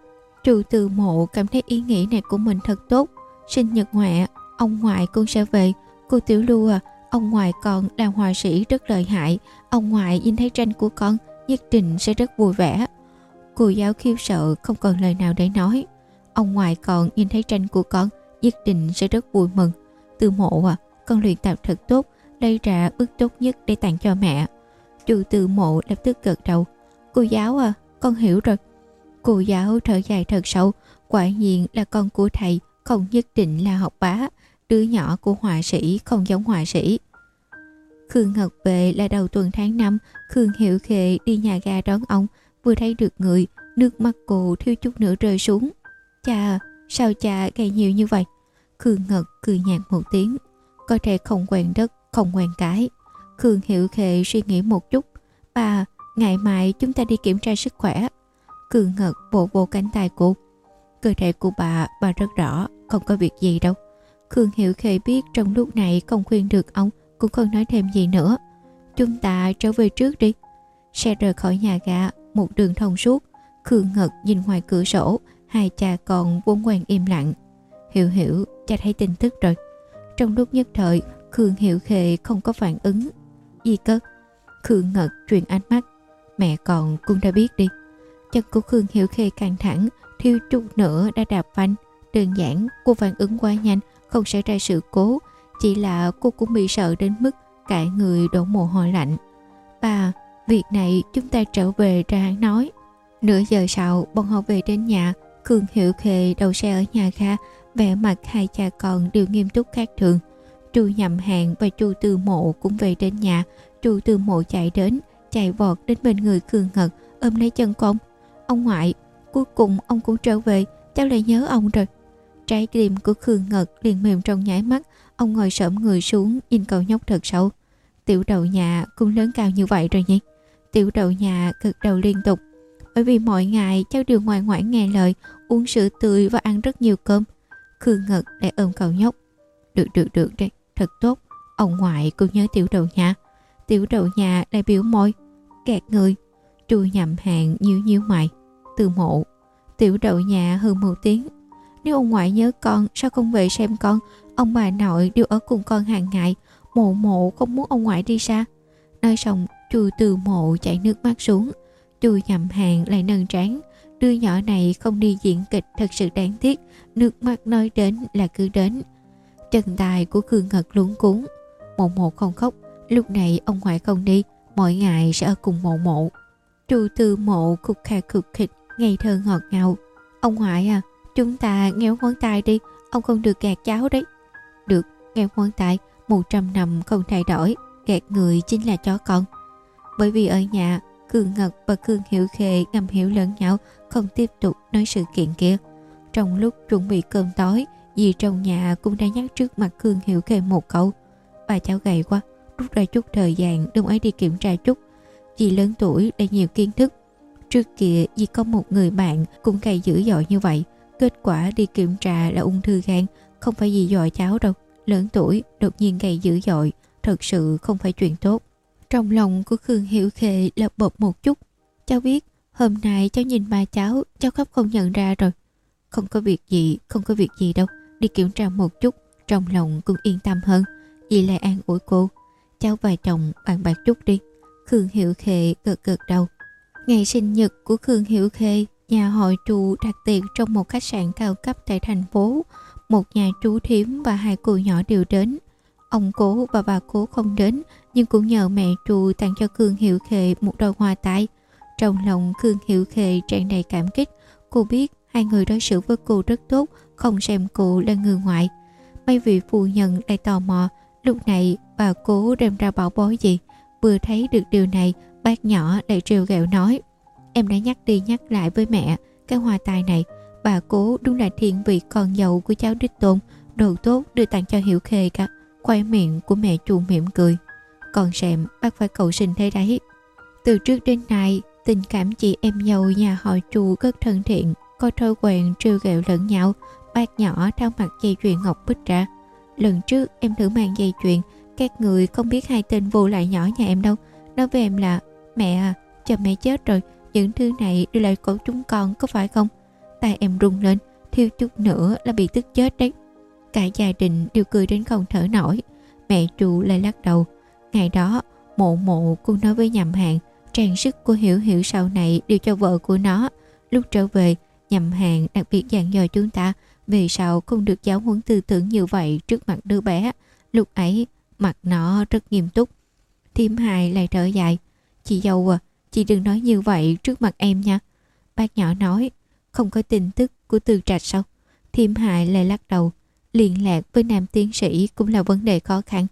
Chu Tư Mộ cảm thấy ý nghĩ này của mình thật tốt. Sinh nhật ngoại, ông ngoại cũng sẽ về. Cô Tiểu Lưu à, ông ngoại con là họa sĩ rất lợi hại. Ông ngoại nhìn thấy tranh của con nhất định sẽ rất vui vẻ. Cô giáo khiêu sợ không còn lời nào để nói. Ông ngoại còn nhìn thấy tranh của con nhất định sẽ rất vui mừng. Tư mộ à, con luyện tập thật tốt lấy ra ước tốt nhất để tặng cho mẹ chu từ mộ lập tức gật đầu cô giáo à con hiểu rồi cô giáo thở dài thật sâu quả nhiên là con của thầy không nhất định là học bá đứa nhỏ của họa sĩ không giống họa sĩ Khương Ngọc về là đầu tuần tháng 5 Khương Hiệu Khệ đi nhà ga đón ông Vừa thấy được người Nước mắt cô thiếu chút nữa rơi xuống Cha sao cha gầy nhiều như vậy Khương Ngọc cười nhạt một tiếng có thể không quen đất, không quen cái. Khương Hiệu Khệ suy nghĩ một chút. Bà, ngày mai chúng ta đi kiểm tra sức khỏe. khương Ngật bộ bộ cánh tay cô. Cơ thể của bà, bà rất rõ, không có việc gì đâu. Khương hiệu Khê biết trong lúc này không khuyên được ông, cũng không nói thêm gì nữa. Chúng ta trở về trước đi. Xe rời khỏi nhà gà, một đường thông suốt. Khương Ngật nhìn ngoài cửa sổ, hai cha con vốn quen im lặng. Hiểu hiểu, cha thấy tin tức rồi. Trong lúc nhất thời, Khương Hiểu Khê không có phản ứng. Gì cơ? Khương Ngật truyền ánh mắt. Mẹ còn cũng đã biết đi. Chân của Khương Hiểu Khê căng thẳng, thiếu chút nữa đã đạp phanh. Đơn giản, cô phản ứng quá nhanh, không xảy ra sự cố. Chỉ là cô cũng bị sợ đến mức cả người đổ mồ hôi lạnh. Bà, việc này chúng ta trở về ra hắn nói. Nửa giờ sau, bọn họ về đến nhà, cường Hiểu Khề đầu xe ở nhà ga, vẻ mặt hai cha con đều nghiêm túc khác thường. Chu nhầm hàng và chu tư mộ cũng về đến nhà, chu tư mộ chạy đến, chạy vọt đến bên người cường Ngật, ôm lấy chân con. Ông ngoại, cuối cùng ông cũng trở về, cháu lại nhớ ông rồi. Trái tim của Khương Ngật liền mềm trong nháy mắt, ông ngồi sợm người xuống nhìn cậu nhóc thật sâu. Tiểu đầu nhà cũng lớn cao như vậy rồi nhỉ? Tiểu đầu nhà cực đầu liên tục. Bởi vì mọi ngày cháu đều ngoan ngoãn nghe lời, uống sữa tươi và ăn rất nhiều cơm. Khương Ngật lại ôm cậu nhóc. Được được được đấy, thật tốt. Ông ngoại cũng nhớ tiểu đầu nhà. Tiểu đầu nhà lại biểu môi, kẹt người. Trùi nhầm hàng nhíu nhíu mày. Từ mộ, tiểu đầu nhà hừ một tiếng. Nếu ông ngoại nhớ con, sao không về xem con? Ông bà nội đều ở cùng con hàng ngày. Mộ mộ không muốn ông ngoại đi xa. Nói xong, chùi từ mộ chảy nước mắt xuống. Chùi nhầm hàng lại nâng trán. Đứa nhỏ này không đi diễn kịch thật sự đáng tiếc. Nước mắt nói đến là cứ đến. Chân tài của Khương Ngật luống cuốn. Mộ mộ không khóc. Lúc này ông ngoại không đi. Mỗi ngày sẽ ở cùng mộ mộ. Trù từ mộ khục khà khục khịch. Ngây thơ ngọt ngào. Ông ngoại à, chúng ta nghèo ngoan tài đi. Ông không được gạt cháu đấy. Được, nghèo ngoan tài một trăm năm không thay đổi. Gạt người chính là chó con. Bởi vì ở nhà, cường Ngật và cường Hiểu Khê ngầm hiểu lẫn nhau không tiếp tục nói sự kiện kia. Trong lúc chuẩn bị cơm tối, dì trong nhà cũng đã nhắc trước mặt cường Hiểu Khê một câu. Bà cháu gầy quá, rút ra chút thời gian đừng ấy đi kiểm tra chút. Dì lớn tuổi đã nhiều kiến thức. Trước kia dì có một người bạn cũng gầy dữ dội như vậy. Kết quả đi kiểm tra là ung thư gan, không phải gì dội cháu đâu. Lớn tuổi, đột nhiên gầy dữ dội, thật sự không phải chuyện tốt. Trong lòng của Khương Hiểu Khê lập bột một chút. Cháu biết, hôm nay cháu nhìn ba cháu, cháu khóc không nhận ra rồi. Không có việc gì, không có việc gì đâu. Đi kiểm tra một chút, trong lòng cũng yên tâm hơn. Dì lại an ủi cô. Cháu và chồng bàn bạc chút đi. Khương Hiểu Khê gật gật đầu. Ngày sinh nhật của Khương Hiểu Khê, nhà hội trụ đặt tiệc trong một khách sạn cao cấp tại thành phố. Một nhà chú thím và hai cô nhỏ đều đến. Ông cố và bà cố không đến, nhưng cũng nhờ mẹ trù tặng cho cương Hiệu Khệ một đôi hoa tai. Trong lòng cương Hiệu Khệ tràn đầy cảm kích, cô biết hai người đối xử với cô rất tốt, không xem cô là người ngoại. Mấy vị phụ nhân lại tò mò, lúc này bà cố đem ra bảo bối gì. Vừa thấy được điều này, bác nhỏ lại trêu ghẹo nói. Em đã nhắc đi nhắc lại với mẹ, cái hoa tài này, bà cố đúng là thiên vị con giàu của cháu đích tôn, đồ tốt đưa tặng cho Hiểu Khê cả. quay miệng của mẹ chu mỉm cười. Còn xem bác phải cầu sinh thế đấy. Từ trước đến nay, tình cảm chị em dâu nhà họ chu rất thân thiện, có thói quen trêu ghẹo lẫn nhau. Bác nhỏ thao mặt dây chuyền ngọc bích ra. Lần trước em thử mang dây chuyền, các người không biết hai tên vô lại nhỏ nhà em đâu. Nói với em là, mẹ à, chờ mẹ chết rồi, những thứ này đưa lại cổ chúng con có phải không? tay em rung lên, thiếu chút nữa là bị tức chết đấy. Cả gia đình đều cười đến không thở nổi. Mẹ trụ lại lắc đầu. Ngày đó, mộ mộ cũng nói với nhầm hàng, trang sức của Hiểu Hiểu sau này đều cho vợ của nó. Lúc trở về, nhầm hàng đặc biệt dặn dò chúng ta vì sao không được giáo huấn tư tưởng như vậy trước mặt đứa bé. Lúc ấy, mặt nó rất nghiêm túc. Thiêm hài lại thở dài. Chị dâu à, chị đừng nói như vậy trước mặt em nha. Bác nhỏ nói, không có tin tức của từ trạch sao? Thiêm hại lại lắc đầu liên lạc với nam tiến sĩ cũng là vấn đề khó khăn.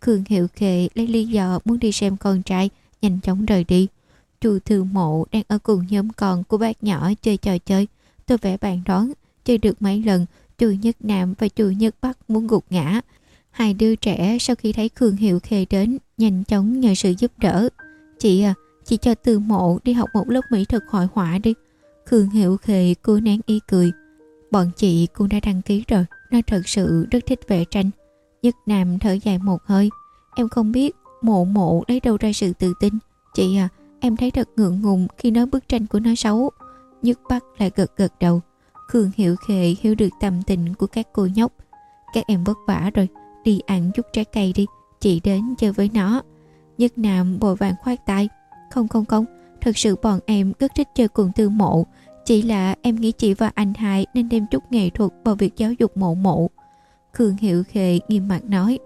Khương Hiệu Khệ lấy lý do muốn đi xem con trai, nhanh chóng rời đi. Chu Thư Mộ đang ở cùng nhóm con của bác nhỏ chơi trò chơi. Tôi vẽ bàn đón, chơi được mấy lần, Chu Nhất Nam và Chu Nhất Bắc muốn gục ngã. Hai đứa trẻ sau khi thấy Khương Hiệu Khê đến, nhanh chóng nhờ sự giúp đỡ. Chị à, chị cho từ Mộ đi học một lớp mỹ thuật hội họa đi. Khương Hiệu khệ cố nén y cười. Bọn chị cũng đã đăng ký rồi, Nó thật sự rất thích vẽ tranh. Nhất Nam thở dài một hơi. Em không biết mộ mộ lấy đâu ra sự tự tin. Chị à Em thấy thật ngượng ngùng khi nói bức tranh của nó xấu. Nhất Bắc lại gật gật đầu. Khương Hiểu Khệ hiểu được tâm tình của các cô nhóc. Các em vất vả rồi, Đi ăn chút trái cây đi. Chị đến chơi với nó. Nhất Nam bồi vàng khoát tay. Không không không. Thật sự bọn em rất thích chơi cùng tư mộ. Chỉ là em nghĩ chị và anh hai Nên đem chút nghệ thuật vào việc giáo dục mộ mộ. Khương hiệu Khệ nghiêm mặt nói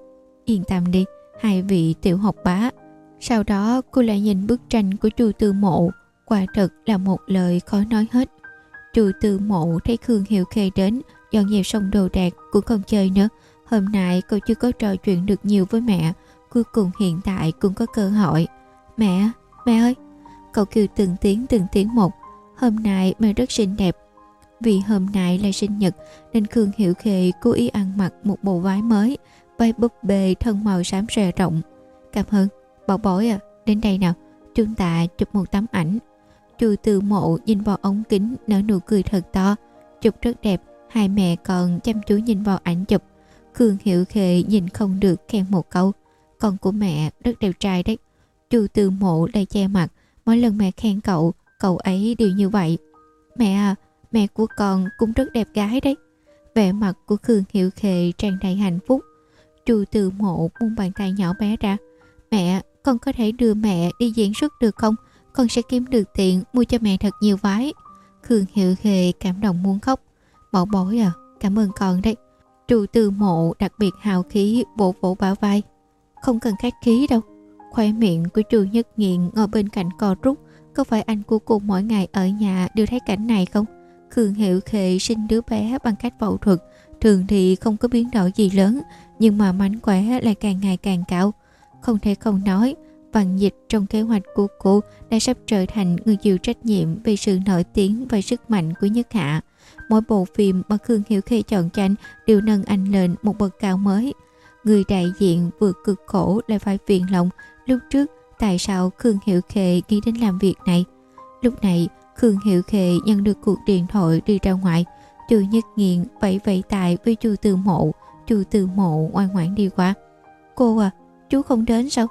Yên tâm đi Hai vị tiểu học bá. Sau đó cô lại nhìn bức tranh của chu tư mộ. Quả thật là một lời khó nói hết. Chu tư mộ thấy Khương hiệu Khê đến Dọn dẹp xong đồ đạc cũng không chơi nữa. Hôm nay cậu chưa có trò chuyện được nhiều với mẹ Cuối cùng hiện tại cũng có cơ hội. Mẹ, mẹ ơi, Cậu kêu từng tiếng từng tiếng một. Hôm nay mẹ rất xinh đẹp. Vì hôm nay là sinh nhật, Nên Khương Hiểu Khê cố ý ăn mặc một bộ váy mới, Váy búp bê thân màu xám xòe rộng. Cảm ơn. Bảo bối à Đến đây nào. Chúng ta chụp một tấm ảnh. Chu từ mộ nhìn vào ống kính, nở nụ cười thật to. Chụp rất đẹp, Hai mẹ còn chăm chú nhìn vào ảnh chụp. Khương Hiểu Khê nhìn không được khen một câu. Con của mẹ rất đẹp trai đấy. Chu từ mộ đầy che mặt. Mỗi lần mẹ khen cậu Cậu ấy đều như vậy. Mẹ à Mẹ của con cũng rất đẹp gái đấy. Vẻ mặt của Khương hiệu khề tràn đầy hạnh phúc. Chu từ mộ buông bàn tay nhỏ bé ra. Mẹ, con có thể đưa mẹ đi diễn xuất được không? Con sẽ kiếm được tiền mua cho mẹ thật nhiều váy. Khương hiệu khề cảm động muốn khóc. Bảo bối à Cảm ơn con đấy. Chu từ mộ đặc biệt hào khí vỗ vỗ bả vai. Không cần khách khí đâu. Khóe miệng của chu nhất nghiện ngồi bên cạnh co rút Có phải anh của cô mỗi ngày ở nhà đều thấy cảnh này không? Khương Hiệu Khệ sinh đứa bé bằng cách phẫu thuật Thường thì không có biến đổi gì lớn, Nhưng mà mánh khỏe lại càng ngày càng cao Không thể không nói Văn dịch trong kế hoạch của cô đã sắp trở thành người chịu trách nhiệm về sự nổi tiếng và sức mạnh của Nhất Hạ. Mỗi bộ phim mà Khương Hiểu Khê chọn tranh đều nâng anh lên một bậc cao mới. Người đại diện vừa cực khổ lại phải phiền lòng Lúc trước, tại sao Khương Hiệu Khệ nghĩ đến làm việc này? Lúc này, Khương Hiệu Khệ nhận được cuộc điện thoại đi ra ngoài. Chu Nhất Nghiện vẫy vẫy tài với chu Từ Mộ. Chu Từ Mộ ngoan ngoãn đi qua. Cô à chú không đến sao?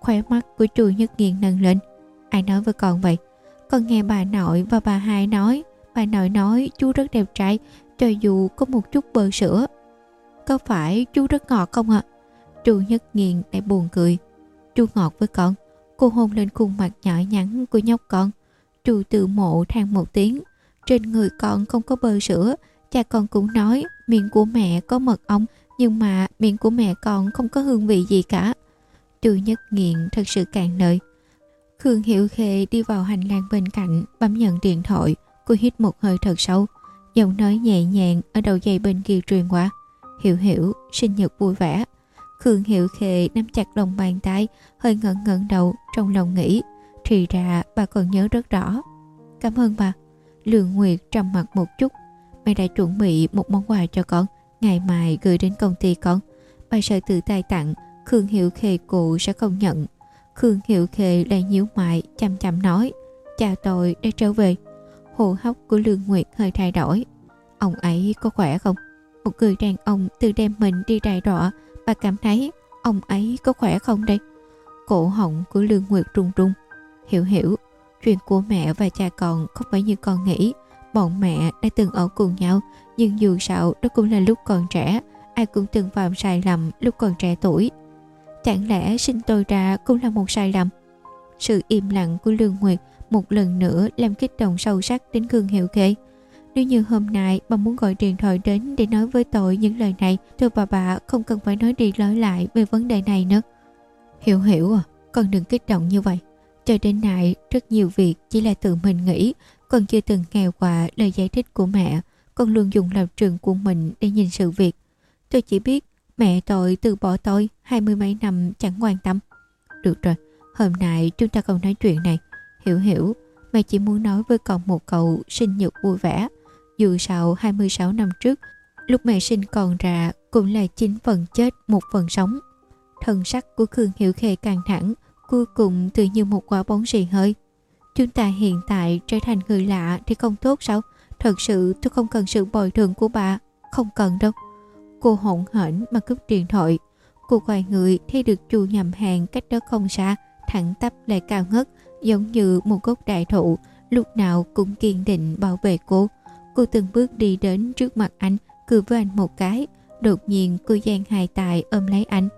Khóe mắt của chu Nhất Nghiện nâng lên. Ai nói với con vậy? Con nghe bà nội và bà hai nói. Bà nội nói chú rất đẹp trai, Cho dù có một chút bơ sữa. Có phải chú rất ngọt không ạ? À? Chu Nhất Nghiện lại buồn cười. Chu ngọt với con. Cô hôn lên khuôn mặt nhỏ nhắn của nhóc con. Chu tự mộ than một tiếng. Trên người con không có bơ sữa. Cha con cũng nói Miệng của mẹ có mật ong, Nhưng mà miệng của mẹ con không có hương vị gì cả. Chu nhất nghiện thật sự càng lời. Khương hiệu Khê đi vào hành lang bên cạnh, Bấm nhận điện thoại. Cô hít một hơi thật sâu. Giọng nói nhẹ nhàng ở đầu dây bên kia truyền qua. Hiểu hiểu sinh nhật vui vẻ. Khương Hiệu Khệ nắm chặt lòng bàn tay, hơi ngẩn ngẩn đầu trong lòng nghĩ. Thì ra bà còn nhớ rất rõ. Cảm ơn bà. Lương Nguyệt trầm mặt một chút. Mẹ đã chuẩn bị một món quà cho con, ngày mai gửi đến công ty con. Bà sợ tự tay tặng, Khương Hiệu Khê cụ sẽ không nhận. Khương Hiệu Khê lại nhíu mại, chăm chăm nói. Chào tôi đã trở về. Hồ hóc của Lương Nguyệt hơi thay đổi. Ông ấy có khỏe không? Một người đàn ông tự đem mình đi đài đọa Bà cảm thấy ông ấy có khỏe không đây? Cổ họng của Lương Nguyệt run run. Hiểu hiểu, chuyện của mẹ và cha con không phải như con nghĩ. Bọn mẹ đã từng ở cùng nhau, nhưng dù sao đó cũng là lúc còn trẻ. Ai cũng từng phạm sai lầm lúc còn trẻ tuổi. Chẳng lẽ sinh tôi ra cũng là một sai lầm? Sự im lặng của Lương Nguyệt một lần nữa làm kích động sâu sắc đến Khương Hiệu Khê. Nếu như hôm nay bà muốn gọi điện thoại đến để nói với tội những lời này, tôi bà bà không cần phải nói đi nói lại về vấn đề này nữa. Hiểu hiểu à, con đừng kích động như vậy. Cho đến nay, rất nhiều việc chỉ là tự mình nghĩ, con chưa từng nghe qua lời giải thích của mẹ. Con luôn dùng lập trường của mình để nhìn sự việc. Tôi chỉ biết mẹ tội từ bỏ tôi hai mươi mấy năm chẳng quan tâm. Được rồi, hôm nay chúng ta không nói chuyện này. Hiểu hiểu, mẹ chỉ muốn nói với con một câu sinh nhật vui vẻ. Dù sao 26 năm trước, lúc mẹ sinh còn ra cũng là chín phần chết một phần sống. Thân sắc của Khương Hiểu Khê căng thẳng, cuối cùng tự như một quả bóng rì hơi. Chúng ta hiện tại trở thành người lạ thì không tốt sao? Thật sự tôi không cần sự bồi thường của bà Không cần đâu Cô hỗn hển mà cướp điện thoại Cô quay người thấy được chu nhầm hàng cách đó không xa Thẳng tắp lại cao ngất Giống như một gốc đại thụ Lúc nào cũng kiên định bảo vệ cô Cô từng bước đi đến trước mặt anh, Cười với anh một cái. Đột nhiên, cô gian hai tài ôm lấy anh.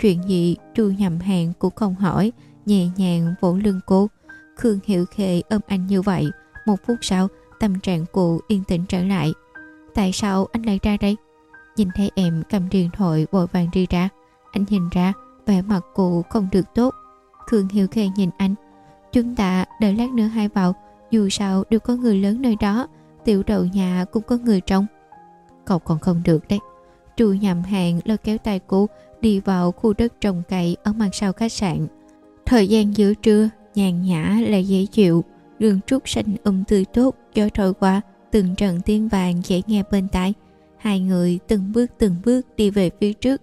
Chuyện gì? Chu nhầm hàng cũng không hỏi, Nhẹ nhàng vỗ lưng cô. Khương Hiệu Khê ôm anh như vậy, Một phút sau, tâm trạng cô yên tĩnh trở lại. Tại sao anh lại ra đây? Nhìn thấy em cầm điện thoại vội vàng đi ra. Anh nhìn ra, vẻ mặt cô không được tốt. Khương Hiệu Khê nhìn anh. Chúng ta đợi lát nữa hai vào, Dù sao đều có người lớn nơi đó. Tiểu đầu nhà cũng có người trong Cậu còn không được đấy. Trù nhầm hàng lôi kéo tay cô, Đi vào khu đất trồng cày Ở mặt sau khách sạn. Thời gian giữa trưa, nhàn nhã lại dễ chịu. Đường trúc xanh um tươi tốt, gió trôi qua, từng trận tiếng vàng dễ nghe bên tai. Hai người từng bước từng bước đi về phía trước.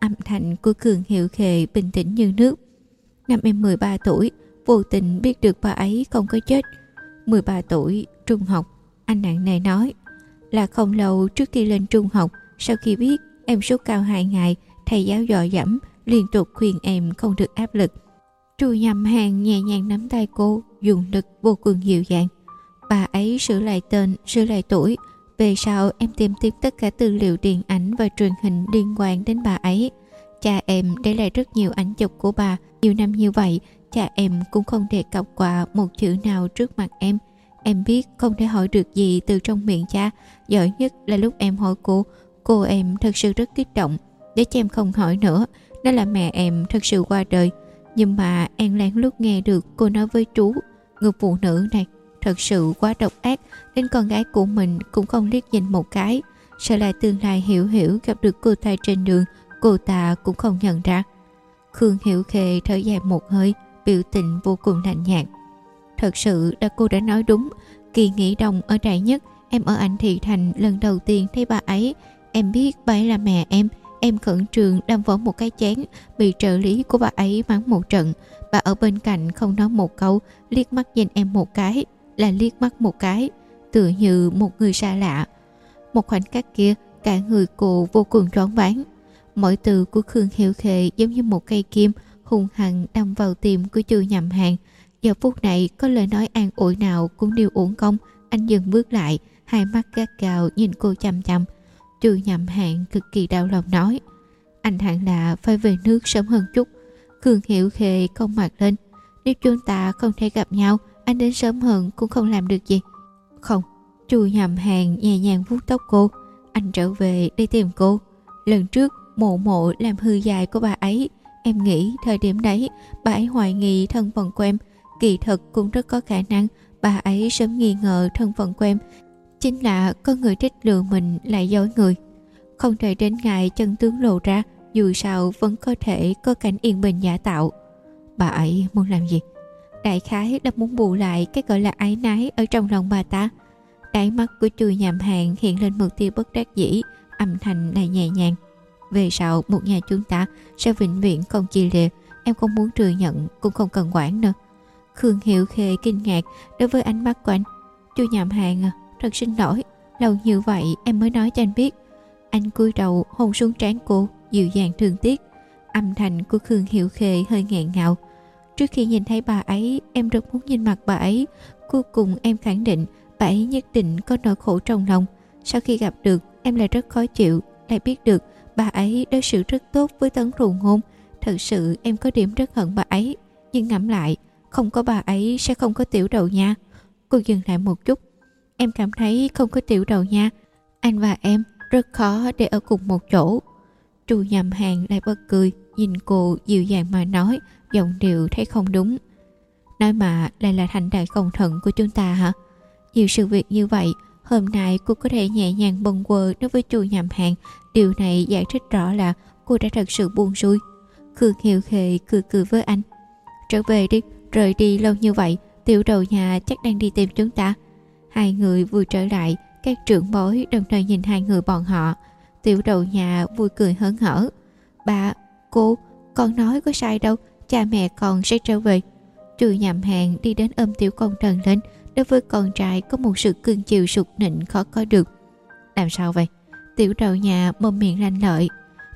Âm thanh của cường hiệu khề bình tĩnh như nước. Năm em 13 tuổi, vô tình biết được bà ấy không có chết. 13 tuổi, trung học anh nặng nề nói là không lâu trước khi lên trung học sau khi biết em sốt cao hai ngày thầy giáo dò dẫm liên tục khuyên em không được áp lực Trù nhầm hàng nhẹ nhàng nắm tay cô, dùng lực vô cùng dịu dàng. Bà ấy sửa lại tên, sửa lại tuổi. Về sau em tìm tiếp tất cả tư liệu điện ảnh và truyền hình liên quan đến bà ấy. Cha em để lại rất nhiều ảnh chụp của bà. Nhiều năm như vậy, cha em cũng không đề cập qua một chữ nào trước mặt em. Em biết không thể hỏi được gì từ trong miệng cha. Giỏi nhất là lúc em hỏi cô, cô em thật sự rất kích động. Để cho em không hỏi nữa, đó là mẹ em thật sự qua đời. Nhưng mà An lén lúc nghe được cô nói với chú Người phụ nữ này thật sự quá độc ác Đến con gái của mình cũng không liếc nhìn một cái Sợ lại tương lai hiểu hiểu gặp được cô ta trên đường Cô ta cũng không nhận ra Khương Hiểu Khê thở dài một hơi Biểu tình vô cùng lạnh nhạt Thật sự là cô đã nói đúng. Kỳ nghỉ đồng ở Đại Nhất, Em ở Anh Thị Thành lần đầu tiên thấy bà ấy. Em biết bà ấy là mẹ em. Em khẩn trường đâm vỡ một cái chén Bị trợ lý của bà ấy mắng một trận. Bà ở bên cạnh không nói một câu, Liếc mắt nhìn em một cái, Là liếc mắt một cái. Tựa như một người xa lạ. Một khoảnh khắc kia, Cả người cô vô cùng choáng váng. Mỗi từ của Khương Hiệu Khệ giống như một cây kim hung hăng đâm vào tim của chư nhầm hàng giờ phút này có lời nói an ủi nào cũng đều uổng công. Anh dừng bước lại, hai mắt gắt gào nhìn cô chăm chăm Chu nhậm hạng cực kỳ đau lòng nói, Anh hẳn là phải về nước sớm hơn chút. Cường Hiểu Khê không mặt lên, Nếu chúng ta không thể gặp nhau, Anh đến sớm hơn cũng không làm được gì. Không. Chu nhậm hàng nhẹ nhàng vuốt tóc cô, Anh trở về đi tìm cô. Lần trước, mộ mộ làm hư dài của bà ấy. Em nghĩ thời điểm đấy, Bà ấy hoài nghi thân phận của em. Kỳ thật cũng rất có khả năng Bà ấy sớm nghi ngờ thân phận của em. Chính là có người trích lừa mình lại dối người. Không đợi đến ngày chân tướng lộ ra, dù sao vẫn có thể có cảnh yên bình giả tạo. Bà ấy muốn làm gì? Đại khái là muốn bù lại cái gọi là ái nái ở trong lòng bà ta. Đáy mắt của chùi nhàm hàng hiện lên một tia bất đắc dĩ, âm thanh lại nhẹ nhàng. Về sau, một nhà chúng ta sẽ vĩnh viễn không chia lìa. Em không muốn thừa nhận, cũng không cần quản nữa khương hiệu khê kinh ngạc đối với ánh mắt của anh. Chu nhàm hàng à Thật xin lỗi, Lâu như vậy em mới nói cho anh biết. Anh cúi đầu hôn xuống trán cô, Dịu dàng thương tiếc. Âm thanh của Khương Hiệu Khê hơi nghẹn ngào. Trước khi nhìn thấy bà ấy, Em rất muốn nhìn mặt bà ấy. Cuối cùng em khẳng định Bà ấy nhất định có nỗi khổ trong lòng. Sau khi gặp được, em lại rất khó chịu. Lại biết được bà ấy đối xử rất tốt với tấn rù ngôn. Thật sự em có điểm rất hận bà ấy. Nhưng ngẫm lại không có bà ấy sẽ không có tiểu đầu nha. Cô dừng lại một chút. Em cảm thấy không có tiểu đầu nha. Anh và em rất khó để ở cùng một chỗ. Trù nhầm hàng lại bật cười Nhìn cô dịu dàng mà nói Giọng điệu thấy không đúng. Nói mà lại là thành đại công thận của chúng ta hả? Nhiều sự việc như vậy Hôm nay cô có thể nhẹ nhàng bâng quơ đối với chu nhầm hàng. Điều này giải thích rõ là cô đã thật sự buồn xuôi Khương Hiệu khề cười cười với anh. Trở về đi, rời đi lâu như vậy Tiểu đầu nhà chắc đang đi tìm chúng ta Hai người vừa trở lại, các trưởng bối đồng thời nhìn hai người bọn họ. Tiểu đầu nhà vui cười hớn hở. Bà, cô, con nói có sai đâu, cha mẹ con sẽ trở về. Trừ nhầm hàng đi đến ôm tiểu công trần lên, đối với con trai có một sự cưng chiều sụt nịnh khó có được. Làm sao vậy? Tiểu đầu nhà mồm miệng lanh lợi.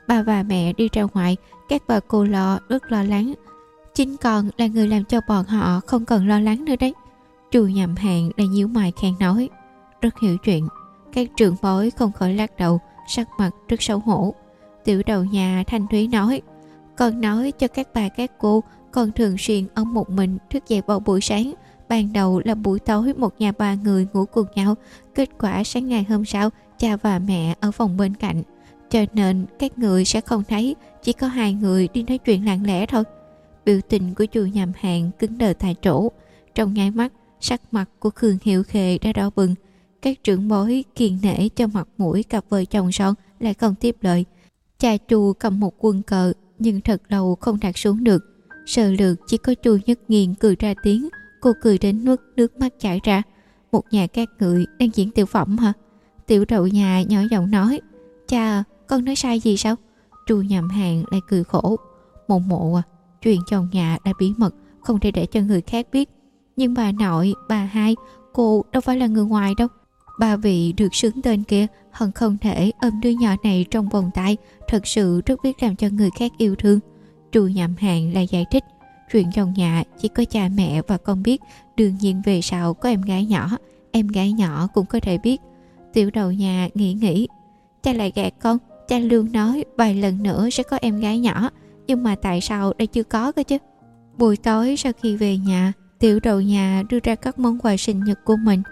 Bà và mẹ đi ra ngoài, các bà cô lo rất lo lắng. Chính con là người làm cho bọn họ không cần lo lắng nữa đấy. Chu nhầm hàng đã nhíu mày khen nói. Rất hiểu chuyện. Các trưởng bối không khỏi lắc đầu, sắc mặt rất xấu hổ. Tiểu đầu nhà thanh thúy nói. Con nói cho các bà các cô con thường xuyên ông một mình thức dậy vào buổi sáng ban đầu là buổi tối một nhà ba người ngủ cùng nhau kết quả sáng ngày hôm sau cha và mẹ ở phòng bên cạnh cho nên các người sẽ không thấy chỉ có hai người đi nói chuyện lặng lẽ thôi biểu tình của chu nhầm hàng cứng đờ tại chỗ. Trong nháy mắt, sắc mặt của khương hiệu khề đã đỏ bừng. Các trưởng bối kiên nể cho mặt mũi cặp vợ chồng son lại không tiếp lời. Cha chu cầm một quân cờ, nhưng thật lâu không đặt xuống được. Sợ lược chỉ có chu nhất nghiền cười ra tiếng, cô cười đến nuốt nước mắt chảy ra. Một nhà các người đang diễn tiểu phẩm hả? Tiểu đậu nhà nhỏ giọng nói, cha, con nói sai gì sao? Chu nhầm hàng lại cười khổ, mộ mộ à chuyện chồng nhà đã bí mật, không thể để cho người khác biết. Nhưng bà nội, bà hai, cô đâu phải là người ngoài đâu. Bà vị được xứng tên kia, hận không thể ôm đứa nhỏ này trong vòng tay, thật sự rất biết làm cho người khác yêu thương. Trù nhậm hàng là giải thích, chuyện chồng nhà chỉ có cha mẹ và con biết. Đương nhiên về sau có em gái nhỏ, em gái nhỏ cũng có thể biết. Tiểu đầu nhà nghĩ nghĩ, cha lại gạt con, cha lương nói vài lần nữa sẽ có em gái nhỏ nhưng mà tại sao đây chưa có cơ chứ? Buổi tối sau khi về nhà, tiểu đầu nhà đưa ra các món quà sinh nhật của mình.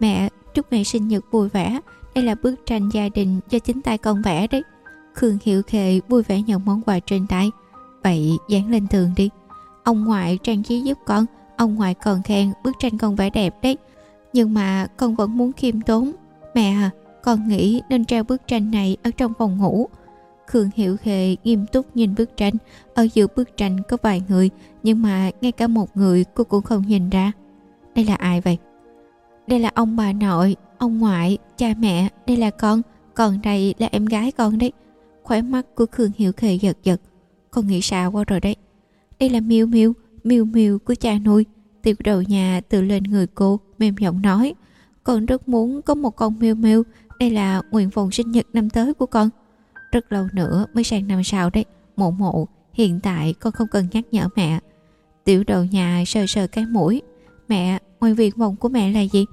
Mẹ, chúc mẹ sinh nhật vui vẻ. Đây là bức tranh gia đình do chính tay con vẽ đấy. Khương hiệu khệ vui vẻ nhận món quà trên tay. Vậy dán lên tường đi. Ông ngoại trang trí giúp con. Ông ngoại còn khen bức tranh con vẽ đẹp đấy. Nhưng mà con vẫn muốn khiêm tốn. Mẹ à con nghĩ nên treo bức tranh này ở trong phòng ngủ khương hiểu khề nghiêm túc nhìn bức tranh. Ở giữa bức tranh có vài người, nhưng mà ngay cả một người cô cũng không nhìn ra. Đây là ai vậy? Đây là ông bà nội, ông ngoại, cha mẹ, đây là con. Còn đây là em gái con đấy. Khóe mắt của khương hiểu khề giật giật. Con nghĩ sao quá rồi đấy? Đây là miêu miêu miêu miêu của cha nuôi. Tiểu đầu nhà tự lên người cô, mềm giọng nói. Con rất muốn có một con miêu miêu đây là nguyện vọng sinh nhật năm tới của con rất lâu nữa mới sang năm sau đấy. Mụ mụ, hiện tại con không cần nhắc nhở mẹ. Tiểu đầu nhà sờ sờ cái mũi. Mẹ, ngoài việc mộng của mẹ là gì?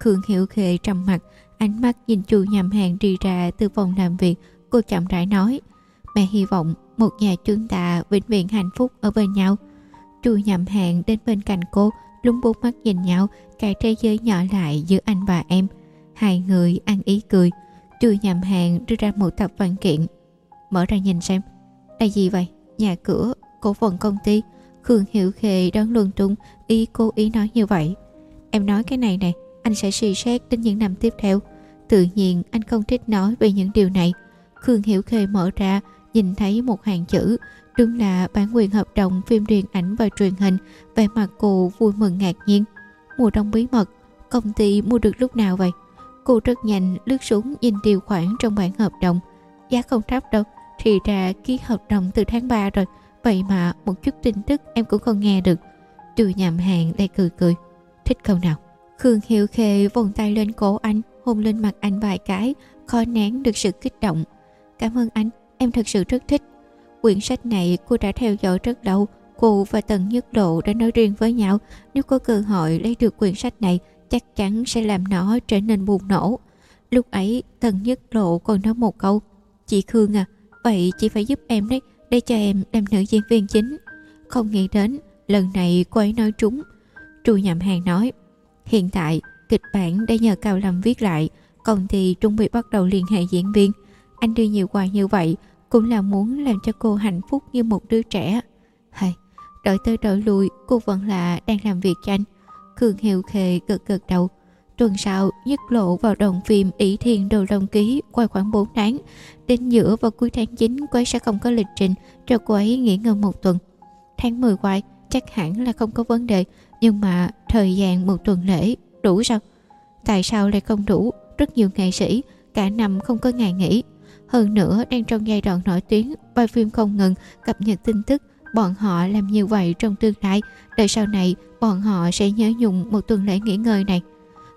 Khương hiểu khề trầm mặt, ánh mắt nhìn chu nhầm hàng đi ra từ phòng làm việc. Cô chậm rãi nói, mẹ hy vọng một nhà chúng ta vĩnh viễn hạnh phúc ở bên nhau. Chu nhầm hàng đến bên cạnh cô, lúng bốn mắt nhìn nhau cả thế giới nhỏ lại giữa anh và em. Hai người ăn ý cười chu nhầm hàng, đưa ra một tập văn kiện. Mở ra nhìn xem. Là gì vậy? Nhà cửa, cổ phần công ty. Khương hiểu khề đón luân trung ý cố ý nói như vậy. Em nói cái này này anh sẽ suy xét đến những năm tiếp theo. Tự nhiên, anh không thích nói về những điều này. Khương hiểu khê mở ra, nhìn thấy một hàng chữ. Đúng là bản quyền hợp đồng, phim điện ảnh và truyền hình. Vẻ mặt cô vui mừng ngạc nhiên. Mùa đông bí mật, công ty mua được lúc nào vậy? Cô rất nhanh lướt xuống nhìn điều khoản trong bản hợp đồng. Giá không thấp đâu, thì ra ký hợp đồng từ tháng 3 rồi. Vậy mà một chút tin tức em cũng không nghe được. Từ nhầm hàng lại cười cười. Thích câu nào? Khương hiệu khê vòng tay lên cổ anh, hôn lên mặt anh vài cái, khó nén được sự kích động. Cảm ơn anh, em thật sự rất thích. Quyển sách này cô đã theo dõi rất lâu, cô và tần nhất độ đã nói riêng với nhau. Nếu có cơ hội lấy được quyển sách này chắc chắn sẽ làm nó trở nên bùng nổ. Lúc ấy tần nhất lộ còn nói một câu, chị khương à vậy chị phải giúp em đấy, để cho em làm nữ diễn viên chính. Không nghĩ đến, lần này cô ấy nói trúng. Trù nhậm hàng nói, hiện tại, kịch bản đã nhờ cao lâm viết lại, còn thì chuẩn bị bắt đầu liên hệ diễn viên. Anh đưa nhiều quà như vậy, cũng là muốn làm cho cô hạnh phúc như một đứa trẻ. Hay đợi tới đợi lui, cô vẫn là đang làm việc cho anh cường hiệu khề gật gật đầu. Tuần sau, nhất lộ vào đoàn phim ỷ thiền đồ đồng ký quay khoảng 4 tháng. Đến giữa và cuối tháng 9 cô ấy sẽ không có lịch trình, cho cô ấy nghỉ ngơi một tuần. Tháng 10 quay, chắc hẳn là không có vấn đề, nhưng mà thời gian một tuần lễ, đủ sao? Tại sao lại không đủ? Rất nhiều nghệ sĩ, cả năm không có ngày nghỉ. Hơn nữa, đang trong giai đoạn nổi tiếng quay phim không ngừng cập nhật tin tức bọn họ làm như vậy trong tương lai, đợi sau này bọn họ sẽ nhớ nhung một tuần lễ nghỉ ngơi này.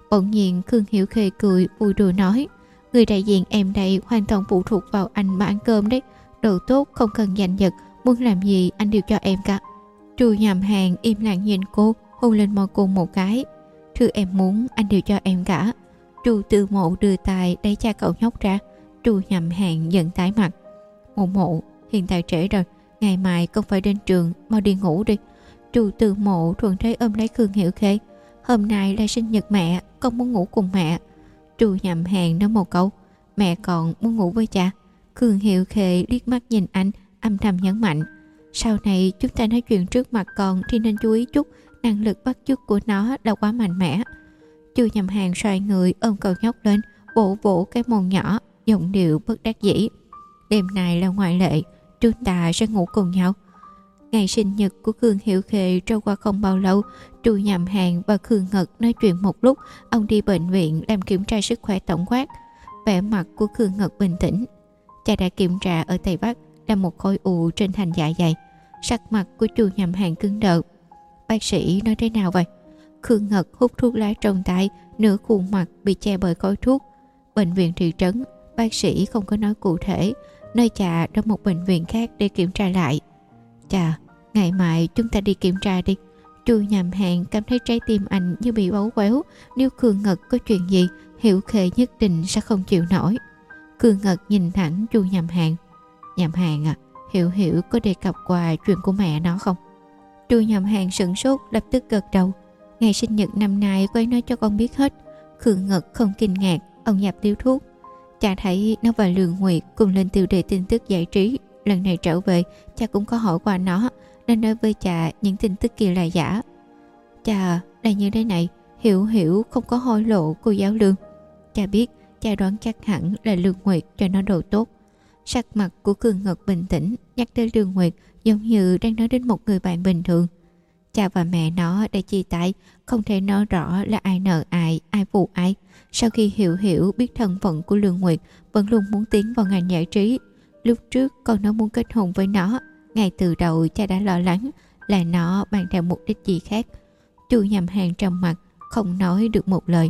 Bỗng nhiên Khương Hiểu Khê cười vui đùa nói, người đại diện em đây hoàn toàn phụ thuộc vào anh mà ăn cơm đấy, đồ tốt không cần giành giật, muốn làm gì anh đều cho em cả. Trù nhầm hàng im lặng nhìn cô, hôn lên môi cô một cái. Thứ em muốn anh đều cho em cả. Trù từ mộ đưa tài đẩy cha cậu nhóc ra. Trù nhầm hàng giận tái mặt. Mộ mộ, hiện tại trễ rồi, ngày mai con phải đến trường, mau đi ngủ đi. Trù từ mộ thuận thế ôm lấy Khương Hiểu Khê. Hôm nay là sinh nhật mẹ, con muốn ngủ cùng mẹ. Trù nhầm hàng nói một câu, mẹ còn muốn ngủ với cha. Khương Hiểu Khê liếc mắt nhìn anh, âm thầm nhấn mạnh. Sau này chúng ta nói chuyện trước mặt con thì nên chú ý chút, năng lực bắt chước của nó đã quá mạnh mẽ. Chu nhầm hàng xoay người ôm cậu nhóc lên, vỗ vỗ cái mồm nhỏ, giọng điệu bất đắc dĩ. Đêm này là ngoại lệ, chúng ta sẽ ngủ cùng nhau. Ngày sinh nhật của Khương Hiểu Khê trôi qua không bao lâu, Chu Nhầm Hàng và Khương Ngật nói chuyện một lúc, ông đi bệnh viện làm kiểm tra sức khỏe tổng quát. Vẻ mặt của Khương Ngật bình tĩnh. Cha đã kiểm tra ở Tây Bắc là một khối u trên thành dạ dày. Sắc mặt của Chu Nhầm Hàng cứng đờ. Bác sĩ nói thế nào vậy? Khương Ngật hút thuốc lá trong tay, nửa khuôn mặt bị che bởi khói thuốc. Bệnh viện thị trấn, bác sĩ không có nói cụ thể, nơi chà trong một bệnh viện khác để kiểm tra lại. Chà, ngày mai chúng ta đi kiểm tra đi. Chu nhầm hàng cảm thấy trái tim anh như bị bấu quéo. Nếu Khương Ngật có chuyện gì, Hiểu Khê nhất định sẽ không chịu nổi. Khương Ngật nhìn thẳng Chu nhầm hàng. Nhầm hàng à, Hiểu Hiểu có đề cập qua chuyện của mẹ nó không? Chu nhầm hàng sửng sốt lập tức gật đầu. Ngày sinh nhật năm nay cô ấy nói cho con biết hết. Khương Ngật không kinh ngạc, ông nhập tiêu thuốc. Cha thấy nó và Lương Nguyệt cùng lên tiêu đề tin tức giải trí. Lần này trở về, cha cũng có hỏi qua nó, nên nói với cha những tin tức kia là giả. Cha, là như thế này, hiểu hiểu không có hối lộ cô giáo Lương. Cha biết, cha đoán chắc hẳn là Lương Nguyệt cho nó đồ tốt. Sắc mặt của Cường Ngật bình tĩnh, nhắc tới Lương Nguyệt giống như đang nói đến một người bạn bình thường. Cha và mẹ nó đã chia tay, không thể nói rõ là ai nợ ai, ai phụ ai. Sau khi hiểu hiểu biết thân phận của Lương Nguyệt, vẫn luôn muốn tiến vào ngành giải trí. Lúc trước con nó muốn kết hôn với nó, ngay từ đầu cha đã lo lắng là nó mang theo mục đích gì khác. Chu nhầm hàng trong mặt, không nói được một lời.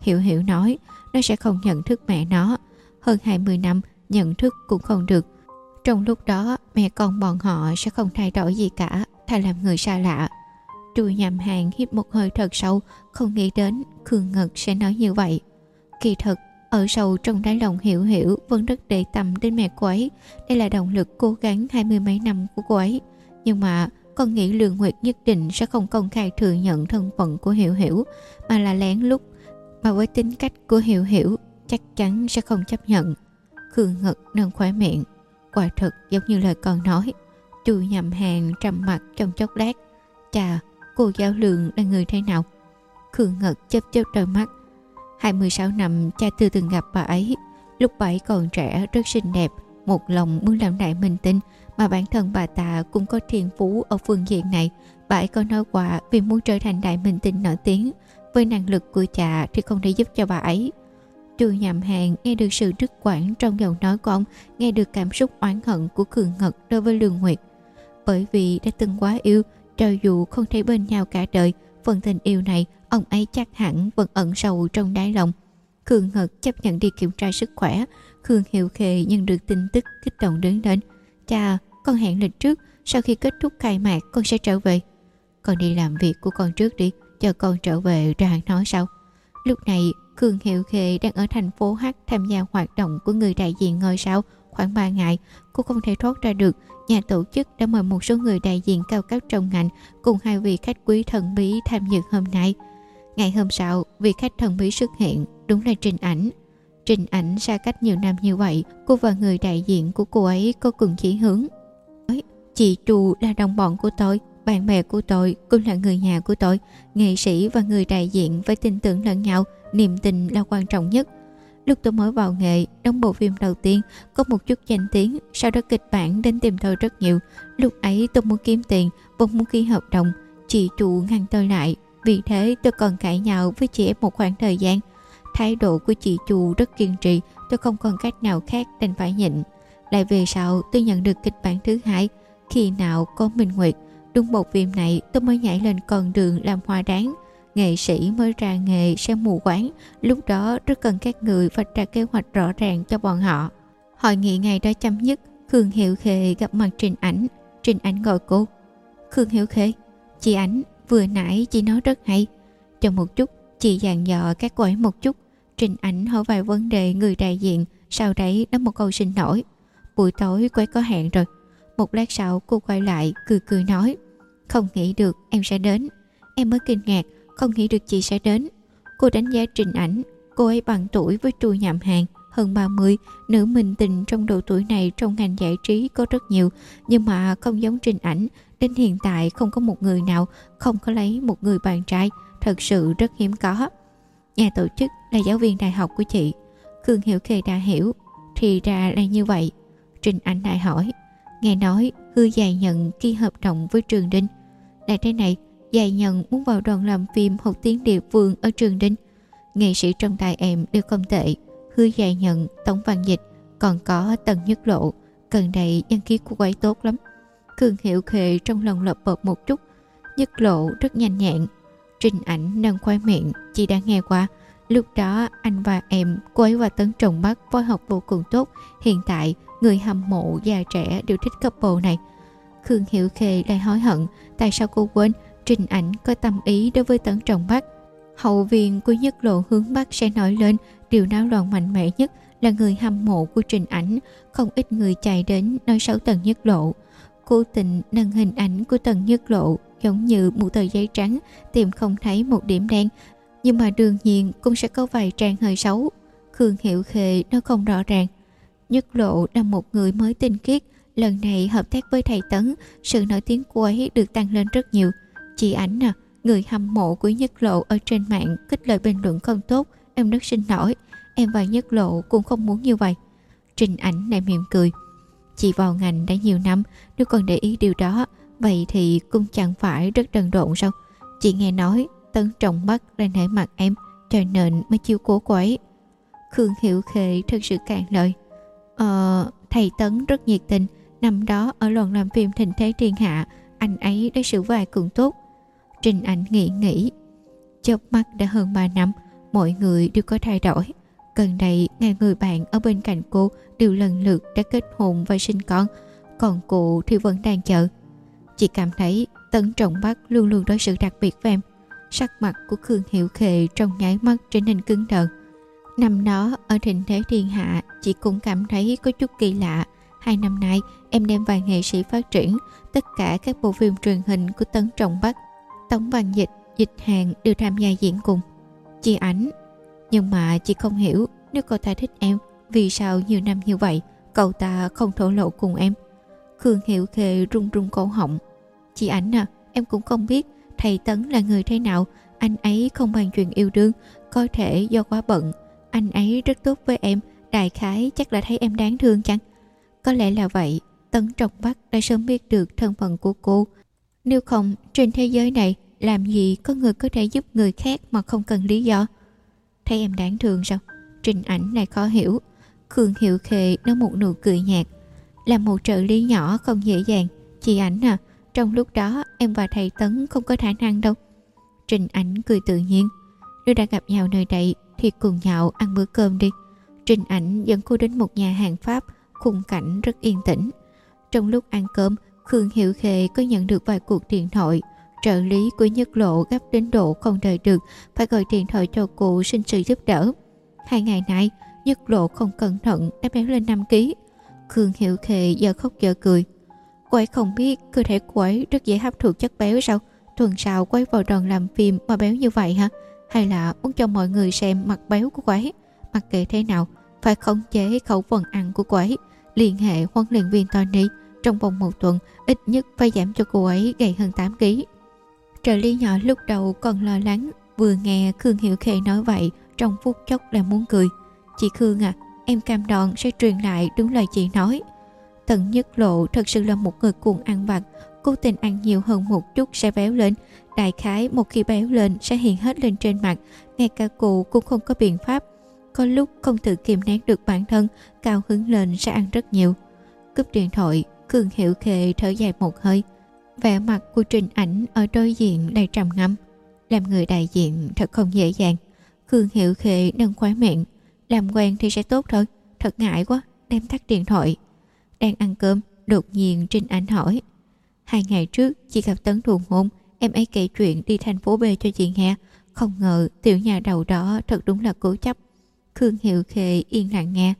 Hiểu hiểu nói, nó sẽ không nhận thức mẹ nó. Hơn 20 năm, nhận thức cũng không được. Trong lúc đó, mẹ con bọn họ sẽ không thay đổi gì cả, thay làm người xa lạ. Trùi nhầm hàng hít một hơi thật sâu, không nghĩ đến Khương Ngật sẽ nói như vậy. Kỳ thật ở sâu trong đáy lòng hiểu hiểu vẫn rất để tâm đến mẹ cô ấy. Đây là động lực cố gắng hai mươi mấy năm của cô ấy. Nhưng mà con nghĩ Lương Nguyệt nhất định sẽ không công khai thừa nhận thân phận của Hiểu Hiểu, mà là lén lút. Mà với tính cách của Hiểu Hiểu, chắc chắn sẽ không chấp nhận. Khương Ngật nâng khóe miệng. Quả thật giống như lời con nói. Chu nhầm hàng trầm mặt trong chốc lát. Chà, cô giáo lượng là người thế nào? Khương Ngật chớp chớp đôi mắt. 26 năm cha tư từng gặp bà ấy. Lúc bà ấy còn trẻ rất xinh đẹp, một lòng muốn làm đại minh tinh mà bản thân bà ta cũng có thiên phú ở phương diện này. Bà ấy có nói qua vì muốn trở thành đại minh tinh nổi tiếng. Với năng lực của cha thì không thể giúp cho bà ấy. Chu nhầm hàng nghe được sự đứt quãng trong giọng nói của ông, nghe được cảm xúc oán hận của Cường Ngật đối với Lương Nguyệt. Bởi vì đã từng quá yêu, cho dù không thể bên nhau cả đời, phần tình yêu này ông ấy chắc hẳn vẫn ẩn sâu trong đáy lòng. Khương Ngật chấp nhận đi kiểm tra sức khỏe. Khương Hiệu Khề nhận được tin tức kích động đứng lên. Cha, con hẹn lịch trước, sau khi kết thúc khai mạc con sẽ trở về. Con đi làm việc của con trước đi, chờ con trở về rồi hẳn nói sau. Lúc này Khương Hiệu khề đang ở thành phố H tham gia hoạt động của người đại diện ngôi sao khoảng 3 ngày. Cô không thể thoát ra được. Nhà tổ chức đã mời một số người đại diện cao cấp trong ngành cùng hai vị khách quý thần bí tham dự hôm nay. Ngày hôm sau, vị khách thần bí xuất hiện, đúng là Trình Ảnh. Trình Ảnh xa cách nhiều năm như vậy, cô và người đại diện của cô ấy có cùng chỉ hướng. Chị Trù là đồng bọn của tôi, bạn bè của tôi cũng là người nhà của tôi. Nghệ sĩ và người đại diện phải tin tưởng lẫn nhau, niềm tin là quan trọng nhất. Lúc tôi mới vào nghệ, đóng bộ phim đầu tiên, có một chút danh tiếng, sau đó kịch bản đến tìm tôi rất nhiều. Lúc ấy tôi muốn kiếm tiền, vẫn muốn ký hợp đồng. Chị chủ ngăn tôi lại, vì thế tôi còn cãi nhau với chị em một khoảng thời gian. Thái độ của chị chủ rất kiên trì, tôi không còn cách nào khác đành phải nhịn. Lại về sau tôi nhận được kịch bản thứ hai, khi nào có minh nguyệt đúng một phim này tôi mới nhảy lên con đường làm hoa đáng nghệ sĩ mới ra nghề sẽ mù quáng lúc đó rất cần các người vạch ra kế hoạch rõ ràng cho bọn họ. Hội nghị ngày đó chấm dứt, khương hiệu khê gặp mặt trình ảnh. Trình ảnh gọi cô, khương hiệu khê, chị ảnh, vừa nãy chị nói rất hay. Chờ một chút, chị dàn dò các cô ấy một chút. Trình ảnh hỏi vài vấn đề người đại diện, sau đấy nói một câu xin lỗi. Buổi tối cô ấy có hẹn rồi. Một lát sau, cô quay lại, cười cười nói, không nghĩ được em sẽ đến. Em mới kinh ngạc không nghĩ được chị sẽ đến cô đánh giá trình ảnh cô ấy bằng tuổi với trù nhạm hàng hơn 30, nữ minh tình trong độ tuổi này trong ngành giải trí có rất nhiều, nhưng mà không giống trình ảnh, đến hiện tại không có một người nào không có lấy một người bạn trai, thật sự rất hiếm có. Nhà tổ chức là giáo viên đại học của chị. Khương Hiểu Khê đã hiểu, thì ra là như vậy. Trình ảnh lại hỏi, nghe nói hư dài nhận ký hợp đồng với Trường Đinh. đại thế này, dài nhận muốn vào đoàn làm phim học tiếng địa phương ở Trường Đinh. Nghệ sĩ trong tài em đều không tệ, Hứa dài nhận, Tống Văn Dịch, còn có Tần Nhất Lộ. Gần đây nhân khí của quái tốt lắm. Cường Hiệu Khệ trong lòng lập bợp một chút, Nhất Lộ rất nhanh nhẹn. Trình ảnh nâng khoai miệng, chị đã nghe qua. Lúc đó anh và em, cô ấy và Tấn Trọng Bắc phối hợp vô cùng tốt. Hiện tại, người hâm mộ già trẻ đều thích couple này. Khương hiệu Khê lại hối hận tại sao cô quên Trình ảnh có tâm ý đối với Tấn Trọng Bắc. Hậu viện của nhất lộ hướng Bắc sẽ nổi lên, điều náo loạn mạnh mẽ nhất là người hâm mộ của trình ảnh. Không ít người chạy đến nói xấu tần nhất lộ. Cố tình nâng hình ảnh của tần nhất lộ giống như một tờ giấy trắng, tìm không thấy một điểm đen. Nhưng mà đương nhiên cũng sẽ có vài trang hơi xấu. Khương hiệu khề nó không rõ ràng. Nhất lộ là một người mới tinh khiết, lần này hợp tác với thầy tấn, sự nổi tiếng của ấy được tăng lên rất nhiều chị ảnh à người hâm mộ của nhất lộ ở trên mạng kích lời bình luận không tốt, em rất xin lỗi, em và nhất lộ cũng không muốn như vậy. Trình ảnh lại mỉm cười, chị vào ngành đã nhiều năm, nếu còn để ý điều đó, vậy thì cũng chẳng phải rất đần độn sao. Chị nghe nói, tấn trọng mắt lên nể mặt em, cho nên mới chiêu cố cô ấy. Khương hiểu khệ thật sự cạn lời ờ thầy tấn rất nhiệt tình, năm đó ở đoàn làm phim thịnh thế thiên hạ, anh ấy đối xử với ai cũng tốt trình ảnh nghĩ nghĩ. Chớp mắt đã hơn 3 năm, mọi người đều có thay đổi. Gần đây, ngàn người bạn ở bên cạnh cô đều lần lượt đã kết hôn và sinh con. Còn cụ thì vẫn đang chờ. Chị cảm thấy tấn trọng bắc luôn luôn đối xử đặc biệt với em. Sắc mặt của khương hiệu khệ trong nháy mắt trở nên cứng đờ. Năm đó, ở thịnh thế thiên hạ, chị cũng cảm thấy có chút kỳ lạ. Hai năm nay, em đem vài nghệ sĩ phát triển, tất cả các bộ phim truyền hình của tấn trọng bắc tống văn dịch dịch hàng đều tham gia diễn cùng. Chị ảnh, nhưng mà chị không hiểu, nếu cậu ta thích em, vì sao nhiều năm như vậy, cậu ta không thổ lộ cùng em? Khương hiểu khê run run cổ họng. Chị ảnh à em cũng không biết, thầy tấn là người thế nào, anh ấy không bàn chuyện yêu đương, có thể do quá bận. Anh ấy rất tốt với em, đại khái chắc là thấy em đáng thương chăng? Có lẽ là vậy, tấn trọng bắc đã sớm biết được thân phận của cô nếu không, trên thế giới này, làm gì có người có thể giúp người khác mà không cần lý do? Thấy em đáng thương sao? Trình ảnh này khó hiểu. Khương hiệu khệ nó một nụ cười nhạt. Là một trợ lý nhỏ không dễ dàng. Chị ảnh à trong lúc đó em và thầy tấn không có khả năng đâu. Trình ảnh cười tự nhiên. Nếu đã gặp nhau nơi đây thì cùng nhau ăn bữa cơm đi. Trình ảnh dẫn cô đến một nhà hàng pháp, khung cảnh rất yên tĩnh. Trong lúc ăn cơm khương hiệu khệ có nhận được vài cuộc điện thoại. Trợ lý của nhất lộ gấp đến độ không đợi được, phải gọi điện thoại cho cô xin sự giúp đỡ. Hai ngày nay, nhất lộ không cẩn thận, đã béo lên 5 kg khương hiệu khệ giờ khóc giờ cười. Cô ấy không biết cơ thể của ấy rất dễ hấp thụ chất béo sao? Tuần sau quay vào đoàn làm phim mà béo như vậy hả? Hay là muốn cho mọi người xem mặt béo của cô ấy? Mặc kệ thế nào, phải khống chế khẩu phần ăn của cô ấy. Liên hệ huấn luyện viên Tony trong vòng một tuần, ít nhất phải giảm cho cô ấy gầy hơn 8 kg Trợ lý nhỏ lúc đầu còn lo lắng, Vừa nghe Khương Hiểu Khê nói vậy, Trong phút chốc là muốn cười. Chị Khương à Em cam đoan sẽ truyền lại đúng lời chị nói. Tần Nhất Lộ thật sự là một người cuồng ăn vặt, Cố tình ăn nhiều hơn một chút sẽ béo lên. Đại khái một khi béo lên sẽ hiện hết lên trên mặt, Ngay cả cụ cũng không có biện pháp. Có lúc không tự kiềm nén được bản thân, Cao hứng lên sẽ ăn rất nhiều. Cúp điện thoại Cường Hiệu Khệ thở dài một hơi. Vẻ mặt của Trình Ảnh ở đối diện đầy trầm ngâm. Làm người đại diện thật không dễ dàng. Cường Hiệu Khệ nâng khóe miệng. Làm quen thì sẽ tốt thôi. Thật ngại quá, đem tắt điện thoại. Đang ăn cơm, đột nhiên Trình Ảnh hỏi. Hai ngày trước, chị gặp Tấn Thù Hôn, em ấy kể chuyện đi thành phố B cho chị nghe. Không ngờ tiểu nhà đầu đó thật đúng là cố chấp. Khương Hiệu Khê yên lặng nghe.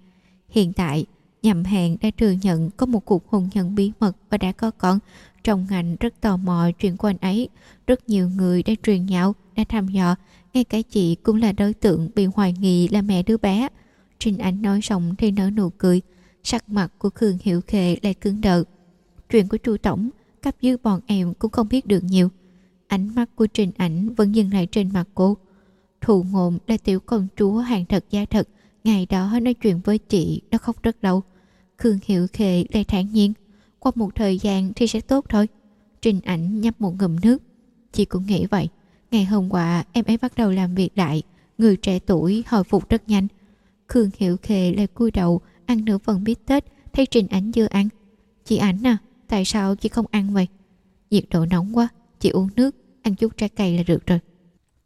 Hiện tại, Nhậm hẹn đã thừa nhận có một cuộc hôn nhân bí mật và đã có con. Trong ngành rất tò mò chuyện của anh ấy. Rất nhiều người đã truyền nhau, đã thăm dò. Ngay cả chị cũng là đối tượng bị hoài nghi là mẹ đứa bé. Trình Ánh nói xong thì nở nụ cười. Sắc mặt của Khương Hiệu Khệ lại cứng đờ. Chuyện của chu Tổng, cấp dưới bọn em cũng không biết được nhiều. Ánh mắt của Trình Ảnh vẫn dừng lại trên mặt cô. Thù ngộm là tiểu công chúa hàng thật gia thật. Ngày đó nói chuyện với chị, nó khóc rất lâu. Khương Hiệu Khệ lại thản nhiên. Qua một thời gian thì sẽ tốt thôi. Trình ảnh nhấp một ngụm nước. Chị cũng nghĩ vậy. Ngày hôm qua em ấy bắt đầu làm việc đại Người trẻ tuổi hồi phục rất nhanh. Khương Hiệu Khệ lại cúi đầu ăn nửa phần bít tết thấy Trình ảnh chưa ăn. Chị ảnh à, tại sao chị không ăn vậy? Nhiệt độ nóng quá, chị uống nước, ăn chút trái cây là được rồi.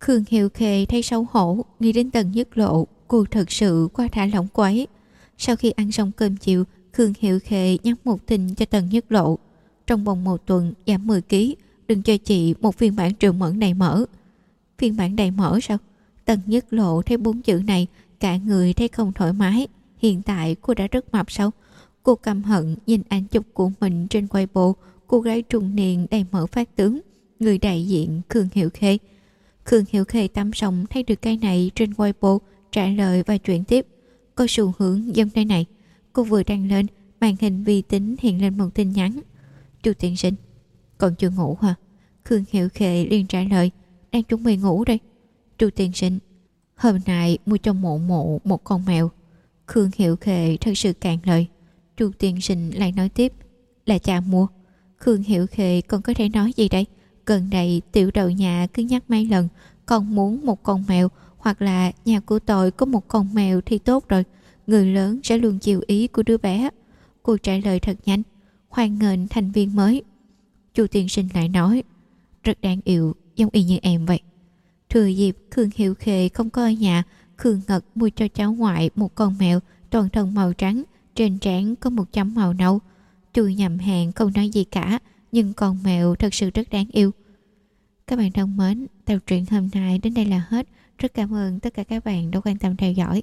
Khương Hiệu Khề thấy xấu hổ, nghĩ đến tầng nhất lộ, cô thật sự quá thả lỏng quấy. Sau khi ăn xong cơm chiều, Khương Hiệu Khệ nhắn một tin cho Tần Nhất Lộ. Trong vòng một tuần giảm 10 kg, đừng cho chị một phiên bản triệu mẫn đầy mỡ. Phiên bản đầy mỡ sao? Tần Nhất Lộ thấy bốn chữ này, cả người thấy không thoải mái. Hiện tại cô đã rất mập sao? Cô căm hận nhìn ảnh chụp của mình trên quay bộ, cô gái trung niên đầy mỡ phát tướng, người đại diện Khương Hiệu Khê. Khương Hiệu Khê tắm xong thấy được cái này trên quay bộ, trả lời và chuyển tiếp. Có xu hướng dân đây này. Cô vừa đăng lên, màn hình vi tính hiện lên một tin nhắn. Chu tiên sinh, còn chưa ngủ hả? Khương Hiệu Khệ liền trả lời, đang chuẩn bị ngủ đây. Chu tiên sinh, hôm nay mua cho mộ mộ một con mèo. Khương Hiệu Khệ thật sự cạn lời. Chu tiên sinh lại nói tiếp, là cha mua. Khương Hiệu Khệ còn có thể nói gì đây? Gần đây tiểu đầu nhà cứ nhắc mấy lần, con muốn một con mèo hoặc là nhà của tôi có một con mèo thì tốt rồi người lớn sẽ luôn chiều ý của đứa bé. Cô trả lời thật nhanh, hoan nghênh thành viên mới. Chu tiên sinh lại nói, rất đáng yêu, giống y như em vậy. Thừa dịp khương hiệu khề không coi nhà, khương ngật mua cho cháu ngoại một con mèo toàn thân màu trắng, trên trán có một chấm màu nâu. Chu nhầm hàng không nói gì cả, nhưng con mèo thật sự rất đáng yêu. Các bạn thân mến tập truyện hôm nay đến đây là hết. Rất cảm ơn tất cả các bạn đã quan tâm theo dõi